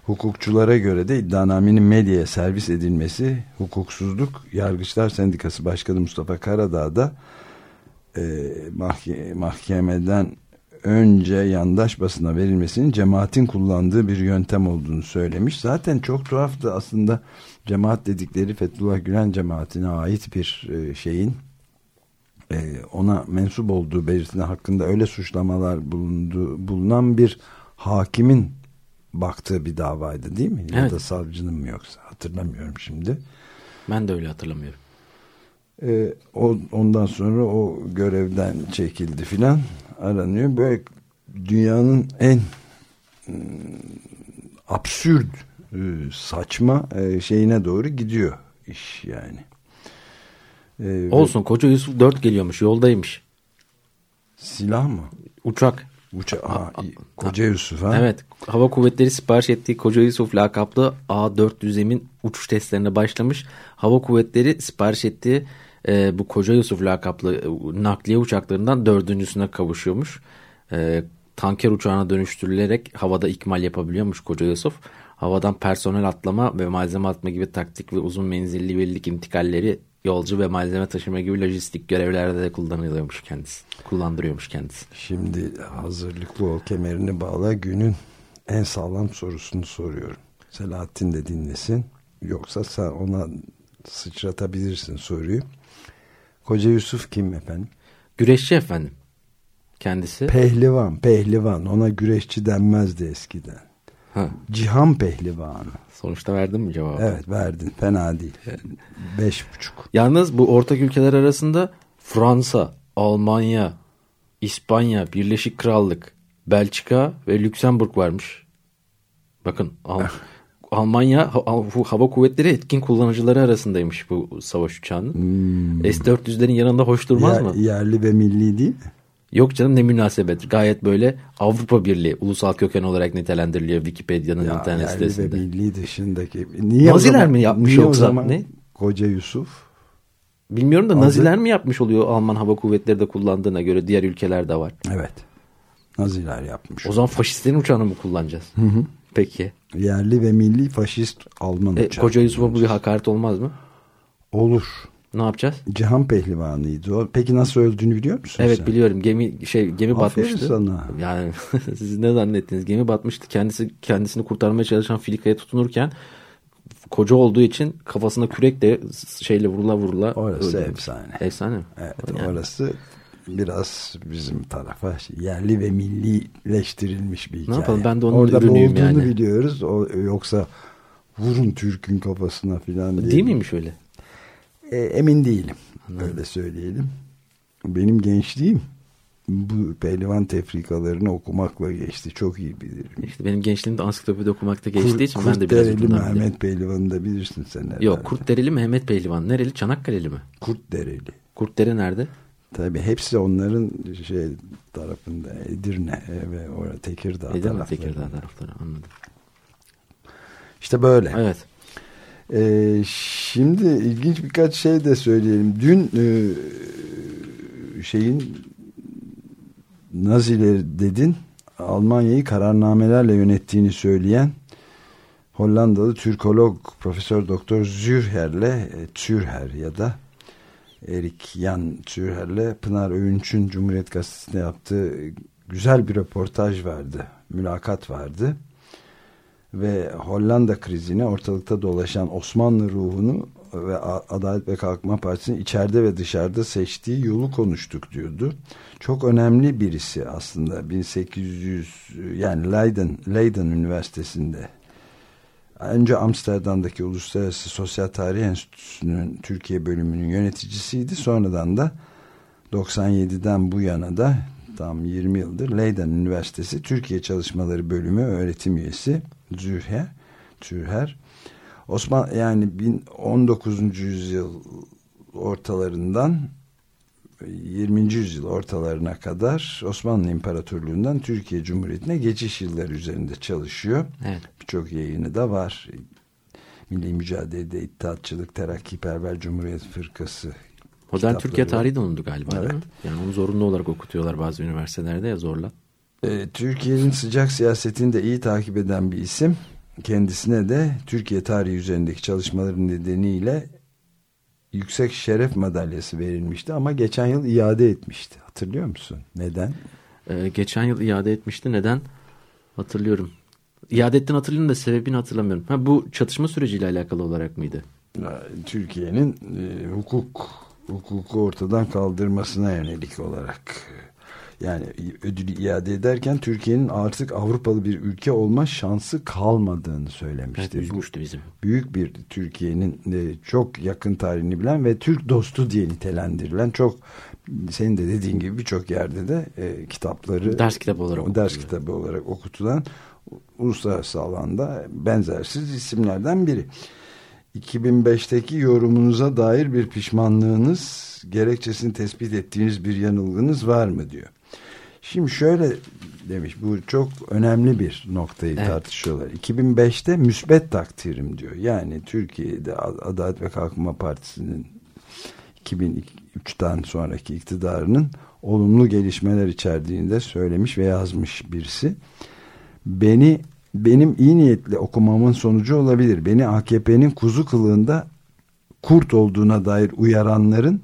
Hukukçulara göre de iddianamenin medyaya servis edilmesi hukuksuzluk. Yargıçlar Sendikası Başkanı Mustafa Karadağ da e, mahke mahkemeden önce yandaş basına verilmesinin cemaatin kullandığı bir yöntem olduğunu söylemiş. Zaten çok tuhaftı aslında cemaat dedikleri Fethullah Gülen cemaatine ait bir e, şeyin e, ona mensup olduğu belirtine hakkında öyle suçlamalar bulundu, bulunan bir hakimin baktığı bir davaydı değil mi? Evet. Ya da savcının mı yoksa hatırlamıyorum şimdi. Ben de öyle hatırlamıyorum. Ee, o, ondan sonra o görevden çekildi filan aranıyor. Böyle dünyanın en ım, absürt e, saçma e, şeyine doğru gidiyor iş yani. Ee, Olsun koca Yusuf 4 geliyormuş yoldaymış. Silah mı? Uçak. Uça Aa, Koca Yusuf ha? Evet. Hava Kuvvetleri sipariş ettiği Koca Yusuf lakaplı A400M'in uçuş testlerine başlamış. Hava Kuvvetleri sipariş ettiği e, bu Koca Yusuf lakaplı e, nakliye uçaklarından dördüncüsüne kavuşuyormuş. E, tanker uçağına dönüştürülerek havada ikmal yapabiliyormuş Koca Yusuf. Havadan personel atlama ve malzeme atma gibi taktik ve uzun menzilli birlik intikalleri yolcu ve malzeme taşıma gibi lojistik görevlerde de kullanılıyormuş kendisi. Kullandırıyormuş kendisi. Şimdi hazırlıklı ol kemerini bağla günün en sağlam sorusunu soruyorum. Selahattin de dinlesin. Yoksa sen ona sıçratabilirsin soruyu. Koca Yusuf kim efendim? Güreşçi efendim. Kendisi. Pehlivan, pehlivan. Ona güreşçi denmezdi eskiden. Ha, Cihan pehlivanı. sonuçta verdin mi cevabı? Evet verdin. Fena değil. Beş buçuk. Yalnız bu ortak ülkeler arasında Fransa, Almanya, İspanya, Birleşik Krallık, Belçika ve Lüksemburg varmış. Bakın Al Almanya ha- hava kuvvetleri etkin kullanıcıları arasındaymış bu savaş uçağının. S-400'lerin yanında hoş durmaz Yer- mı? Yerli ve milli değil mi? Yok canım ne münasebet. Gayet böyle Avrupa Birliği ulusal köken olarak nitelendiriliyor Wikipedia'nın Ya, internet yerli ve sitesinde. milli dışındaki. Niye Naziler zaman- mi yapmış niye o yoksa? zaman Ne? Koca Yusuf. Bilmiyorum da Adı- Naziler mi yapmış oluyor Alman hava kuvvetleri de kullandığına göre diğer ülkeler de var. Evet. Naziler yapmış. O zaman faşistlerin uçağını mı kullanacağız? Peki. Yerli ve milli faşist Alman E, uçağı. Koca Yusuf'a bu bir hakaret olmaz mı? Olur. Ne yapacağız? Cihan pehlivanıydı o. Peki nasıl öldüğünü biliyor musun Evet sen? biliyorum gemi şey gemi Aferin batmıştı. sana. Yani siz ne zannettiniz? Gemi batmıştı. Kendisi kendisini kurtarmaya çalışan filikaya tutunurken koca olduğu için kafasına kürekle şeyle vurula vurula Orası öldürmüş. efsane. Efsane mi? Evet Yani. orası biraz bizim tarafa yerli ve millileştirilmiş bir hikaye. yapalım, ben de onun Orada ürünüyüm yani. biliyoruz. O, yoksa vurun Türk'ün kafasına filan diye. Değil miymiş öyle? E, emin değilim. Öyle söyleyelim. Benim gençliğim bu pehlivan tefrikalarını okumakla geçti. Çok iyi bilirim. İşte benim gençliğimde ansiklopedi okumakta geçtiği Kurt, için ben de biraz Kurtdereli. Mehmet Pehlivan'ı da bilirsin sen herhalde. Yok Kurtdereli Mehmet Pehlivan. Nereli? Çanakkale'li mi? Kurtdereli. Kurtdere nerede? Tabii hepsi onların şey tarafında Edirne ve orada Tekirdağ Edirne taraflarında. Tekirdağ tarafları anladım. İşte böyle. Evet. Ee, şimdi ilginç birkaç şey de söyleyelim. Dün e, şeyin Nazileri dedin Almanya'yı kararnamelerle yönettiğini söyleyen Hollandalı Türkolog Profesör Doktor Zürher'le e, Zürher ya da Erik Jan Zürher'le Pınar Öğünç'ün Cumhuriyet Gazetesi'nde yaptığı güzel bir röportaj vardı. Mülakat vardı ve Hollanda krizini ortalıkta dolaşan Osmanlı ruhunu ve Adalet ve Kalkınma Partisi'nin içeride ve dışarıda seçtiği yolu konuştuk diyordu. Çok önemli birisi aslında 1800 yani Leiden, Leiden Üniversitesi'nde önce Amsterdam'daki Uluslararası Sosyal Tarih Enstitüsü'nün Türkiye bölümünün yöneticisiydi. Sonradan da 97'den bu yana da tam 20 yıldır Leiden Üniversitesi Türkiye Çalışmaları Bölümü öğretim üyesi Zürher. Zürher. Osman yani 19. yüzyıl ortalarından 20. yüzyıl ortalarına kadar Osmanlı İmparatorluğu'ndan Türkiye Cumhuriyeti'ne geçiş yılları üzerinde çalışıyor. Evet. Birçok yayını da var. Milli Mücadele'de İttihatçılık, Terakkiperver Cumhuriyet Fırkası Modern kitapları Türkiye tarihi de onundu galiba Evet. Yani onu zorunlu olarak okutuyorlar bazı üniversitelerde ya zorla. Ee, Türkiye'nin sıcak siyasetini de iyi takip eden bir isim. Kendisine de Türkiye tarihi üzerindeki çalışmaların nedeniyle yüksek şeref madalyası verilmişti ama geçen yıl iade etmişti. Hatırlıyor musun? Neden? Ee, geçen yıl iade etmişti. Neden? Hatırlıyorum. İade ettiğini hatırlıyorum da sebebini hatırlamıyorum. Ha, bu çatışma süreciyle alakalı olarak mıydı? Türkiye'nin e, hukuk hukuku ortadan kaldırmasına yönelik olarak yani ödülü iade ederken Türkiye'nin artık Avrupalı bir ülke olma şansı kalmadığını söylemişti. Evet, üzmüştü bizim. büyük bir Türkiye'nin e, çok yakın tarihini bilen ve Türk dostu diye nitelendirilen çok senin de dediğin gibi birçok yerde de e, kitapları Ders kitabı olarak ders okutuluyor. kitabı olarak okutulan uluslararası alanda benzersiz isimlerden biri. 2005'teki yorumunuza dair bir pişmanlığınız, gerekçesini tespit ettiğiniz bir yanılgınız var mı diyor. Şimdi şöyle demiş, bu çok önemli bir noktayı Evet. tartışıyorlar. 2005'te müsbet takdirim diyor. Yani Türkiye'de Adalet ve Kalkınma Partisi'nin 2003'ten sonraki iktidarının olumlu gelişmeler içerdiğini de söylemiş ve yazmış birisi. Beni benim iyi niyetli okumamın sonucu olabilir. Beni AKP'nin kuzu kılığında kurt olduğuna dair uyaranların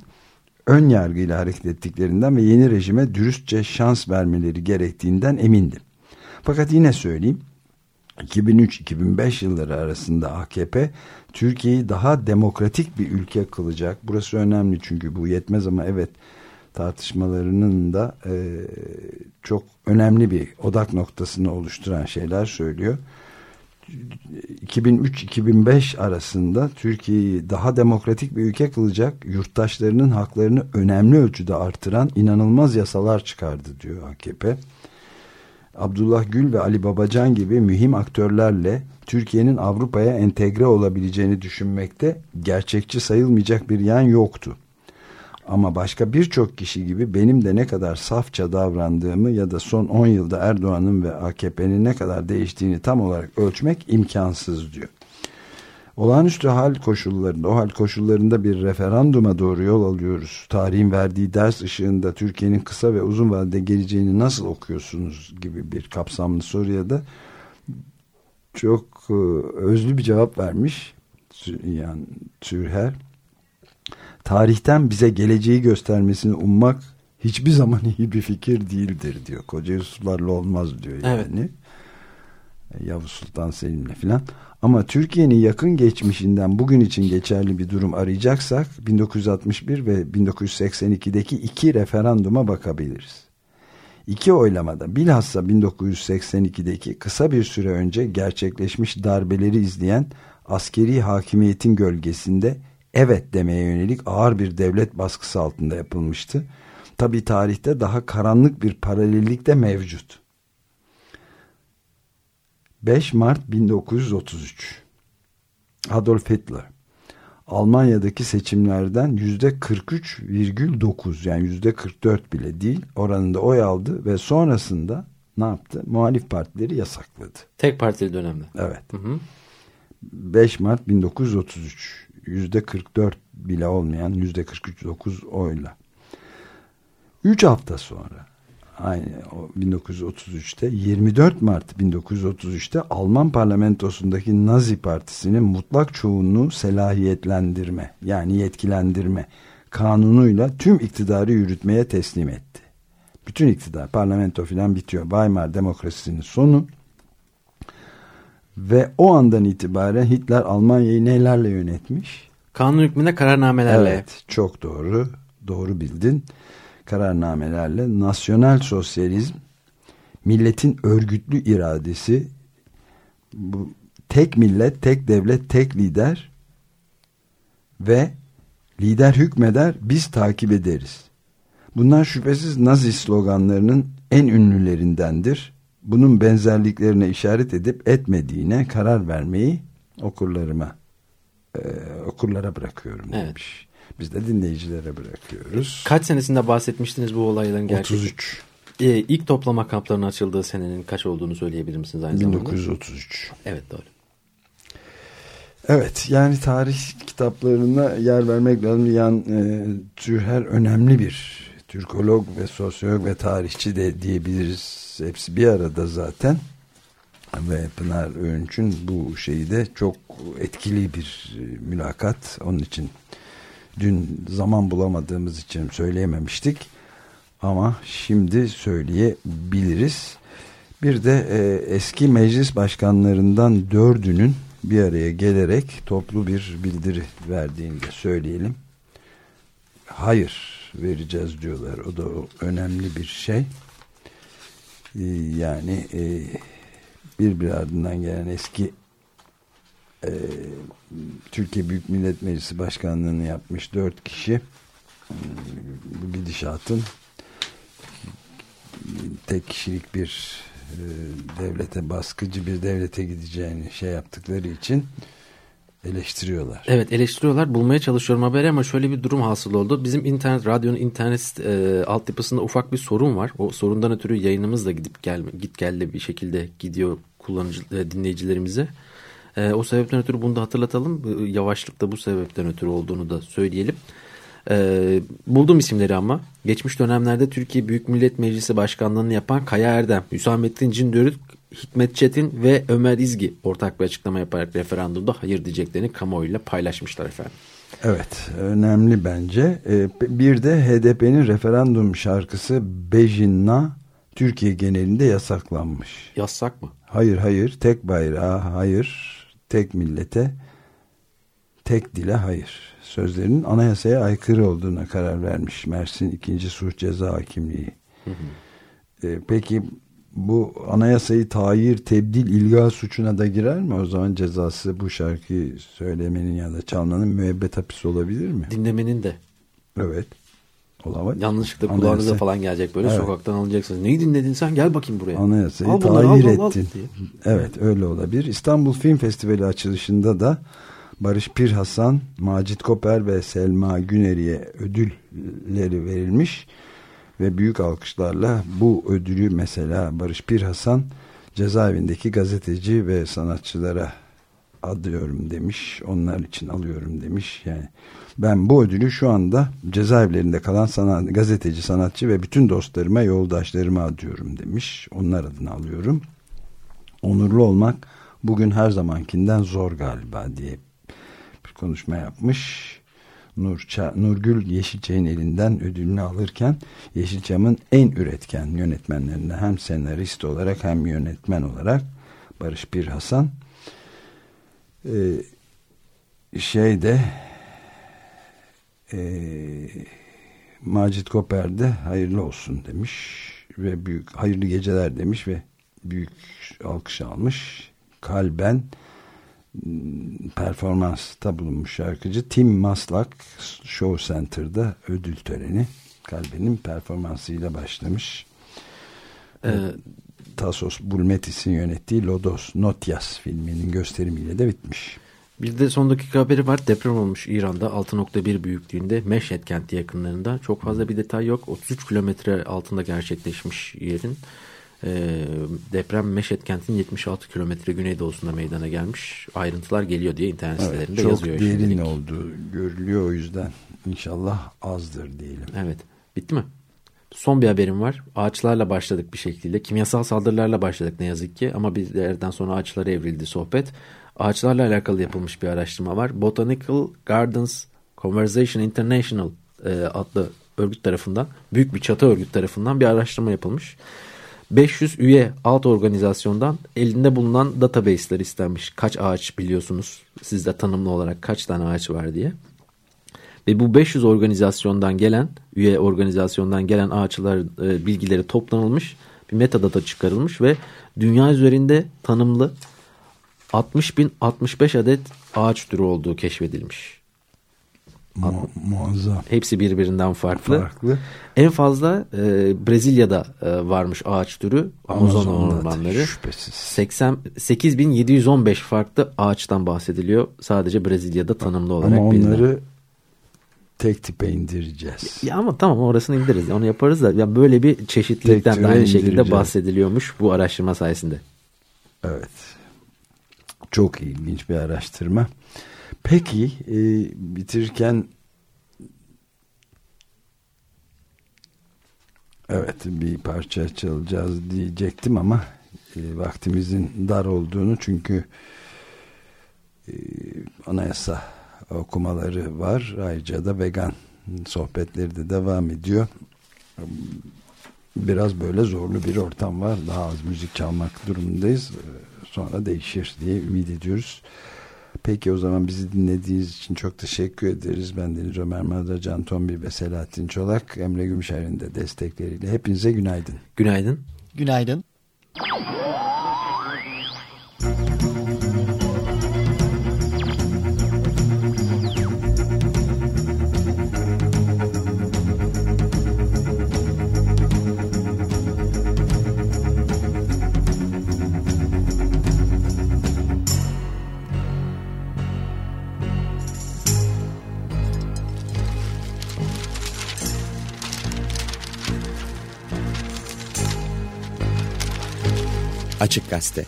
ön yargıyla hareket ettiklerinden ve yeni rejime dürüstçe şans vermeleri gerektiğinden emindim. Fakat yine söyleyeyim 2003-2005 yılları arasında AKP Türkiye'yi daha demokratik bir ülke kılacak. Burası önemli çünkü bu yetmez ama evet tartışmalarının da e, çok önemli bir odak noktasını oluşturan şeyler söylüyor. 2003-2005 arasında Türkiye'yi daha demokratik bir ülke kılacak, yurttaşlarının haklarını önemli ölçüde artıran inanılmaz yasalar çıkardı diyor AKP. Abdullah Gül ve Ali Babacan gibi mühim aktörlerle Türkiye'nin Avrupa'ya entegre olabileceğini düşünmekte gerçekçi sayılmayacak bir yan yoktu. Ama başka birçok kişi gibi benim de ne kadar safça davrandığımı ya da son 10 yılda Erdoğan'ın ve AKP'nin ne kadar değiştiğini tam olarak ölçmek imkansız diyor. Olağanüstü hal koşullarında, o hal koşullarında bir referanduma doğru yol alıyoruz. Tarihin verdiği ders ışığında Türkiye'nin kısa ve uzun vadede geleceğini nasıl okuyorsunuz gibi bir kapsamlı soruya da çok e, özlü bir cevap vermiş. Yani Türher tarihten bize geleceği göstermesini ummak hiçbir zaman iyi bir fikir değildir diyor. Koca Yusuflarla olmaz diyor yani. Evet. Yavuz Sultan Selim'le filan. Ama Türkiye'nin yakın geçmişinden bugün için geçerli bir durum arayacaksak 1961 ve 1982'deki iki referanduma bakabiliriz. İki oylamada bilhassa 1982'deki kısa bir süre önce gerçekleşmiş darbeleri izleyen askeri hakimiyetin gölgesinde evet demeye yönelik ağır bir devlet baskısı altında yapılmıştı. Tabi tarihte daha karanlık bir paralellik de mevcut. 5 Mart 1933 Adolf Hitler Almanya'daki seçimlerden yüzde 43,9 yani yüzde 44 bile değil oranında oy aldı ve sonrasında ne yaptı? Muhalif partileri yasakladı. Tek partili dönemde. Evet. Hı hı. 5 Mart 1933 yüzde 44 bile olmayan yüzde 49 oyla. 3 hafta sonra aynı 1933'te 24 Mart 1933'te Alman parlamentosundaki Nazi Partisi'nin mutlak çoğunluğu selahiyetlendirme yani yetkilendirme kanunuyla tüm iktidarı yürütmeye teslim etti. Bütün iktidar parlamento filan bitiyor. Weimar demokrasisinin sonu ve o andan itibaren Hitler Almanya'yı nelerle yönetmiş? Kanun hükmünde kararnamelerle. Evet çok doğru. Doğru bildin. Kararnamelerle nasyonel sosyalizm milletin örgütlü iradesi bu tek millet, tek devlet, tek lider ve lider hükmeder biz takip ederiz. Bunlar şüphesiz Nazi sloganlarının en ünlülerindendir bunun benzerliklerine işaret edip etmediğine karar vermeyi okurlarıma e, okurlara bırakıyorum evet. demiş. Biz de dinleyicilere bırakıyoruz. Kaç senesinde bahsetmiştiniz bu olayların gerçek? 33. Ee, ilk toplama kamplarının açıldığı senenin kaç olduğunu söyleyebilir misiniz aynı 1933. zamanda? Evet doğru. Evet yani tarih kitaplarına yer vermek lazım. Yan e, Türher önemli bir Türkolog ve sosyolog ve tarihçi de diyebiliriz hepsi bir arada zaten. Ve Pınar Öğünç'ün bu şeyi de çok etkili bir e, mülakat. Onun için dün zaman bulamadığımız için söyleyememiştik. Ama şimdi söyleyebiliriz. Bir de e, eski meclis başkanlarından dördünün bir araya gelerek toplu bir bildiri verdiğini de söyleyelim. Hayır vereceğiz diyorlar. O da önemli bir şey ee, yani e, bir bir ardından gelen eski e, Türkiye Büyük Millet Meclisi Başkanlığı'nı yapmış dört kişi bu gidişatın tek kişilik bir e, devlete baskıcı bir devlete gideceğini şey yaptıkları için eleştiriyorlar. Evet eleştiriyorlar. Bulmaya çalışıyorum haberi ama şöyle bir durum hasıl oldu. Bizim internet radyonun internet e, altyapısında ufak bir sorun var. O sorundan ötürü yayınımız da gidip gel git gelle bir şekilde gidiyor kullanıcı e, dinleyicilerimize. E, o sebepten ötürü bunu da hatırlatalım. E, yavaşlık da bu sebepten ötürü olduğunu da söyleyelim. E, buldum isimleri ama. Geçmiş dönemlerde Türkiye Büyük Millet Meclisi Başkanlığı'nı yapan Kaya Erdem, Hüsamettin Cindörük, Hikmet Çetin ve Ömer İzgi ortak bir açıklama yaparak referandumda hayır diyeceklerini kamuoyuyla paylaşmışlar efendim. Evet önemli bence. Ee, bir de HDP'nin referandum şarkısı Bejinna Türkiye genelinde yasaklanmış. Yasak mı? Hayır hayır tek bayrağa hayır tek millete tek dile hayır. Sözlerinin anayasaya aykırı olduğuna karar vermiş Mersin 2. Suç Ceza Hakimliği. Hı hı. Ee, peki bu anayasayı tayir, tebdil, ilga suçuna da girer mi? O zaman cezası bu şarkıyı söylemenin ya da çalmanın müebbet hapis olabilir mi? Dinlemenin de. Evet. Olamaz. Yanlışlıkla Anayasa- kulağınıza falan gelecek böyle Evet. sokaktan alacaksınız. Neyi dinledin sen gel bakayım buraya. Anayasayı Al bunları, tahir al, al, al ettin. diye. Evet öyle olabilir. İstanbul Film Festivali açılışında da Barış Pir Hasan, Macit Koper ve Selma Güneri'ye ödülleri verilmiş ve büyük alkışlarla bu ödülü mesela Barış Pir Hasan cezaevindeki gazeteci ve sanatçılara adıyorum demiş. Onlar için alıyorum demiş. Yani ben bu ödülü şu anda cezaevlerinde kalan sanat, gazeteci, sanatçı ve bütün dostlarıma, yoldaşlarıma adıyorum demiş. Onlar adına alıyorum. Onurlu olmak bugün her zamankinden zor galiba diye bir konuşma yapmış. Nur Ça- Nurgül Yeşilçay'ın elinden ödülünü alırken Yeşilçam'ın en üretken yönetmenlerinden hem senarist olarak hem yönetmen olarak Barış Bir Hasan ee, şeyde ee, Macit Koper de hayırlı olsun demiş ve büyük hayırlı geceler demiş ve büyük alkış almış. Kalben performansta bulunmuş şarkıcı Tim Maslak Show Center'da ödül töreni Kalben'in performansıyla başlamış. Ee, Tasos Bulmetis'in yönettiği Lodos Notyas filminin gösterimiyle de bitmiş. Bir de son dakika haberi var. Deprem olmuş İran'da 6.1 büyüklüğünde Meşhed kenti yakınlarında. Çok fazla bir detay yok. 33 kilometre altında gerçekleşmiş yerin. Ee, deprem Meşhed kentinin 76 kilometre güneydoğusunda meydana gelmiş. Ayrıntılar geliyor diye internet Evet, sitelerinde çok yazıyor. derin şimdilik. olduğu görülüyor o yüzden inşallah azdır diyelim. Evet. Bitti mi? Son bir haberim var. Ağaçlarla başladık bir şekilde. Kimyasal saldırılarla başladık ne yazık ki. Ama bir yerden sonra ağaçlara evrildi sohbet. Ağaçlarla alakalı yapılmış bir araştırma var. Botanical Gardens Conservation International e, adlı örgüt tarafından, büyük bir çatı örgüt tarafından bir araştırma yapılmış. 500 üye alt organizasyondan elinde bulunan database'ler istenmiş. Kaç ağaç biliyorsunuz sizde tanımlı olarak kaç tane ağaç var diye. Ve bu 500 organizasyondan gelen, üye organizasyondan gelen ağaçlar e, bilgileri toplanılmış, bir metadata çıkarılmış ve dünya üzerinde tanımlı 60.065 adet ağaç türü olduğu keşfedilmiş. Mu- muazzam. Hepsi birbirinden farklı. Farklı. En fazla e, Brezilya'da e, varmış ağaç türü Amazon ormanları. şüphesiz. 80 8715 farklı ağaçtan bahsediliyor. Sadece Brezilya'da tanımlı olarak Ama bilinen. onları tek tipe indireceğiz. Ya ama tamam orasını indiririz. Onu yaparız da ya böyle bir çeşitlilikten de aynı şekilde bahsediliyormuş bu araştırma sayesinde. Evet. Çok ilginç bir araştırma. Peki e, bitirirken evet bir parça çalacağız diyecektim ama e, vaktimizin dar olduğunu çünkü e, anayasa okumaları var. Ayrıca da vegan sohbetleri de devam ediyor. Biraz böyle zorlu bir ortam var. Daha az müzik çalmak durumundayız. Sonra değişir diye ümit ediyoruz. Peki o zaman bizi dinlediğiniz için çok teşekkür ederiz. Ben Deniz Ömer Madra, Can Tombil ve Selahattin Çolak. Emre Gümüşer'in de destekleriyle. Hepinize günaydın. Günaydın. Günaydın. Açık Gazete